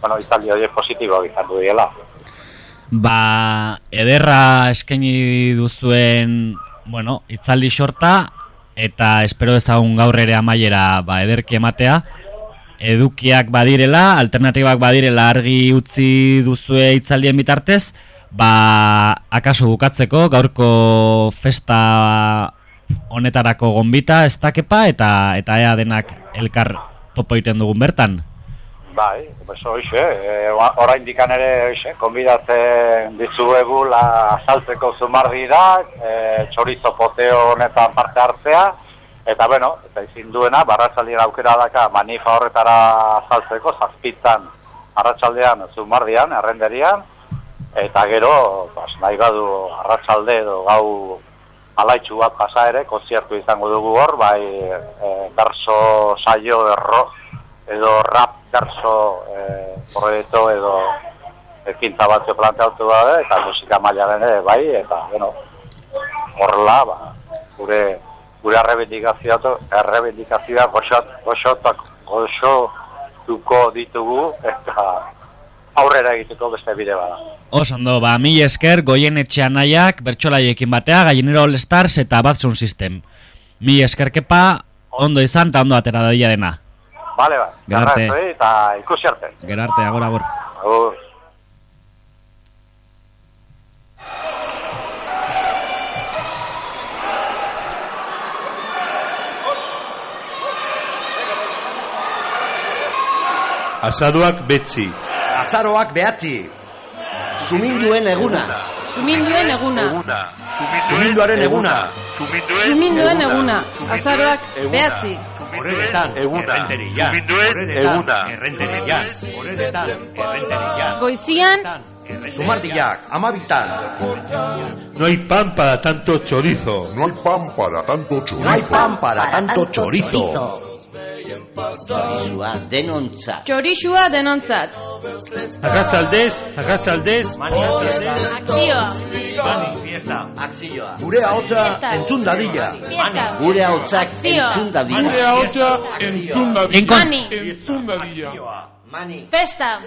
bueno, italdi horiek positibo izan du. Ba, ederra eskaini duzuen, bueno, itzaldi sorta, eta espero ezagun gaur ere amaiera ba, ederki ematea, edukiak badirela, alternatibak badirela argi utzi duzue itzaldien bitartez, ba, akaso bukatzeko gaurko festa honetarako gonbita ez dakepa eta eta ea denak elkar topo egiten dugun bertan. Bai, pues hoxe, e, orain dikan ere hoxe, konbidatzen dizuegu la azaltzeko zumardirak, e, txorizo poteo honetan parte hartzea, eta bueno, eta izin duena, barratzaldien aukera daka manifa horretara azaltzeko, zazpitan arratsaldean zumardian, errenderian, eta gero, bas, nahi badu arratsalde edo gau alaitxu bat pasa ere, konziertu izango dugu hor, bai e, berso saio erro, edo rap berso e, proiektu edo ekintza batzu planteatu da, eta musika mailaren ere, bai, eta, bueno, horrela, ba, gure gure arrebindikazioa, arrebindikazioa goxot, goxotak, goxotuko ditugu, eta aurrera egiteko beste bide bada. Osondo, ba, mi esker, goien etxean nahiak, bertxolaiekin batea, Gallinero All Stars eta Batzun System. Mi esker kepa, ondo izan eta ondo atera dadia dena. Bale, ba, Gerarte. garra, eta ikusi arte. Gerarte, agor, agor. Agur. Azaduak betzi. Azaroak behatzi. Suminduen eguna. Suminduen eguna. Suminduaren eguna. Suminduen eguna. Azaroak behatzi. Horeretan, eguna. Eguna. Errenterian. Horeretan, errenterian. Goizian, Sumardiak, amabitan. No hay pan para tanto chorizo. No hay pan para tanto chorizo. No hay pan para tanto chorizo. Txorizua denontzat. txorixua denontzat. Arratzaldez, arratzaldez. Akzioa. Mani, fiesta. Akzioa. Gure ahotsa Fiesta. entzun dadila. Fiesta. Gure Akzioa. entzun dadila. Gure ahotsa entzun Mani. Entzun dadila. Mani. Festa.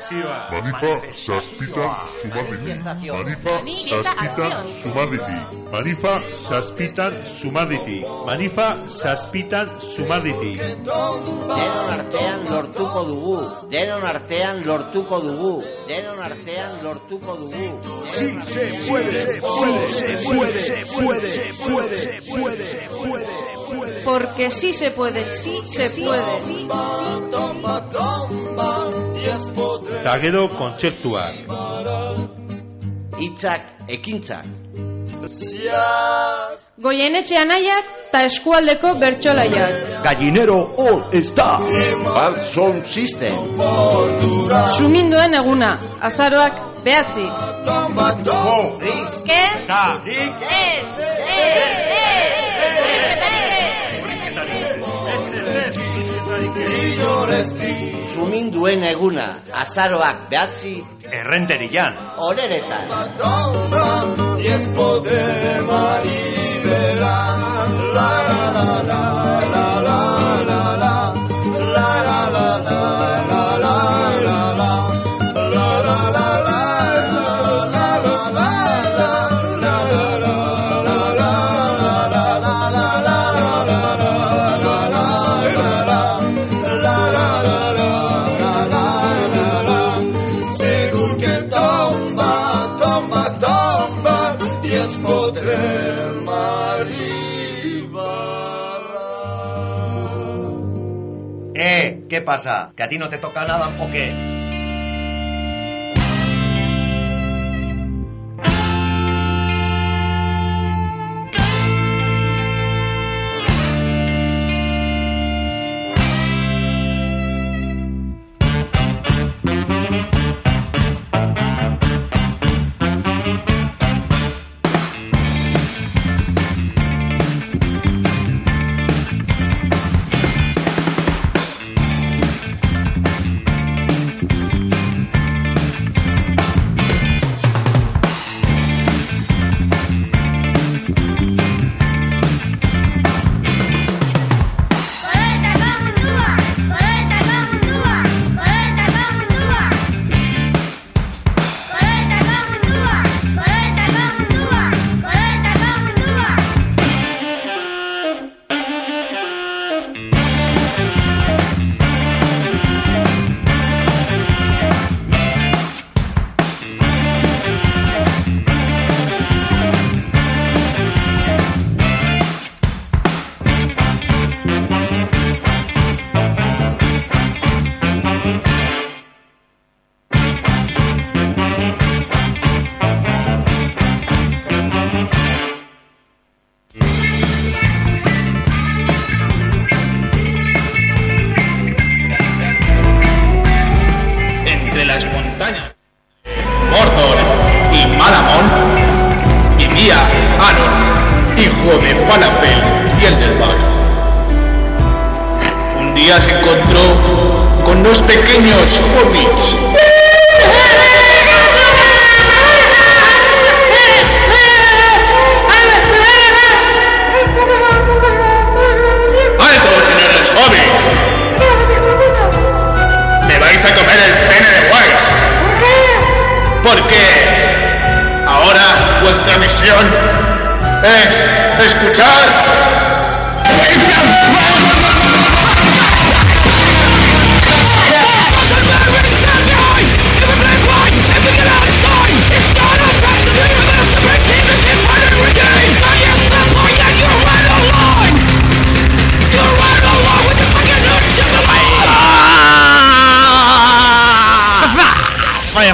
Manifa zazpitan sumarditi. Manifa zazpitan sumarditi. Manifa zazpitan sumaditi. Manifa zazpitan sumaditi. Denon artean lortuko dugu. Denon artean lortuko dugu. Denon artean lortuko dugu. Sí se puede, se puede, se puede, se puede, se puede, se puede, se puede. Porque sí se puede, sí se puede. Tomba, tomba, podré Eta gero kontzertuak. Hitzak ekintzak. Goienetxe anaiak eta eskualdeko bertsolaiak. Gallinero All Star. Bad Sound System. Suminduen eguna, azaroak behatzi. Ke? Suminduen eguna, azaroak behatzi. Errenterian. Horeretan. Segur ¿qué pasa? ¿Que a ti no te toca nada o qué?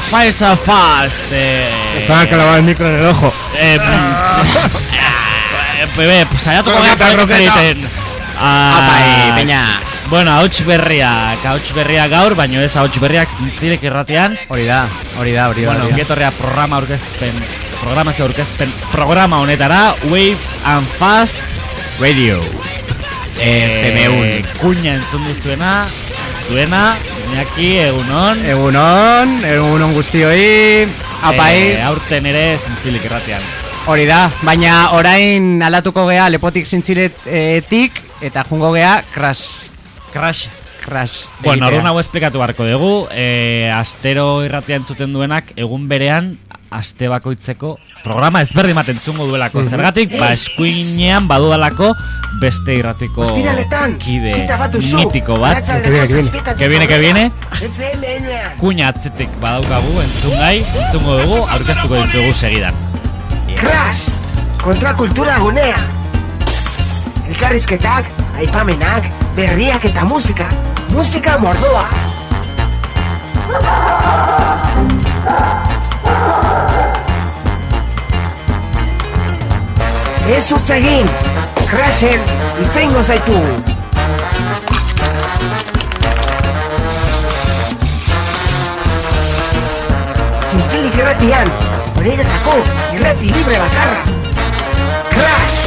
Fire so fast. Eh, Se van a clavar el micro en el ojo. Eh, eh, bebe, pues saiatuko gara Kroketa, kaleko kroketa. egiten. Ah, eh, peña. Bueno, hauts berriak, hauts berriak gaur, baino ez hauts berriak zintzilek irratean. Hori da, hori da, hori da. Bueno, ongetorrea programa aurkezpen, programazio aurkezpen programa honetara, Waves and Fast Radio. FM1. Kuña entzun duzuena, zuena, Iñaki, egunon. Egunon, egunon guztioi, apai. Eh, aurten ere zintzilik irratean. Hori da, baina orain aldatuko gea lepotik zintziletik eta jungo gea crash. Crash. Crash. Bueno, orduan hau esplikatu beharko dugu, e, astero irratia entzuten duenak, egun berean, aste bakoitzeko programa ezberdin bat entzungo duelako. Zergatik, ba, eskuinean badudalako beste irratiko kide mitiko bat. Arratsaldeko zazpitatik Que viene, que viene. Kuña atzetik badaukagu, entzungai, entzungo dugu, aurkeztuko ditugu segidan. Crash, kontrakultura gunea. Elkarrizketak, aipamenak, berriak eta musika. Musika mordoa. Ez utz egin, Crashen itzaingo zaitu. Zintzilik irratian, horretako irrati libre bakarra. Crash!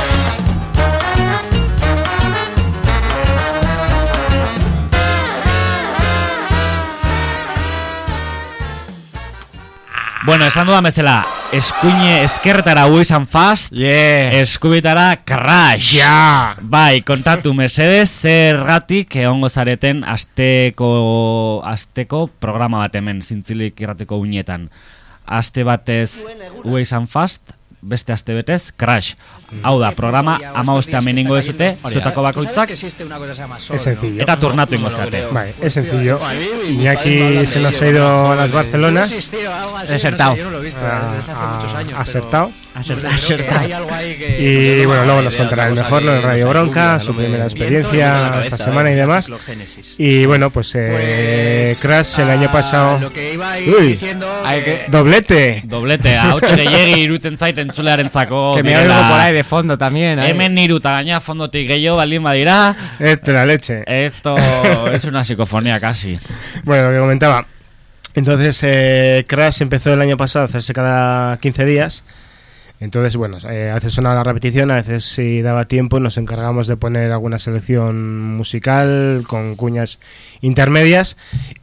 Bueno, esan dudan bezala, eskuine ezkerretara izan fast, yeah. eskubitara crash. Ja. Bai, kontatu mesedez, zergatik egongo zareten asteko, asteko programa bat hemen, zintzilik irrateko unietan. Aste batez izan fast, beste aste betez, crash. Hau da, programa ama ostean meningo dezute, zuetako bakoitzak, Es sencillo. eta turnatu ingo zarete. Vale, es sencillo. Iñaki se nos ha ido a las Barcelonas. Desertado. Acertado. Acertado. Acertado. Y bueno, luego nos contará el mejor, lo de Radio Bronca, su primera experiencia esta semana y demás. Y bueno, pues eh, Crash el año pasado. Uy, que... doblete. Doblete, hau gehiagi irutzen zait entzulearen zako. Que me oigo por ahí de fondo también. Hemen niru eta gaina fondotik gehiago baldin badira. Este la leche. Esto es una psicofonía casi. Bueno, lo que comentaba. Entonces, eh, Crash empezó el año pasado a hacerse cada 15 días. Entonces, bueno, eh, a veces sonaba la repetición, a veces si daba tiempo nos encargamos de poner alguna selección musical con cuñas intermedias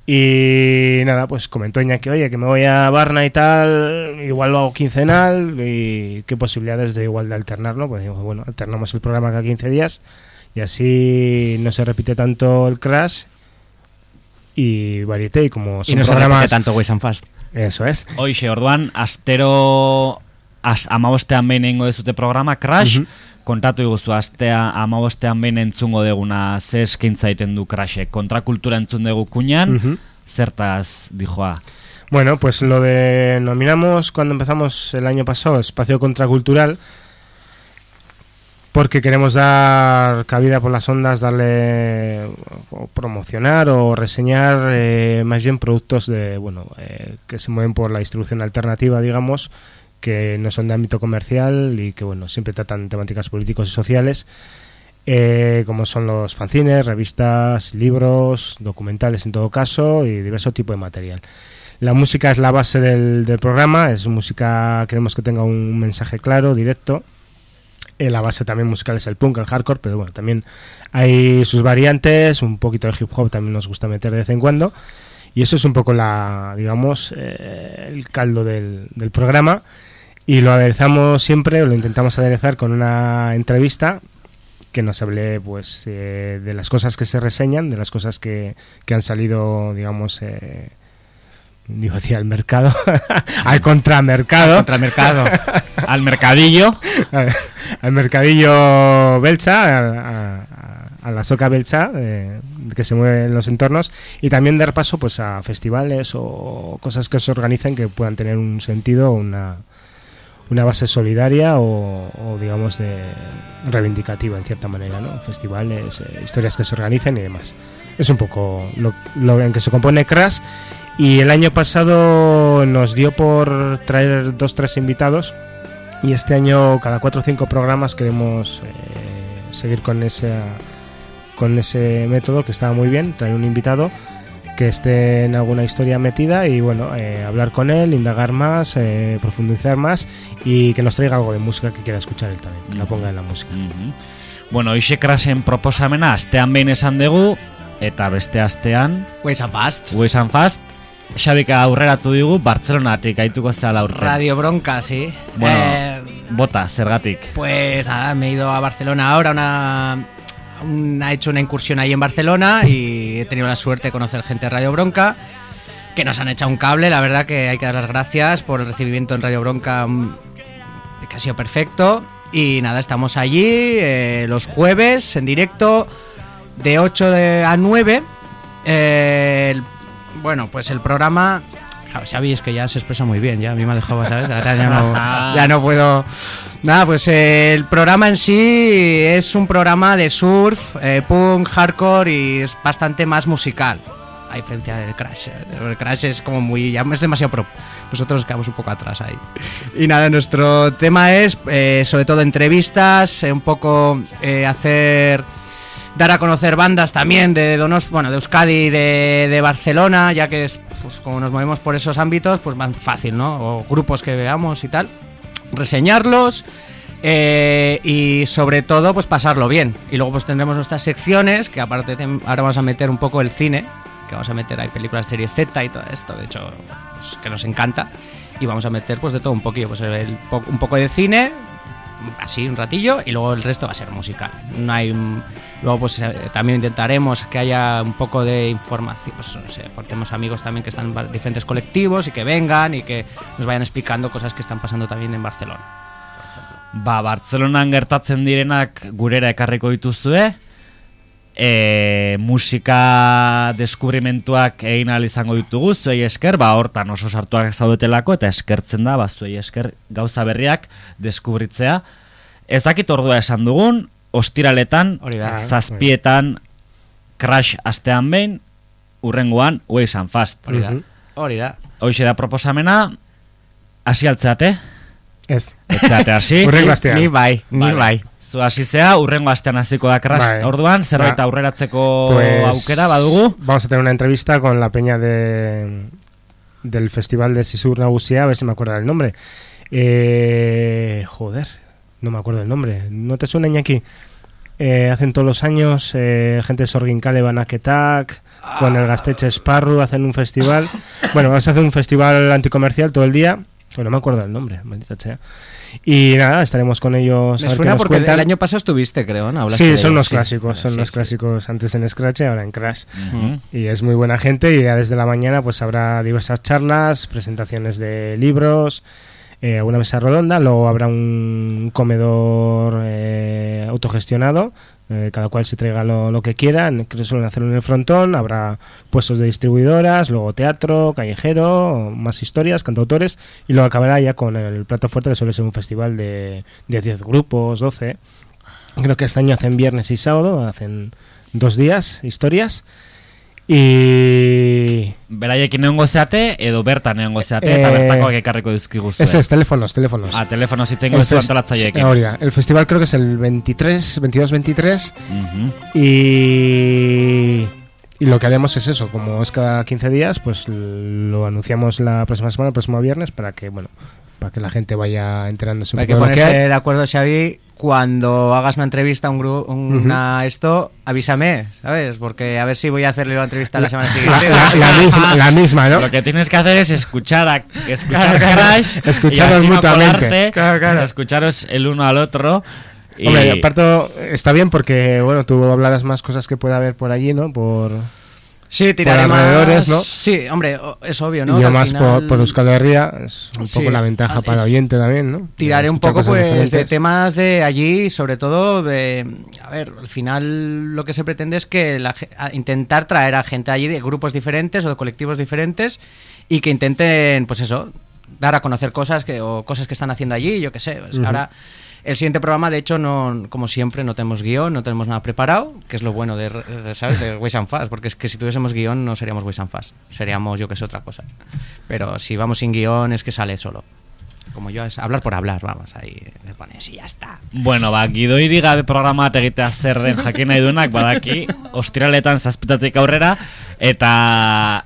y nada, pues comentó que oye, que me voy a Barna y tal, igual lo hago quincenal y qué posibilidades de igual de alternarlo, pues digo, bueno, alternamos el programa cada 15 días y así no se repite tanto el crash y varieté y como Y no se repite tanto Ways and Fast. Eso es. Hoxe, orduan, astero az, amabostean behin egingo dezute programa, Crash, Mhm. kontatu iguzu, astea amabostean behin entzungo deguna ze eskaintza egiten du Crashek. Kontrakultura entzun dugu kuñan, Mhm. zertaz dijoa. Bueno, pues lo de nominamos cuando empezamos el año pasado Espacio Contracultural porque queremos dar cabida por las ondas, darle o promocionar o reseñar eh, más bien productos de bueno eh, que se mueven por la distribución alternativa, digamos, que no son de ámbito comercial y que bueno siempre tratan temáticas políticos y sociales. eh, como son los fanzines, revistas, libros, documentales en todo caso y diverso tipo de material. La música es la base del, del programa, es música, queremos que tenga un mensaje claro, directo. Eh, la base también musical es el punk, el hardcore, pero bueno, también hay sus variantes, un poquito de hip hop también nos gusta meter de vez en cuando. Y eso es un poco la, digamos, eh, el caldo del, del programa. Y lo aderezamos siempre, o lo intentamos aderezar con una entrevista que nos hable pues eh, de las cosas que se reseñan, de las cosas que, que han salido, digamos, eh, digo decía al mercado, al contramercado, Al contramercado. Al mercadillo. al, al mercadillo belcha, a, a- a la soca belcha eh, que se mueve en los entornos y también dar paso pues a festivales o cosas que se organicen que puedan tener un sentido, una una base solidaria o, o, digamos de reivindicativa en cierta manera, ¿no? Festivales, eh, historias que se organicen y demás. Es un poco lo, lo en que se compone Crash y el año pasado nos dio por traer dos tres invitados y este año cada cuatro o cinco programas queremos eh, seguir con ese con ese método que estaba muy bien, traer un invitado que esté en alguna historia metida y bueno, eh, hablar con él, indagar más, eh, profundizar más y que nos traiga algo de música que quiera escuchar él también, que la ponga en la música. Bueno, hoxe Crashen proposamena astean behin esan dugu, eta beste astean... Ways and Fast. Ways and Fast. Xabika aurreratu digu, Bartzelonatik aituko zela urte. Radio Bronca, sí. Bueno, Eh, bota, zergatik. Pues nada, me he ido a Barcelona ahora, una, he hecho una incursión ahí en Barcelona y he tenido la suerte de conocer gente de Radio Bronca que nos han echado un cable, la verdad que hay que dar las gracias por el recibimiento en Radio Bronca mm, que ha sido perfecto y nada, estamos allí eh, los jueves en directo de 8 de- a 9 Eh, el- bueno, pues el programa es que ya se expresa muy bien, ya a mí me ha dejado, ¿sabes? Ahora ya no, ya no puedo... Nada, pues el programa en sí es un programa de surf, eh, punk, hardcore y es bastante más musical. a diferencia del Crash. El Crash es como muy. ya es demasiado pro. Nosotros nos quedamos un poco atrás ahí. Y nada, nuestro tema es eh, sobre todo entrevistas, eh, un poco eh, hacer. dar a conocer bandas también de Donost, bueno, de Euskadi y de, de Barcelona, ya que es, pues como nos movemos por esos ámbitos, pues más fácil, ¿no? O grupos que veamos y tal. Reseñarlos. eh, y sobre todo pues pasarlo bien y luego pues tendremos nuestras secciones que aparte ahora vamos a meter un poco el cine que vamos a meter ahí películas serie Z y todo esto de hecho pues, que nos encanta y vamos a meter pues de todo un poquillo pues el un poco de cine así un ratillo y luego el resto va a ser musical no hay luego pues eh, también intentaremos que haya un poco de información pues no sé porque tenemos amigos también que están en diferentes colectivos y que vengan y que nos vayan explicando cosas que están pasando también en Barcelona Ba, Bartzelonan gertatzen direnak gurera ekarriko dituzue. E, musika deskubrimentuak egin ahal izango ditugu, zuei esker, ba, hortan oso sartuak zaudetelako, eta eskertzen da, ba, zuei esker gauza berriak deskubritzea. Ez dakit ordua esan dugun, ostiraletan, Hori da. zazpietan, crash astean behin, urrengoan, Waze and Fast. Hori da. Hori da. Hoxe da proposamena, hasi altzeate? Ez. Etzeate hasi? Hurrengo astean. Ni bai, ni bai. Zu hasi zea, urrengo astean hasiko da crash. Bai. Orduan, zerbait Ba. aurreratzeko Pues, aukera badugu. Vamos a tener una entrevista con la peña de del Festival de Sisur Nagusia, a ver si me acuerdo del nombre. Eh, joder, no me acuerdo del nombre. ¿No te suena Iñaki? Eh, hacen todos los años, eh, gente de Sorgincale van a Ketak, con el Gasteche Sparru, hacen un festival. Bueno, vas a hacer un festival anticomercial todo el día. No me acuerdo del nombre, maldita sea. Y nada, estaremos con ellos. Me a ver qué suena nos porque el, cuentan. el año pasado estuviste, creo, ¿no? Hablaste Sí, son los sí. clásicos, son Sí, los sí. clásicos antes en Scratch y ahora en Crash. Y es muy buena gente y ya desde la mañana pues habrá diversas charlas, presentaciones de libros, eh, una mesa redonda, luego habrá un comedor eh, autogestionado, eh, cada cual se traiga lo, lo que quiera, en- que suelen hacerlo en el frontón, habrá puestos de distribuidoras, luego teatro, callejero, más historias, cantautores, y luego acabará ya con el plato fuerte que suele ser un festival de, de 10 grupos, 12. Creo que este año hacen viernes y sábado, hacen dos días, historias. Y... Beraiekin egongo zeate, edo bertan egongo zeate, eta Eh, bertakoak ekarriko dizkiguzue. Ese es, teléfonos, teléfonos. Ah, teléfonos hitz egingo fes- antolatzaileekin. Sí, hori da. El festival creo que es el 23, 22-23. Ujú. Y... Y lo que haremos es eso, como es cada 15 días, pues lo anunciamos la próxima semana, el próximo viernes, para que, bueno, para que la gente vaya enterándose un Hay que poco de lo que ponerse hay. de acuerdo, Xavi, cuando hagas una entrevista, un grupo, una esto, avísame, ¿sabes? Porque a ver si voy a hacerle una entrevista la semana siguiente. La- la misma- la misma, ¿no? Lo que tienes que hacer es escuchar a escuchar. Crash, Escucharos y así no mutuamente. colarte, Claro, claro. escucharos el uno al otro. Y... Hombre, aparte está bien porque, bueno, tú hablarás más cosas que pueda haber por allí, ¿no? Por... Sí, por tiraré alrededores, más- ¿no? Sí, hombre, es obvio, ¿no? Y Que yo al más final- por, por Euskal Herria, es un poco la ventaja para el oyente también, ¿no? Tiraré un poco pues de temas de allí, sobre todo de, a ver, al final lo que se pretende es que la, intentar traer a gente allí de grupos diferentes o de colectivos diferentes y que intenten, pues eso, dar a conocer cosas que o cosas que están haciendo allí, yo qué sé. pues. Ahora el siguiente programa, de hecho, no, como siempre, no tenemos guion, no tenemos nada preparado, que es lo bueno de, de, ¿sabes? de Ways and Fast, porque es que si tuviésemos guion no seríamos Ways and Fast, seríamos yo que sé otra cosa. Pero si vamos sin guion es que sale solo. Como yo, es hablar por hablar, vamos, ahí me pones y ya está. Bueno, ba, gidoiri gabe programa egitea zer den jakin nahi duenak, badaki, ostiraletan zazpitatik aurrera, eta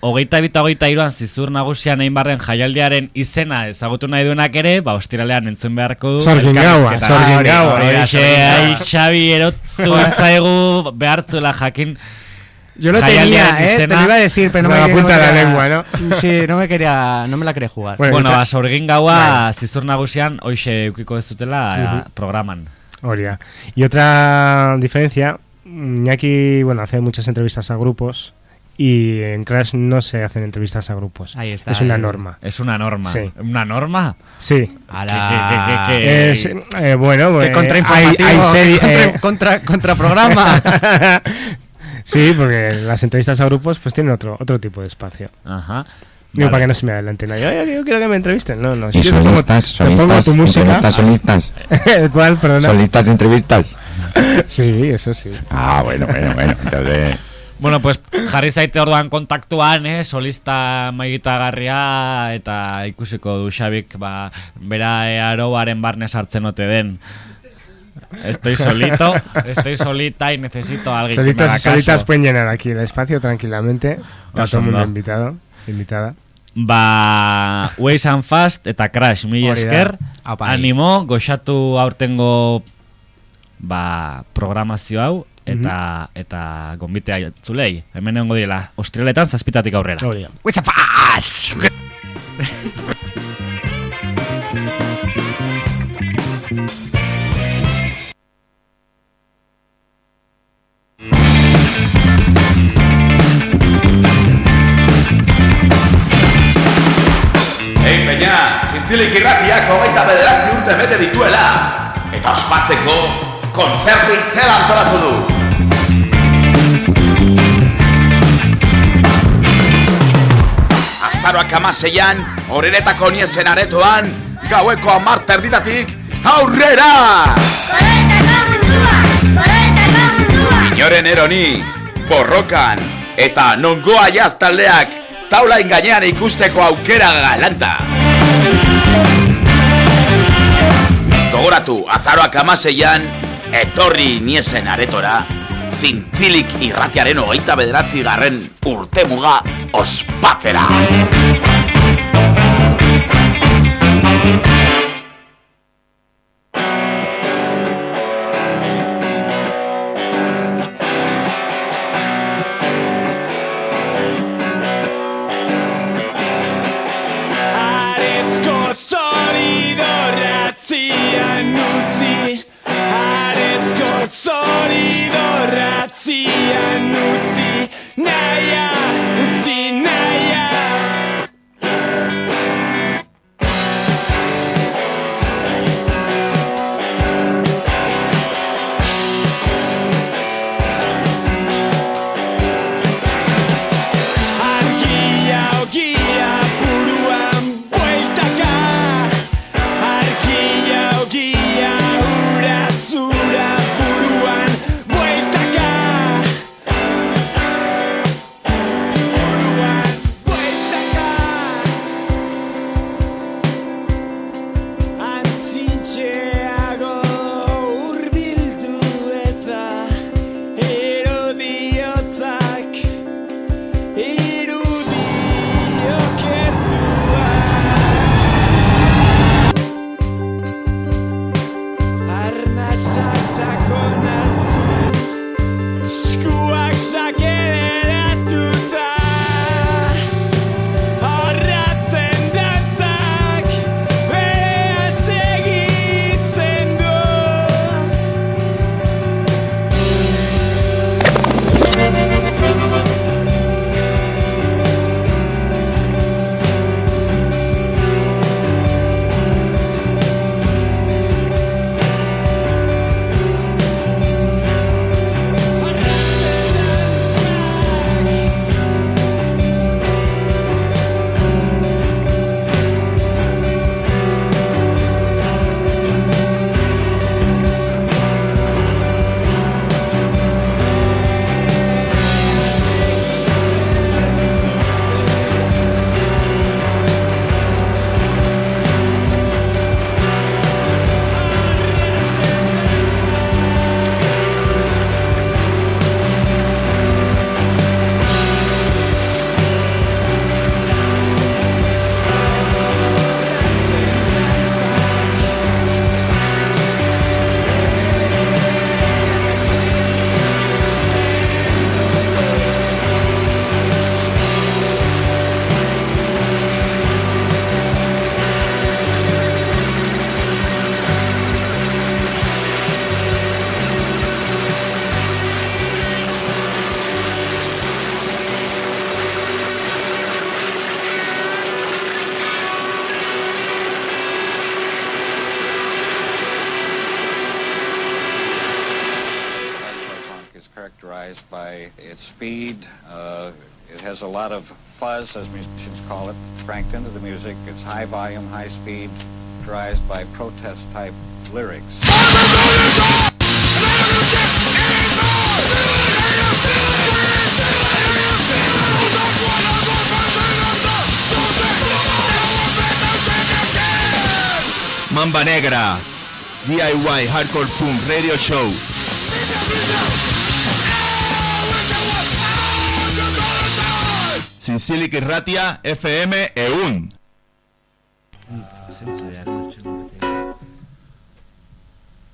hogeita bita hogeita iruan zizur nagusian egin barren jaialdiaren izena ezagutu nahi duenak ere, ba, ostiralean entzun beharko du. Sorgin gaua, Hori, gaua. Ai, Xabi, erotu entzaigu behartzula jakin Yo lo tenía, ¿eh? Te lo iba a decir, pero no Me me, la no me punta de la quería- lengua, ¿no? Sí, no me quería, no me la quería jugar. Bueno, ba, sorgin gaua zizur nagusian hoxe eukiko ez dutela Ujú. programan. Hori da. Y otra diferencia, Iñaki, bueno, hace muchas entrevistas a grupos y en Crash no se hacen entrevistas a grupos. Ahí está, Es una eh. norma. Es una norma. Sí. ¿Una norma? Sí. Ala. ¿Qué- qué- qué- qué- Es, eh, bueno, Qué eh, contrainformativo, hay- hay serie- contra, eh, contra, contraprograma. sí, porque las entrevistas a grupos pues tienen otro otro tipo de espacio. Ajá. Digo, Vale. para que no se me adelanten. Yo, yo, yo quiero que me entrevisten. No, no. Y si yo te pongo- solistas, te pongo solistas, tu música. entrevistas, solistas. ¿El cual, perdona? Solistas, entrevistas. Sí, eso sí. Ah, bueno, bueno, bueno. Entonces, Bueno, pues jarri zaite orduan kontaktuan, eh, solista maigitagarria eta ikusiko du Xabik, ba, bera e, arobaren barne sartzen ote den. Estoy solito, estoy solita y necesito a alguien que me Solitos haga y solitas pueden llenar aquí el espacio tranquilamente. Está todo el mundo invitado, invitada. Ba, Waze and Fast eta Crash, da. esker, animo, goxatu aurtengo ba, programazio hau, eta, eta gombitea zulei. Hemen egongo direla, ostrialetan zazpitatik aurrera. Hori da. Fast! Ei, peña, zintzilik irratiak hogeita bederatzi urte bete dituela. Eta ospatzeko, kontzertu itzela antolatu du. Azaroak amaseian, horretako niezen aretoan, gaueko amar terditatik, aurrera! Inoren eroni, borrokan, eta nongoa jaztaldeak, taulain gainean ikusteko aukera galanta. Gogoratu, azaroak amaseian, etorri niesen aretora, zintzilik irratiaren hogeita bederatzi garren urte muga ospatzera. cranked into the music. It's high volume, high speed, characterized by protest type lyrics. Mamba Negra, DIY Hardcore Punk Radio Show. Zintzilik irratia FM EUN.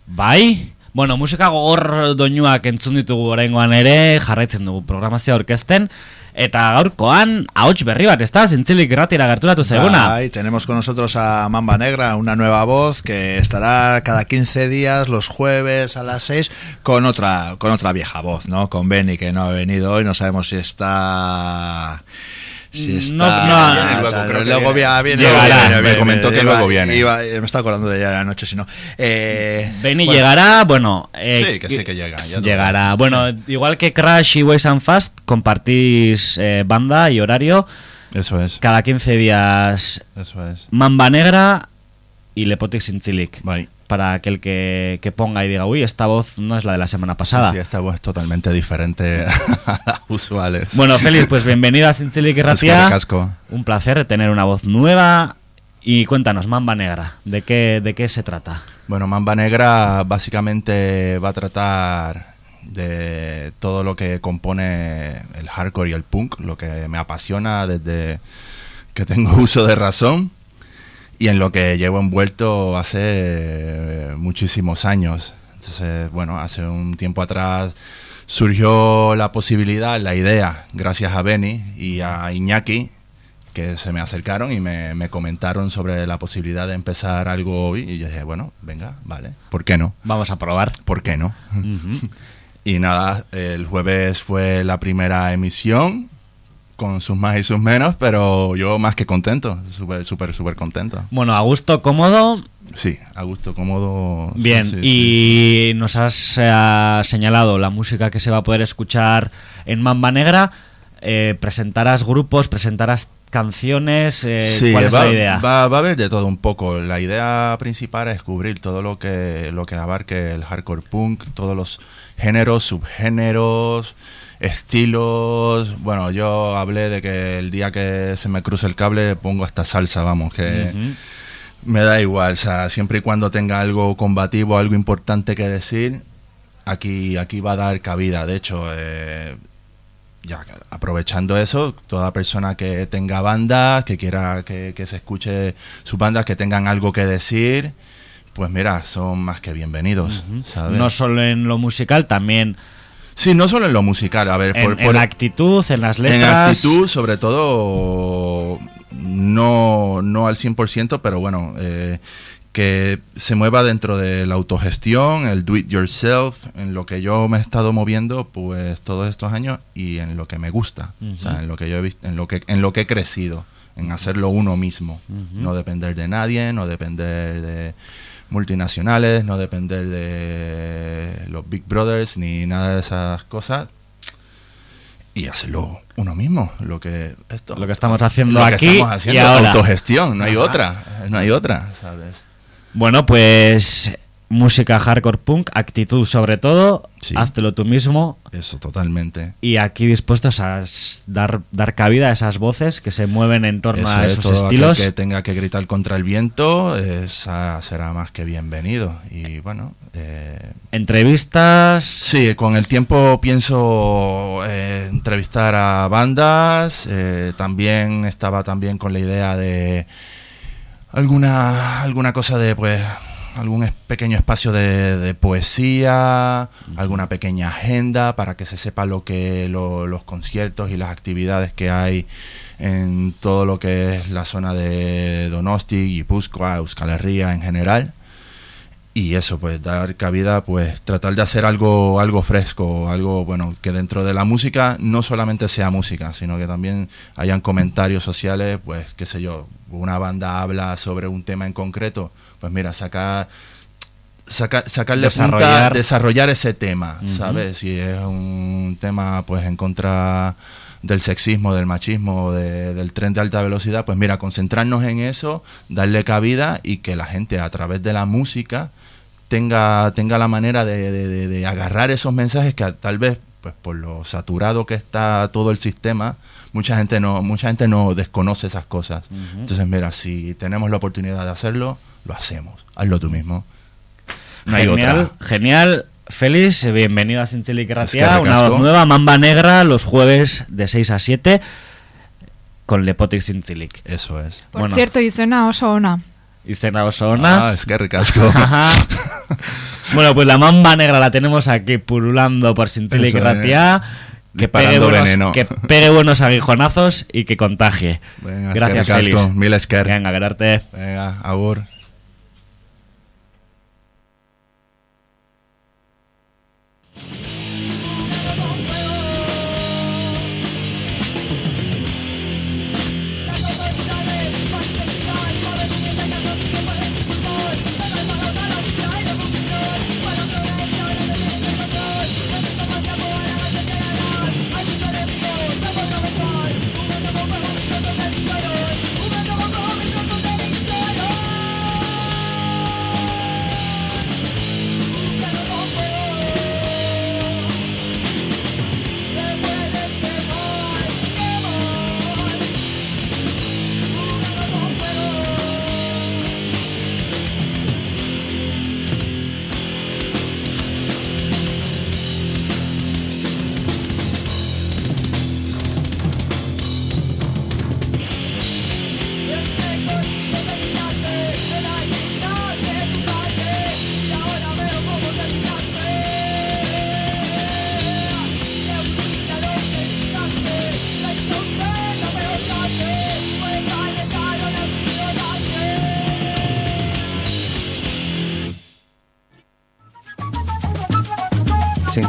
Bai? Bueno, musika gogor doinuak entzun ditugu oraingoan ere, jarraitzen dugu programazioa orkesten, eta gaurkoan, ahots berri bat, da? Zintzilik irratira gerturatu zaiguna. Bai, tenemos con nosotros a Mamba Negra, una nueva voz que estará cada 15 días, los jueves a las 6, con otra, con otra vieja voz, ¿no? Con Benny, que no ha venido hoy, no sabemos si está... Si está, No, luego, creo viene. viene, Llegará, viene, me comentó que luego viene. iba- me está acordando de ella de anoche, si no. Eh, Benny bueno, llegará, bueno... eh, Sí, que sí que llega, ya llegará. Bueno, igual que Crash y Ways and Fast, compartís eh, banda y horario. Eso es. Cada 15 días Eso es. Mamba Negra y Lepotic Sinchilic. Bai. Para aquel que, que ponga y diga, uy, esta voz no es la de la semana pasada. Sí, esta voz es totalmente diferente a las usuales. Bueno, Félix, pues bienvenido a Sinchilic y Ratia. Un placer tener una voz nueva. Y cuéntanos, Mamba Negra, ¿de qué, de qué se trata? Bueno, Mamba Negra básicamente va a tratar de todo lo que compone el hardcore y el punk, lo que me apasiona desde que tengo uso de razón y en lo que llevo envuelto hace eh, muchísimos años. Entonces, bueno, hace un tiempo atrás surgió la posibilidad, la idea, gracias a Benny y a Iñaki, que se me acercaron y me, me comentaron sobre la posibilidad de empezar algo hoy y yo dije, bueno, venga, vale, ¿por qué no? Vamos a probar. ¿Por qué no? y nada, el jueves fue la primera emisión con sus más y sus menos, pero yo más que contento, súper, súper, súper contento. Bueno, a gusto, cómodo. Sí, a gusto, cómodo. Bien, sí, sí, y nos has eh, señalado la música que se va a poder escuchar en Mamba Negra. Eh, presentarás grupos, presentarás canciones. eh, Sí, ¿Cuál es va, la idea? Va, va a haber de todo un poco. La idea principal es cubrir todo lo que, lo que abarque el hardcore punk, todos los géneros, subgéneros, estilos. Bueno, yo hablé de que el día que se me cruce el cable pongo esta salsa, vamos, que me da igual. O sea, siempre y cuando tenga algo combativo, algo importante que decir, aquí, aquí va a dar cabida. De hecho, eh, ya aprovechando eso, toda persona que tenga bandas, que quiera que, que se escuche sus bandas, que tengan algo que decir, pues mira, son más que bienvenidos, ¿sabes? No solo en lo musical, también Sí, no solo en lo musical, a ver, en, por, en por- la actitud, en las letras. en actitud, sobre todo, no, no al 100%, pero bueno, eh, que se mueva dentro de la autogestión, el do it yourself, en lo que yo me he estado moviendo pues todos estos años y en lo que me gusta, o sea, en lo que yo he visto, en lo que en lo que he crecido, en hacerlo uno mismo, no depender de nadie, no depender de multinacionales, no depender de los Big Brothers ni nada de esas cosas y hacerlo uno mismo, lo que esto Lo que estamos haciendo lo que aquí estamos haciendo, y ahora. autogestión, no hay otra, no hay otra, ¿sabes? Bueno, pues música hardcore punk, actitud sobre todo, Sí. háztelo tú mismo. Eso, totalmente. Y aquí dispuestos a dar, dar cabida a esas voces que se mueven en torno Eso a es, esos todo estilos. que tenga que gritar contra el viento esa será más que bienvenido. Y bueno, eh, Entrevistas. Sí, con el tiempo pienso eh, entrevistar a bandas. eh, también estaba también con la idea de alguna alguna cosa de pues algún pequeño espacio de, de poesía, alguna pequeña agenda para que se sepa lo que lo- los conciertos y las actividades que hay en todo lo que es la zona de Donosti, Guipúzcoa, Euskal Herria en general y eso pues dar cabida pues tratar de hacer algo algo fresco algo bueno que dentro de la música no solamente sea música sino que también hayan comentarios sociales pues qué sé yo una banda habla sobre un tema en concreto pues mira sacar sacar sacarle punta, Desarrollar. desarrollar ese tema sabes si es un tema pues en contra del sexismo, del machismo, de- del tren de alta velocidad, pues mira, concentrarnos en eso, darle cabida y que la gente a través de la música tenga, tenga la manera de, de- de- de agarrar esos mensajes que tal vez pues por lo saturado que está todo el sistema, mucha gente no, mucha gente no desconoce esas cosas. Entonces, mira, si tenemos la oportunidad de hacerlo, lo hacemos. Hazlo tú mismo. No hay genial, otra. genial. Feliz, bienvenido a Eskerrik una voz nueva, Mamba Negra, los jueves de 6 a 7 con Lepotik Zintzilik. Eso es. Por cierto, izena oso ona. Izena oso ona. Ah, eskerrik asko. bueno, pues la Mamba Negra la tenemos aquí pululando por. Ratia. Que pegue, buenos, que pegue buenos aguijonazos y que contagie. Venga, Gracias. Feliz. Mil esker. Venga, gerarte. Venga, agur.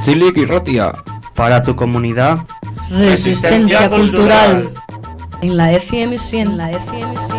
Zintzilik irratia. Para tu comunidad. Resistencia cultural. En la FM 100. En la FM 100.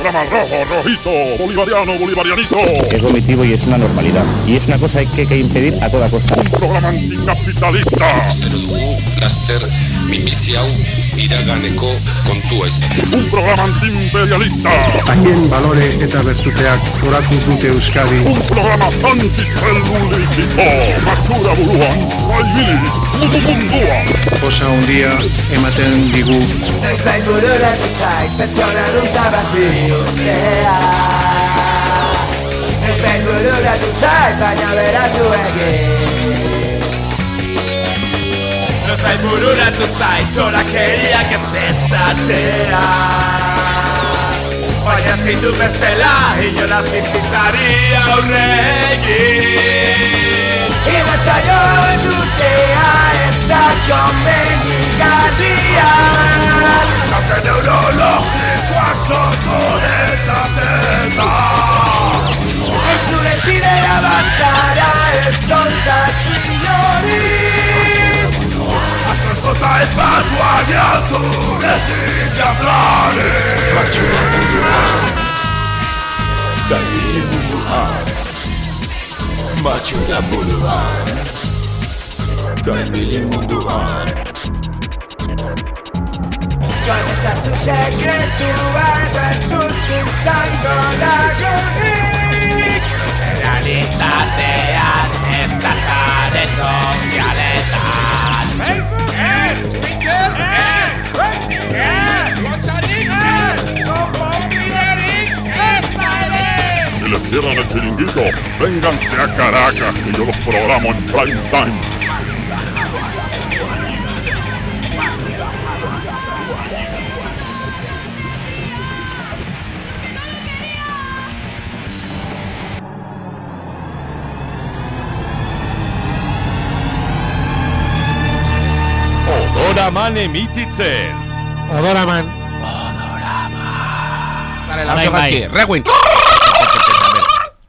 Programa rojo, rojito, bolivariano, bolivarianito. Es vomitivo y es una normalidad. Y es una cosa que hay que impedir a toda costa. Un programa anticapitalista. Espero dugu laster minbizi hau iraganeko kontua. Un programa antiimperialista. Haien balore eta bertuteak goratu dute Euskadi. Un programa antizelulitiko. Matura buruan, mundua. Osa handia ematen digu Ez bai bururatu zait, pertsona dunta bat bihurtzea Ez bai bururatu zait, baina beratu egin Ez bai bururatu zait, txorakeriak ez esatea Baina zindu bestela, inolaz bizitzari aurregin Irratsaio entzutea ez da komenigarria Kate neurologikoa sortu dezaten da. Entzule bidea batzara ez kontatu inori Askoskota ez batuan jazun ezin jablari. Matxura munduan. Gaibili munduan. Matxura munduan. Gaibili munduan. Konezazu sekretuak ez duztu izango lagunik Realitatean ez da sare sozialetan Facebook ez, Twitter ez, ez, lotxarik ez, konponbiderik ez da ere Les cierran el chiringuito, vénganse a Caracas, que yo los programo en prime time. Odoraman emititzen. Odoraman. Zare, lauso bai. Reguin.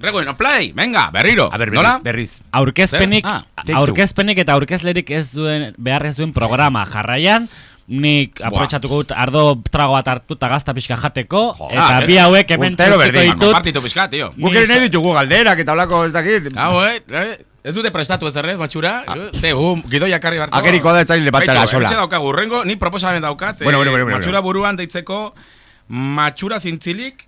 Reguin, no play, venga, berriro. A ber, Nola? berriz. Aurkezpenik? Ah, aurkezpenik eta aurkezlerik ez duen behar ez duen programa jarraian, nik aprobetxatuko dut ardo trago bat hartu eta gazta pixka jateko, eta Ah, bi hauek hemen txutiko berdin, ditut. Kompartitu pizka, tío. Guk ere nahi ditugu galderak eta holako ez dakit. Ah, eh, eh. Ez dute prestatu ez errez, matxura? Ze, hu, gidoia karri barko. Ageriko da etzaile batera sola. Etxe daukagu, urrengo, ni proposamen daukat. Bueno, eh, bueno, bueno, bueno, matxura buruan deitzeko, matxura zintzilik,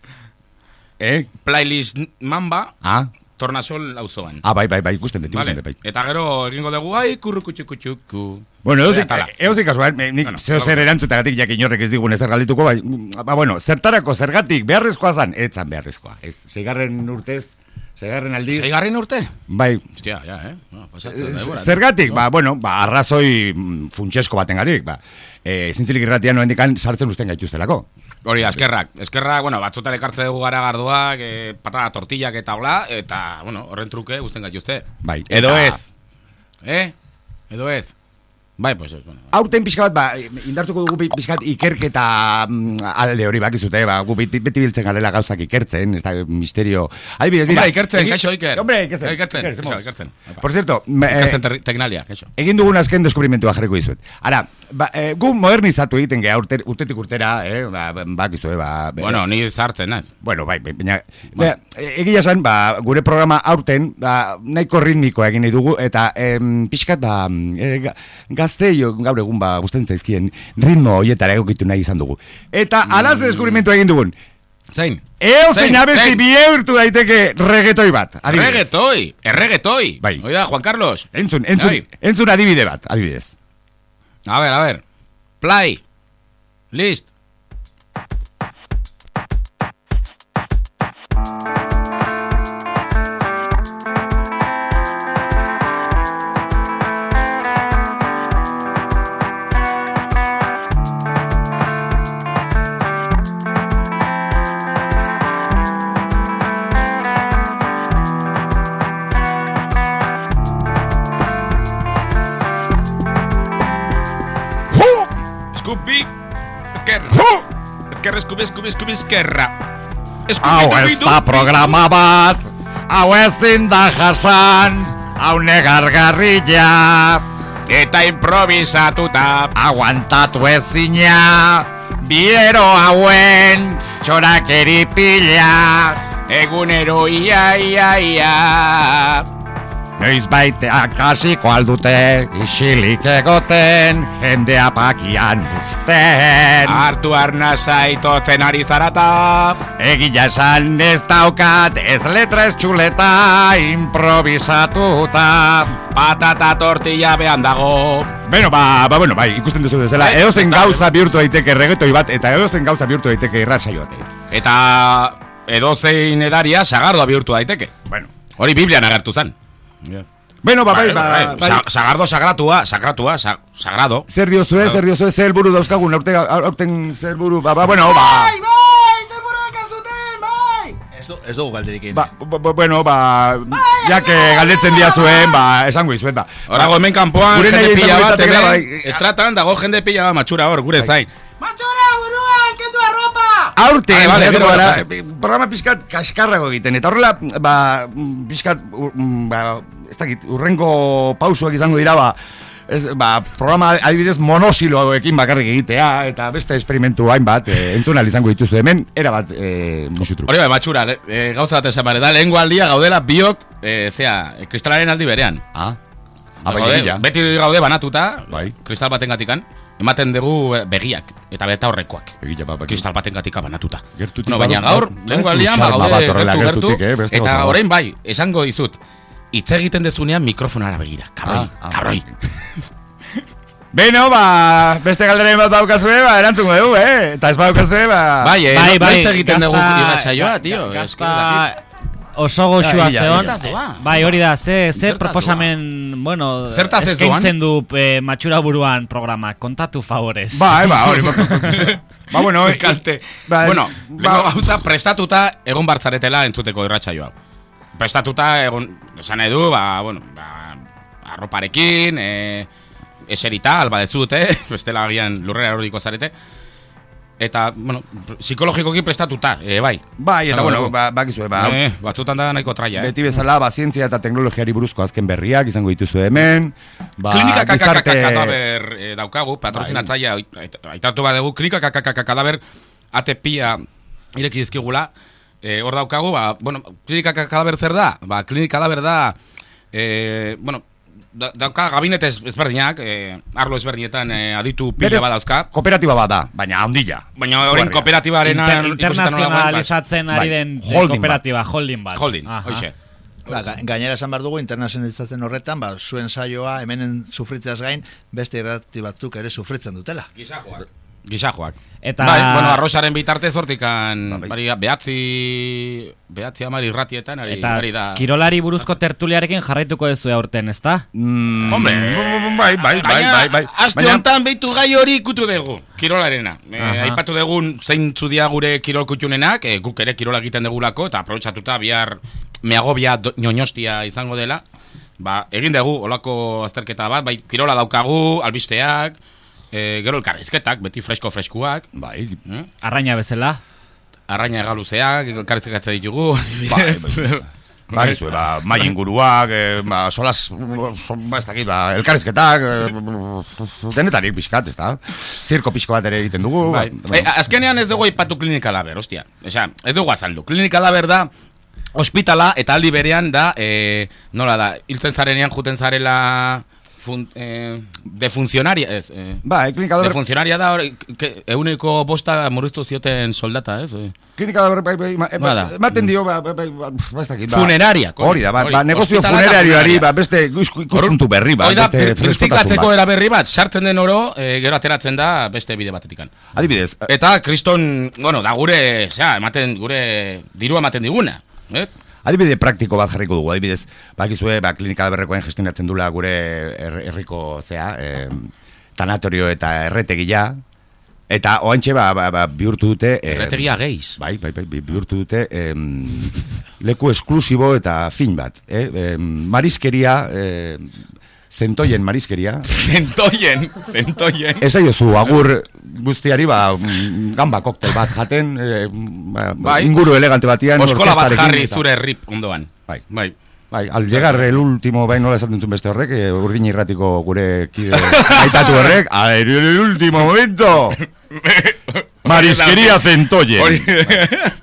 Eh? playlist mamba, Ah, tornasol auzoan. ah bai, bai, bai, ikusten dut, ikusten dut, bai. Eta gero egingo dugu, ai, kurrukutxukutxuku. Bueno, edozik, Atala. edozik kasuan, eh, nik zeo zer erantzutagatik jakin horrek ez digun ezer galituko, bai, ba, bueno, zertarako, zergatik, beharrezkoa zan, etzan beharrezkoa, ez, seigarren urtez, seigarren aldiz, Seigarren urte? bai, Hostia, ja, eh? No, pasatzen da, Z- denbora, eh? Zergatik, ba, bueno, ba, arrazoi mm, funtsesko batengatik, ba, e, zintzilik irratian noendikan sartzen usten gaituztelako. Hori eskerrak. Eskerrak, bueno, batzutan ekartze dugu gara garduak, e, patata tortillak eta hola, eta, bueno, horren truke guzten gaituzte. Bai, Edo ez. Eh? Edo ez. Bai, pues ez, bueno. Aurten pixka bat, ba, indartuko dugu pi- pixka ikerketa mm, alde hori bakizute, ba, gu beti, beti biltzen garela gauzak ikertzen, ez da misterio. Adibidez, mira. Hombre, ikertzen, kaixo, Iker. Hombre, ikertzen. Ikertzen, ikertzen, kaixo, ikertzen. Por cierto, me, eh, Ikertzen ter- teknalia, kaixo. Egin dugun azken deskubrimentua jarriko dizuet. Ara, ba, e, gu modernizatu egiten geha urte, urtetik urtera, eh, ba, bakizu, eh, ba, Bueno, ni zartzen naz. Bueno, bai, bai, baina, ba, egia esan, ba, gure programa aurten, ba, nahiko ritmikoa egin nahi dugu, eta em, pixkat, ba, e, gazteio, gaur egun, ba, gusten zaizkien, ritmo hoietara egokitu nahi izan dugu. Eta, alaz deskubrimentu egin dugun, Zein? eo Zein, abesti bihurtu daiteke regetoi bat, adibidez. Erregetoi, erregetoi. Bai. Oida, Juan Carlos. Entzun, entzun, Bai. entzun adibide bat, adibidez. A ver, a ver. Play. List. Esquerra. Hau ez da programa bat, hau ezin da jasan, hau negargarrila. Eta improvisatuta. Aguantatu ezina, biero hauen, txorakeri pila. Egunero ia, ia, ia. Noiz baiteak hasiko aldute, isilik egoten, jendea pakian usten. Artu arnasa itotzen ari zarata. Egia esan ez daukat, ez letra ez txuleta, improvisatuta. Patata tortilla behan dago. Beno, ba, ba, bueno, bai, ikusten duzu bezala, Bai, edozen gauza bihurtu daiteke regetoi bat, eta edozen gauza bihurtu daiteke irrasaio bat. Eta edozein edaria sagardoa bihurtu daiteke. Bueno. Hori Biblian agertu zen. Bueno, ba, bai, ba, bai. Sa- Sagardo sagratua, sagratua, sa- sagrado. Zer diozue, zer diozue, zer helburu dauzkagun, aurten, aurten zer helburu, ba, ba, bueno, ba, Ez, du, ez dugu galderikin. ba, ba, ba, bueno, ba, ja que galdetzen dia zuen, ba, esango izuet, ba. Horago hemen kanpoan jende pila bat, hemen, bai. estratan dago jende pila bat matxura hor, gure zain. Aurten, Vale, vale, gero gara, pasa. programa pixkat kaskarrago egiten, eta horrela, ba, pixkat, ur- mm, ba, ez dakit, urrengo pausuak izango dira, ba, ez, ba, programa adibidez monosiloekin bakarrik egitea, eta beste esperimentu hainbat, e, entzun ahal izango dituzu hemen, erabat, e, musutru. Hori bai, matxura, le- eh, gauza bat esan bare, da, lehengo aldia gaudela biok, eh, zea, eh, kristalaren aldi berean. Ah, ah, bai, Gaude, beti gaude banatuta, Bai. kristal baten gatikan, ematen dugu eh, begiak, eta beta horrekoak. Egia, ba, bai. Kristal baten gatika banatuta. Gertutik No, baina gaur, ba, bat horrela gertu, gertu, eta orain bai, esango dizut, hitz egiten dezunean mikrofonara begira, kabroi, Ah, ah, kabroi. Beno, ba, beste galderen bat daukazue, ba, erantzungo dugu, eh? Eta ez baukazue, ba... Bai, eh, Bai, bai, noiz egiten dugu ga- tio. ga- eske gazta- dakit. Oso goxua Ja, zeon. doa? Bai, hori da, ze, ze proposamen, bueno, Zertaz eskaintzen du eh, matxura buruan programa, kontatu favorez. Ba, eh, ba, hori, ba, ba, bueno, kalte. ba, bueno, ba- gauza prestatuta egon bartzaretela entzuteko irratsaioa. Prestatuta egon, esan nahi du, ba, bueno, ba, arroparekin, e, eserita, alba dezut, eh? bestela agian lurrera eroriko zarete. Eta, bueno, psikologikoki prestatuta, e, bai. Bai, eta bueno, dugu. ba, bakizue, ba, Eh, batzutan da nahiko traia, eh? beti bezala, ba, zientzia eta teknologiari buruzko azken berriak izango dituzu hemen, ba, Klinika gizarte... eh, daukagu, patrozinatzaia ait- aitartu badegu, klinika kadaber ate pia ireki dizkigula, eh, hor daukagu, ba, bueno, klinika kadaber zer da? Ba, klinika kadaber da e, bueno, da, dauka gabinete ez- ezberdinak, e, arlo ezberdinetan e, aditu pila bat dauzka. Kooperatiba bat da, baina handila. Baina orain kooperatibaren Inter- internazionalizatzen ari Bai, den holding bat. kooperatiba, holding bat. Holding, Aha. hoxe. Ba, ga- gainera esan behar dugu internazionalizatzen horretan, ba, zuen saioa hemenen sufritzeaz gain, beste irrati batzuk ere sufritzen dutela. Gizajoak. Gizajoak. Eta- Bai, bueno, arrozaren bitartez hortikan, bari, behatzi, behatzi amari irratietan, ari, Eta ari da. kirolari buruzko tertuliarekin jarraituko duzu aurten, ezta? Mm, Hombre, bai, bai, bai, bai, bai. aste honetan behitu gai hori ikutu dugu, kirolarena. E, aipatu dugun zein dia gure kirol kutxunenak, e, guk ere kirola egiten degulako, eta aprobetsatuta bihar meagobia ñoñostia izango dela. Ba, egin dugu, olako azterketa bat, bai, kirola daukagu, albisteak, e, gero elkarrizketak, beti fresko-freskuak. Bai. Arraina bezala. Arraina egaluzeak, elkarrizketza ditugu. Bai, adibidez. Ba, gizu, ba, mai inguruak, eh, ba, solas, ba, ez dakit, ba, elkarrizketak, eh, denetarik pixkat, ez da? Zirko pixko bat ere egiten dugu. Bai. ba, E, azkenean ez dugu aipatu klinika laber, ostia. Osea, ez dugu azaldu. Klinika laber da, ospitala, eta aldi berean da, e, nola da, hiltzen zarenean juten zarela fun, e, de funcionaria, ez? E, Ba, e, klinika laber- De funcionaria da, hori, euneko bosta murriztu zioten soldata, ez? E. Klinika da, bai, bai, ma- e, Nola da? ematen dio, ba, ba, ba, ba, ba, ba, Funeraria, Hori da, ba, ba, negozio ospitala eta funerarioari, funeraria. ba, beste ikus- ikuspuntu berri da, beste freskotasun bat. era berri bat, sartzen den oro, e, gero ateratzen da beste bide batetikan. Adibidez. Eta kriston, bueno, da gure, osea, ematen, gure dirua ematen diguna, ez? Adibide praktiko bat jarriko dugu, adibidez, bakizue, ba, klinika berrekoen gestionatzen dula gure her- herriko, zea, eh, tanatorio eta erretegia, eta oantxe, ba, ba, ba, bihurtu dute... eh, Erretegia geiz. Bai, bai, bai, bi- bihurtu dute em, leku esklusibo eta fin bat, eh? Em, mariskeria, eh, zentoien mariskeria. Zentoien, zentoien. Ez aiozu, agur guztiari, ba, mm, gamba koktel bat jaten, eh, ba, Bai. inguru elegante batian, Oskola bat jarri eta- zure rip ondoan. Bai. Bai. Bai, al llegar el último, bai nola esaten zuen beste horrek, eh, urdin irratiko gure kide aitatu horrek, a ver, el último momento, mariskeria zentoye.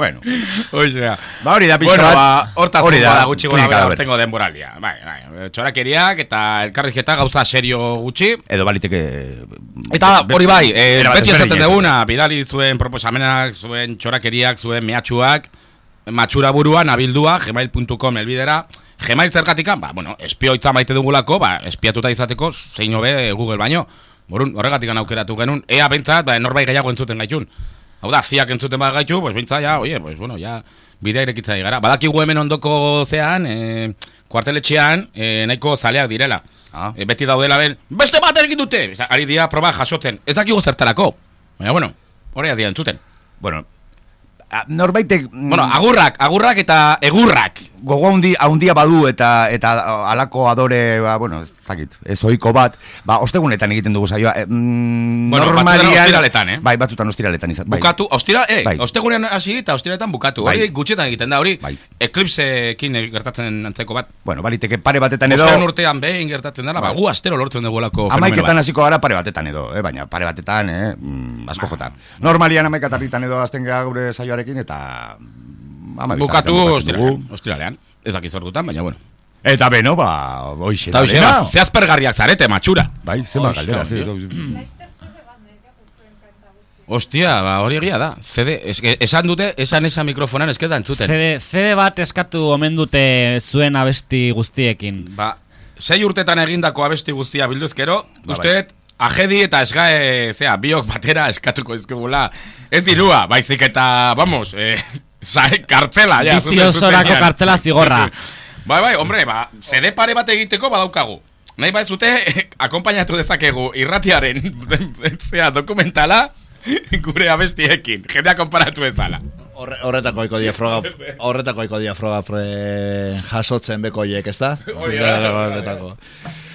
Bueno, Osea, ba hori da pixka bueno, bat, ba, hortaz hori da, gutxi gora bera laber. tengo denboraldia. Bai, bai, txorakeriak eta elkarrizketa gauza serio gutxi. Edo baliteke... Eta hori bai, eh, bat beti esaten deguna, bidali zuen proposamenak, zuen txorakeriak, zuen mehatxuak, matxura buruan, abildua, gmail.com elbidera, gmail zergatikan, ba, bueno, espioitza maite dugulako, ba, espiatuta izateko, zein hobe Google baino. Borun, horregatikan aukeratu genuen, ea bentsat, ba, norbait gehiago entzuten gaitun. Hau da, ziak entzuten bat gaitu, pues bintza, ja, oie, pues, bueno, ja, bidea irekitza gara. Badakigu hemen ondoko zean, e, kuarteletxean, e, nahiko zaleak direla. Ah. E, beti daudela ben, beste bat egin dute! Osa, ari dira proba jasotzen. Ez dakigu zertarako. Baina, bueno, hori dira entzuten. Bueno, a- norbaitek... mm, Bueno, agurrak, agurrak eta egurrak. Gogo handi handia badu eta eta alako adore ba bueno ez dakit ez ohiko bat ba ostegunetan egiten dugu saioa e, mm, Bueno, normalian- ostiraletan, eh? bai batzutan ostiraletan izan bai. Bukatu, ostira, eh, Bai. ostegunean hasi eta ostiraletan bukatu. Bai. Gutxetan egiten da, hori eklipsekin gertatzen antzeko bat. bueno baliteke pare batetan edo Ostean urtean behin gertatzen dela, ba, Bai. gu astero lortzen dugulako fenomeno Amaiketan hasiko gara pare batetan edo, eh? baina pare batetan, eh? mm, asko jota. Normalian amaikatarritan edo azten gara gure saioarekin eta... mm, amabitarritan Bukatu bukatzen ostiralean. Ez dakiz ordutan, baina bueno. Eta beno, ba, hoixe Eta hoxe, ba, zehazpergarriak zarete, matxura. Bai, Hoxe, galdera, ze- Ostia, ba, hori egia da. CD, eske, esan dute, esan esan mikrofonan esketa entzuten. CD, CD bat eskatu omen dute zuen abesti guztiekin. Ba, sei urtetan egindako abesti guztia bilduzkero, Ba, usteet, ajedi eta esgae, zea, biok batera eskatuko izkegula. Ez dirua, baizik eta, vamos, eh, sai, kartzela, ja. Bizi zuzen osorako zuzenean. kartzela zigorra. Bai, bai, hombre, ba, CD pare bat egiteko badaukagu. Nahi bai zute, akompainatu dezakegu irratiaren, zea, dokumentala, gure abestiekin, jendea konparatu ezala. Horre, horretako iko dia froga, horretako iko dia froga pre, jasotzen bekoiek, ez da? Hori da. Horretako.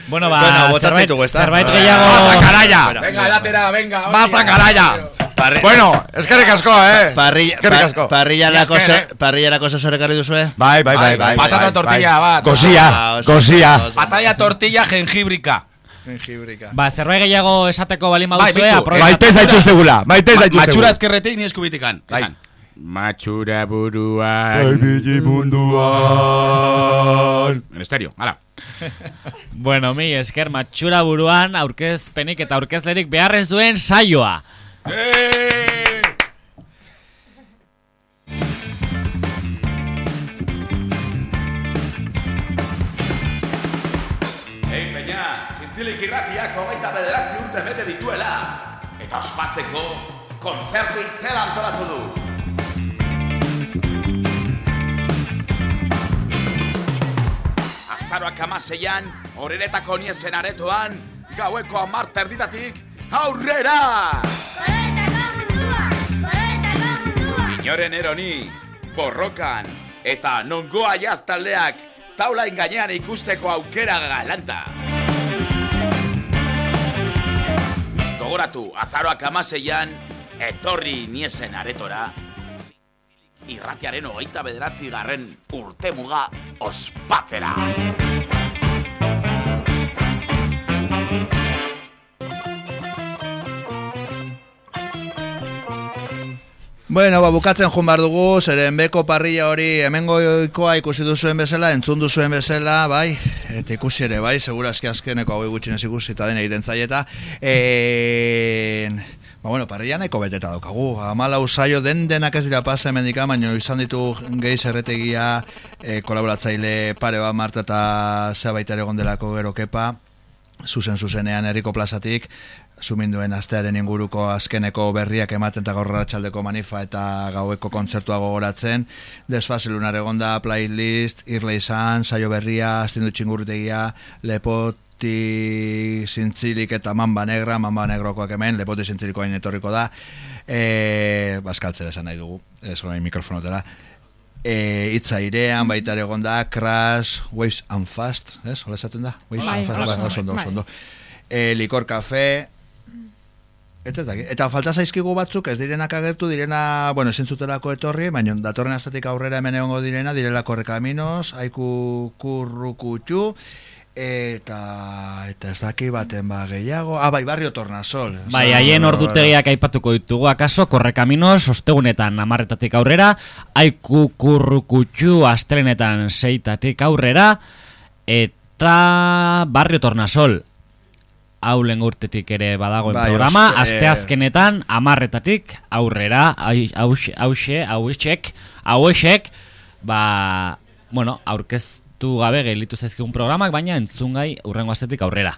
Bueno, ba, botatzen zerbait- ezta? zerbait Ah, gehiago- Baza karaia! Venga, edatera, venga. Baza karaia! Bueno, eskerrik asko, eh? Parrilla, Eskerrik pa, asko. parrillarako Esker, ze- parrillarako zozore karri duzue? Bai, bai, bai, bai. Patata bai, tortilla bai. bat. Kosia, Ah, kosia. oso- Batalla tortilla jengibrika. Jengibrika. Ba, zerbait gehiago esateko balin Bai, baduzue, bitu. aprobetxatu. Maite zaituztegula, maite Ma- zaituztegula. Matxura ezkerretik ni eskubitikan. Bai. Matxura buruan. Baibili munduan. En hala. Bueno, mi esker matxura buruan aurkezpenik eta aurkezlerik beharrez duen saioa. Ei, peña, zintzilik irratiak hogeita bederatzi urte bete dituela. Eta ospatzeko, kontzertu itzela antolatu du. Azaroak amaseian, horretako niezen aretoan, gaueko amar terditatik, aurrera! Inoren eroni, borrokan, eta nongoa jaz taldeak, taulain gainean ikusteko aukera galanta. Gogoratu, azaroak amaseian, etorri niesen aretora, irratiaren hogeita bederatzi garren urte muga ospatzera. Bueno, ba, bukatzen joan behar dugu, zeren beko parrilla hori hemengoikoa ikusi duzuen bezala, entzun duzuen bezala, bai, eta ikusi ere, bai, segurazki azkeneko hau gutxinez ikusi eta den egiten zaieta. E... Ba, bueno, parrilla nahiko beteta daukagu. Amala usaio den denak ez dira pasa hemendika, baina izan ditu gehi zerretegia e, kolaboratzaile pare bat marta eta zea baita ere gondelako gero kepa, zuzen zuzenean herriko plazatik, suminduen astearen inguruko azkeneko berriak ematen eta gaur manifa eta gaueko kontzertua gogoratzen. Desfaselunar egonda, playlist, irle izan, saio berria, astindu txingurtegia, lepoti zintzilik eta mamba negra, mamba negrokoak hemen, lepoti zintzilikoa etorriko da. E, Baskaltzera esan nahi dugu, ez orain mikrofonotera. E, itza irean, baita ere egonda, crash, waves and fast, ez? Hola esaten da? Waves Bai, and fast, bai, oso ondo, bai. ondo. E, likor kafe, Eta, eta falta zaizkigu batzuk ez direnak agertu direna, bueno, ezin zutelako etorri, baina datorren astatik aurrera hemen egongo direna, direla korrekaminos, aiku kurrukutxu, eta eta ez daki baten ba gehiago, ah, bai, barrio tornasol. Bai, haien bai, ordutegiak aipatuko ditugu akaso, korrekaminos, ostegunetan amarretatik aurrera, aiku kurrukutxu astrenetan seitatik aurrera, eta barrio tornasol, hau lehen urtetik ere badagoen Bai, programa, oste- asteazkenetan amarretatik aurrera, hau- hause, hauexek, hauexek, ba, bueno, aurkeztu gabe gelditu zaizkigun programak, baina entzungai urrengo astetik aurrera.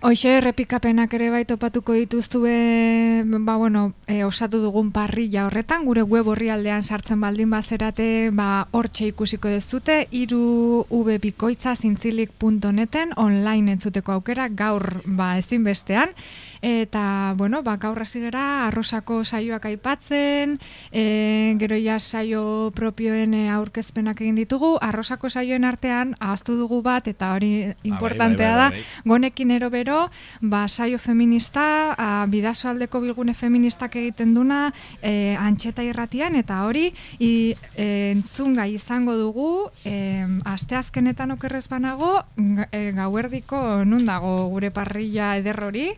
Hoxe, errepikapenak ere bai topatuko dituzue, ba, bueno, e, osatu dugun parrilla horretan, gure web orrialdean sartzen baldin bazerate, ba, hortxe ikusiko dezute, iru vbikoitza zintzilik.neten online entzuteko aukera, gaur, ba, ezinbestean, eta, bueno, ba, gaur hasi gara, arrosako saioak aipatzen, e, gero ja saio propioen e, aurkezpenak egin ditugu, arrosako saioen artean, ahaztu dugu bat, eta hori importantea bai, da, bai. Gonekin ero bero, ba, saio feminista, a, bidasoaldeko bilgune feministak egiten duna, e, antxeta irratian, eta hori, i, e, entzungai izango dugu, e, asteazkenetan okerrez banago, ga- gauerdiko nun dago gure parrilla eder hori.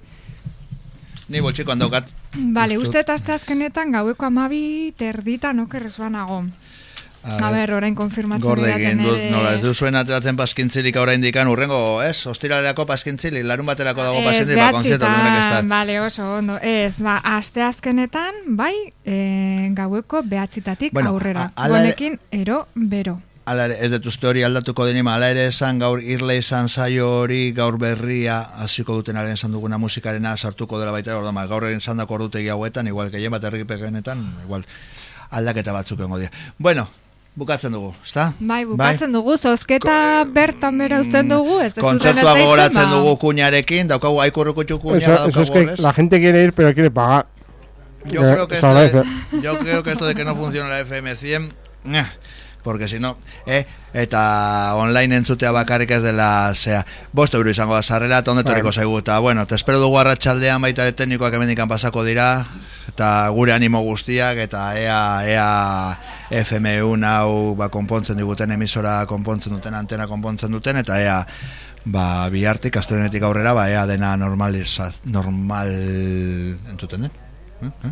Ni boltsikoan daukat. Bale, uste eta asteazkenetan gaueko amabi terditan okerrez banago. A ber, orain konfirmatzen Gordekin didaten dut, nola, ez duzuen ateratzen paskintzilik aurra indikan, urrengo, ez? Ostiralerako paskintzilik, larun baterako dago paskintzilik, ba, behatzitan, duenak. Bale, oso, ondo. Ez, ba, asteazkenetan, bai, e, gaueko behatzitatik Bueno, aurrera. a- ala ere- Gonekin, ero, bero. Ala ez dut uste hori aldatuko denima, ala ere esan gaur irle izan zaio hori gaur berria hasiko dutenaren esan duguna musikarena sartuko dela baita, orda, ma, gaur egin zandako ordutegi hauetan, igual, gehien bat erripegenetan, igual, aldaketa batzuk engo dira. Bueno, bukatzen dugu, ezta? Bai, bukatzen dugu, zozketa bertan bera uzten dugu, ez ez Kontzertua duten gogoratzen esaitzen, ba. dugu kuñarekin, daukagu aikurrukutxu kuña, Eso, eso es daukagu, que ¿ez? la gente quiere ir, pero quiere pagar. Yo Eh, creo que esto de, yo creo que esto de que no funciona la FM 100, eh, porque si no, eh, eta online entzutea bakarrik ez dela, zea, bost euro izango da sarrera, eta onde torriko Bai. zaigu, eta bueno, te espero dugu arratsaldean baita teknikoak emendikan pasako dira, eta gure animo guztiak, eta ea, ea FM1 hau ba, konpontzen diguten emisora konpontzen duten, antena konpontzen duten, eta ea, ba, bihartik, astelenetik aurrera, ba, ea dena normaliza, normal entzuten den.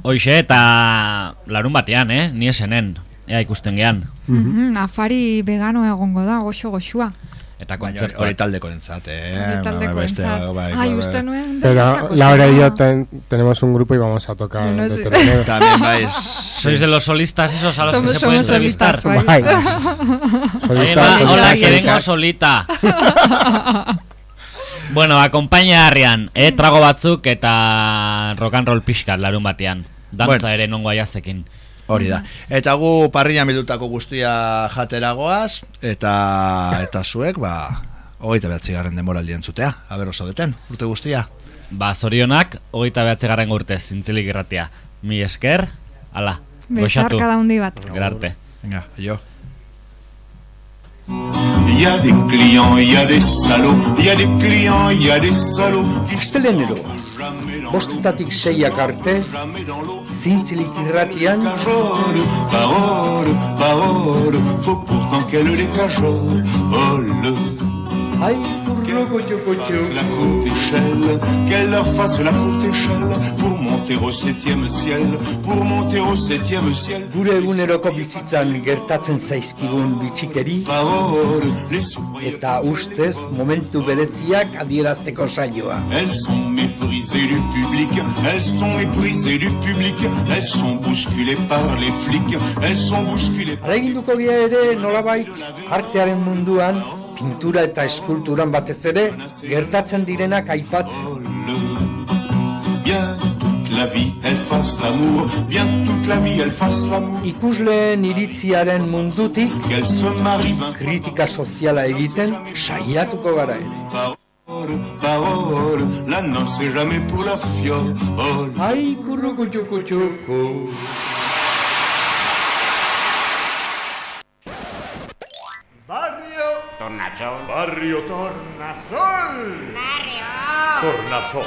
Hoixe eta larun batean, eh? Ni esenen, ea ikusten gean. Mhm, afari vegano egongo da, goxo goxua. Eta Baina hori- taldeko entzat, eh? Hori taldeko Beste, entzat. bai, Ai, bai, uste bai. nuen Pero Laura y yo ten- tenemos un grupo y vamos a tocar. No, no de es-. También vais. ¿Sois de los solistas esos a los Somos- que se pueden somos solistas, entrevistar? bai. Bai. Solistas, solistas, hola, que vengo solita. bueno, acompaña harrian, eh, trago batzuk eta rock and roll pixkat larun batean. Dantza Bueno. ere nongo aiazekin. Hori da. Eta gu parrilla bildutako guztia jateragoaz, eta eta zuek, ba, hogeita behatzi garren demoraldi entzutea, haber oso deten, urte guztia. Ba, zorionak, hogeita behatzi garren urtez, zintzilik irratia. Mi esker, ala, goxatu. Besarka da hundi bat. Gerarte. Venga, jo. Il y a des clients, il y a des salauds, il y a des clients, il y a des salauds. Astelenero, bostetatik seiak arte, zintzilik irratian, Parole, parole, faut pourtant qu'elle les cajole. Kurroko Fasse la courte échelle, qu'elle leur fasse la courte échelle pour monter au septième ciel, pour monter au septième ciel. gure eguneroko bizitzan gertatzen zaizkigun bitxikeri, eta ustez momentu bereziak adierazteko saioa. Elles sont méprisées du public, elles sont méprisées du public, elles sont bousculées par les flics, elles sont bousculées par Araginduko gea ere nolabait artearen munduan, pintura eta eskulturan batez ere, gertatzen direnak aipatzen. Toute la vie elle. Ikusleen iritziaren mundutik, kritika soziala egiten, saiatuko gara ere. Parole, parole, la noce jamais pour la fiole. Ai, kurroko txoko txoko. Barrio Tornachón. Barrio Tornasol. Barrio. Tornasol.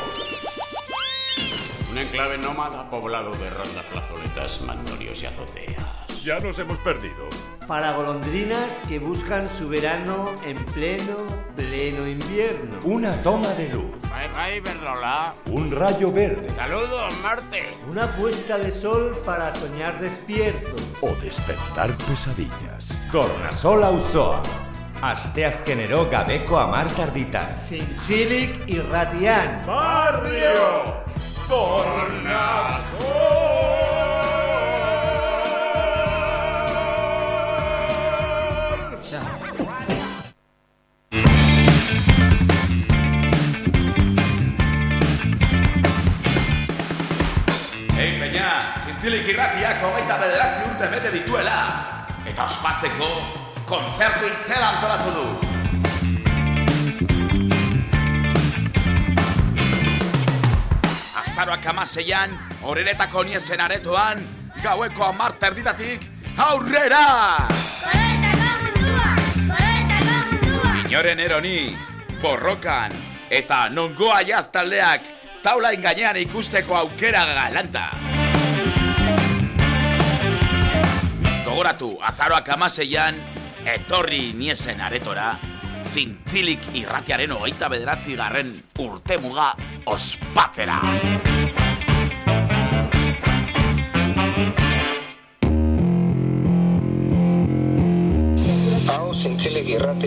Un enclave nómada poblado de rondas, plazoletas, magnolios y azoteas. Ya nos hemos perdido. Para golondrinas que buscan su verano en pleno, pleno invierno. Una toma de luz. Bye bye, Berrola. Un rayo verde. Saludos, Marte. Una puesta de sol para soñar despierto. O despertar pesadillas. Tornasol auzoa. Asteazkenero gabeko amar tarditan. Zintzilik irratian. Barrio peña, zintzilik irratiak hogeita bederatzi urte bete dituela. Eta ospatzeko, kontzertu itzela antolatu du. Azaroak amaseian, horretako niezen aretoan, gaueko amar terditatik, aurrera! Inoren eroni, borrokan, eta nongoa jaztaldeak, taulain gainean ikusteko aukera galanta. Gogoratu, azaroak amaseian, etorri niesen aretora, zintzilik irratiaren hogeita bederatzi garren urte muga ospatzera. Hau zintzilik irrati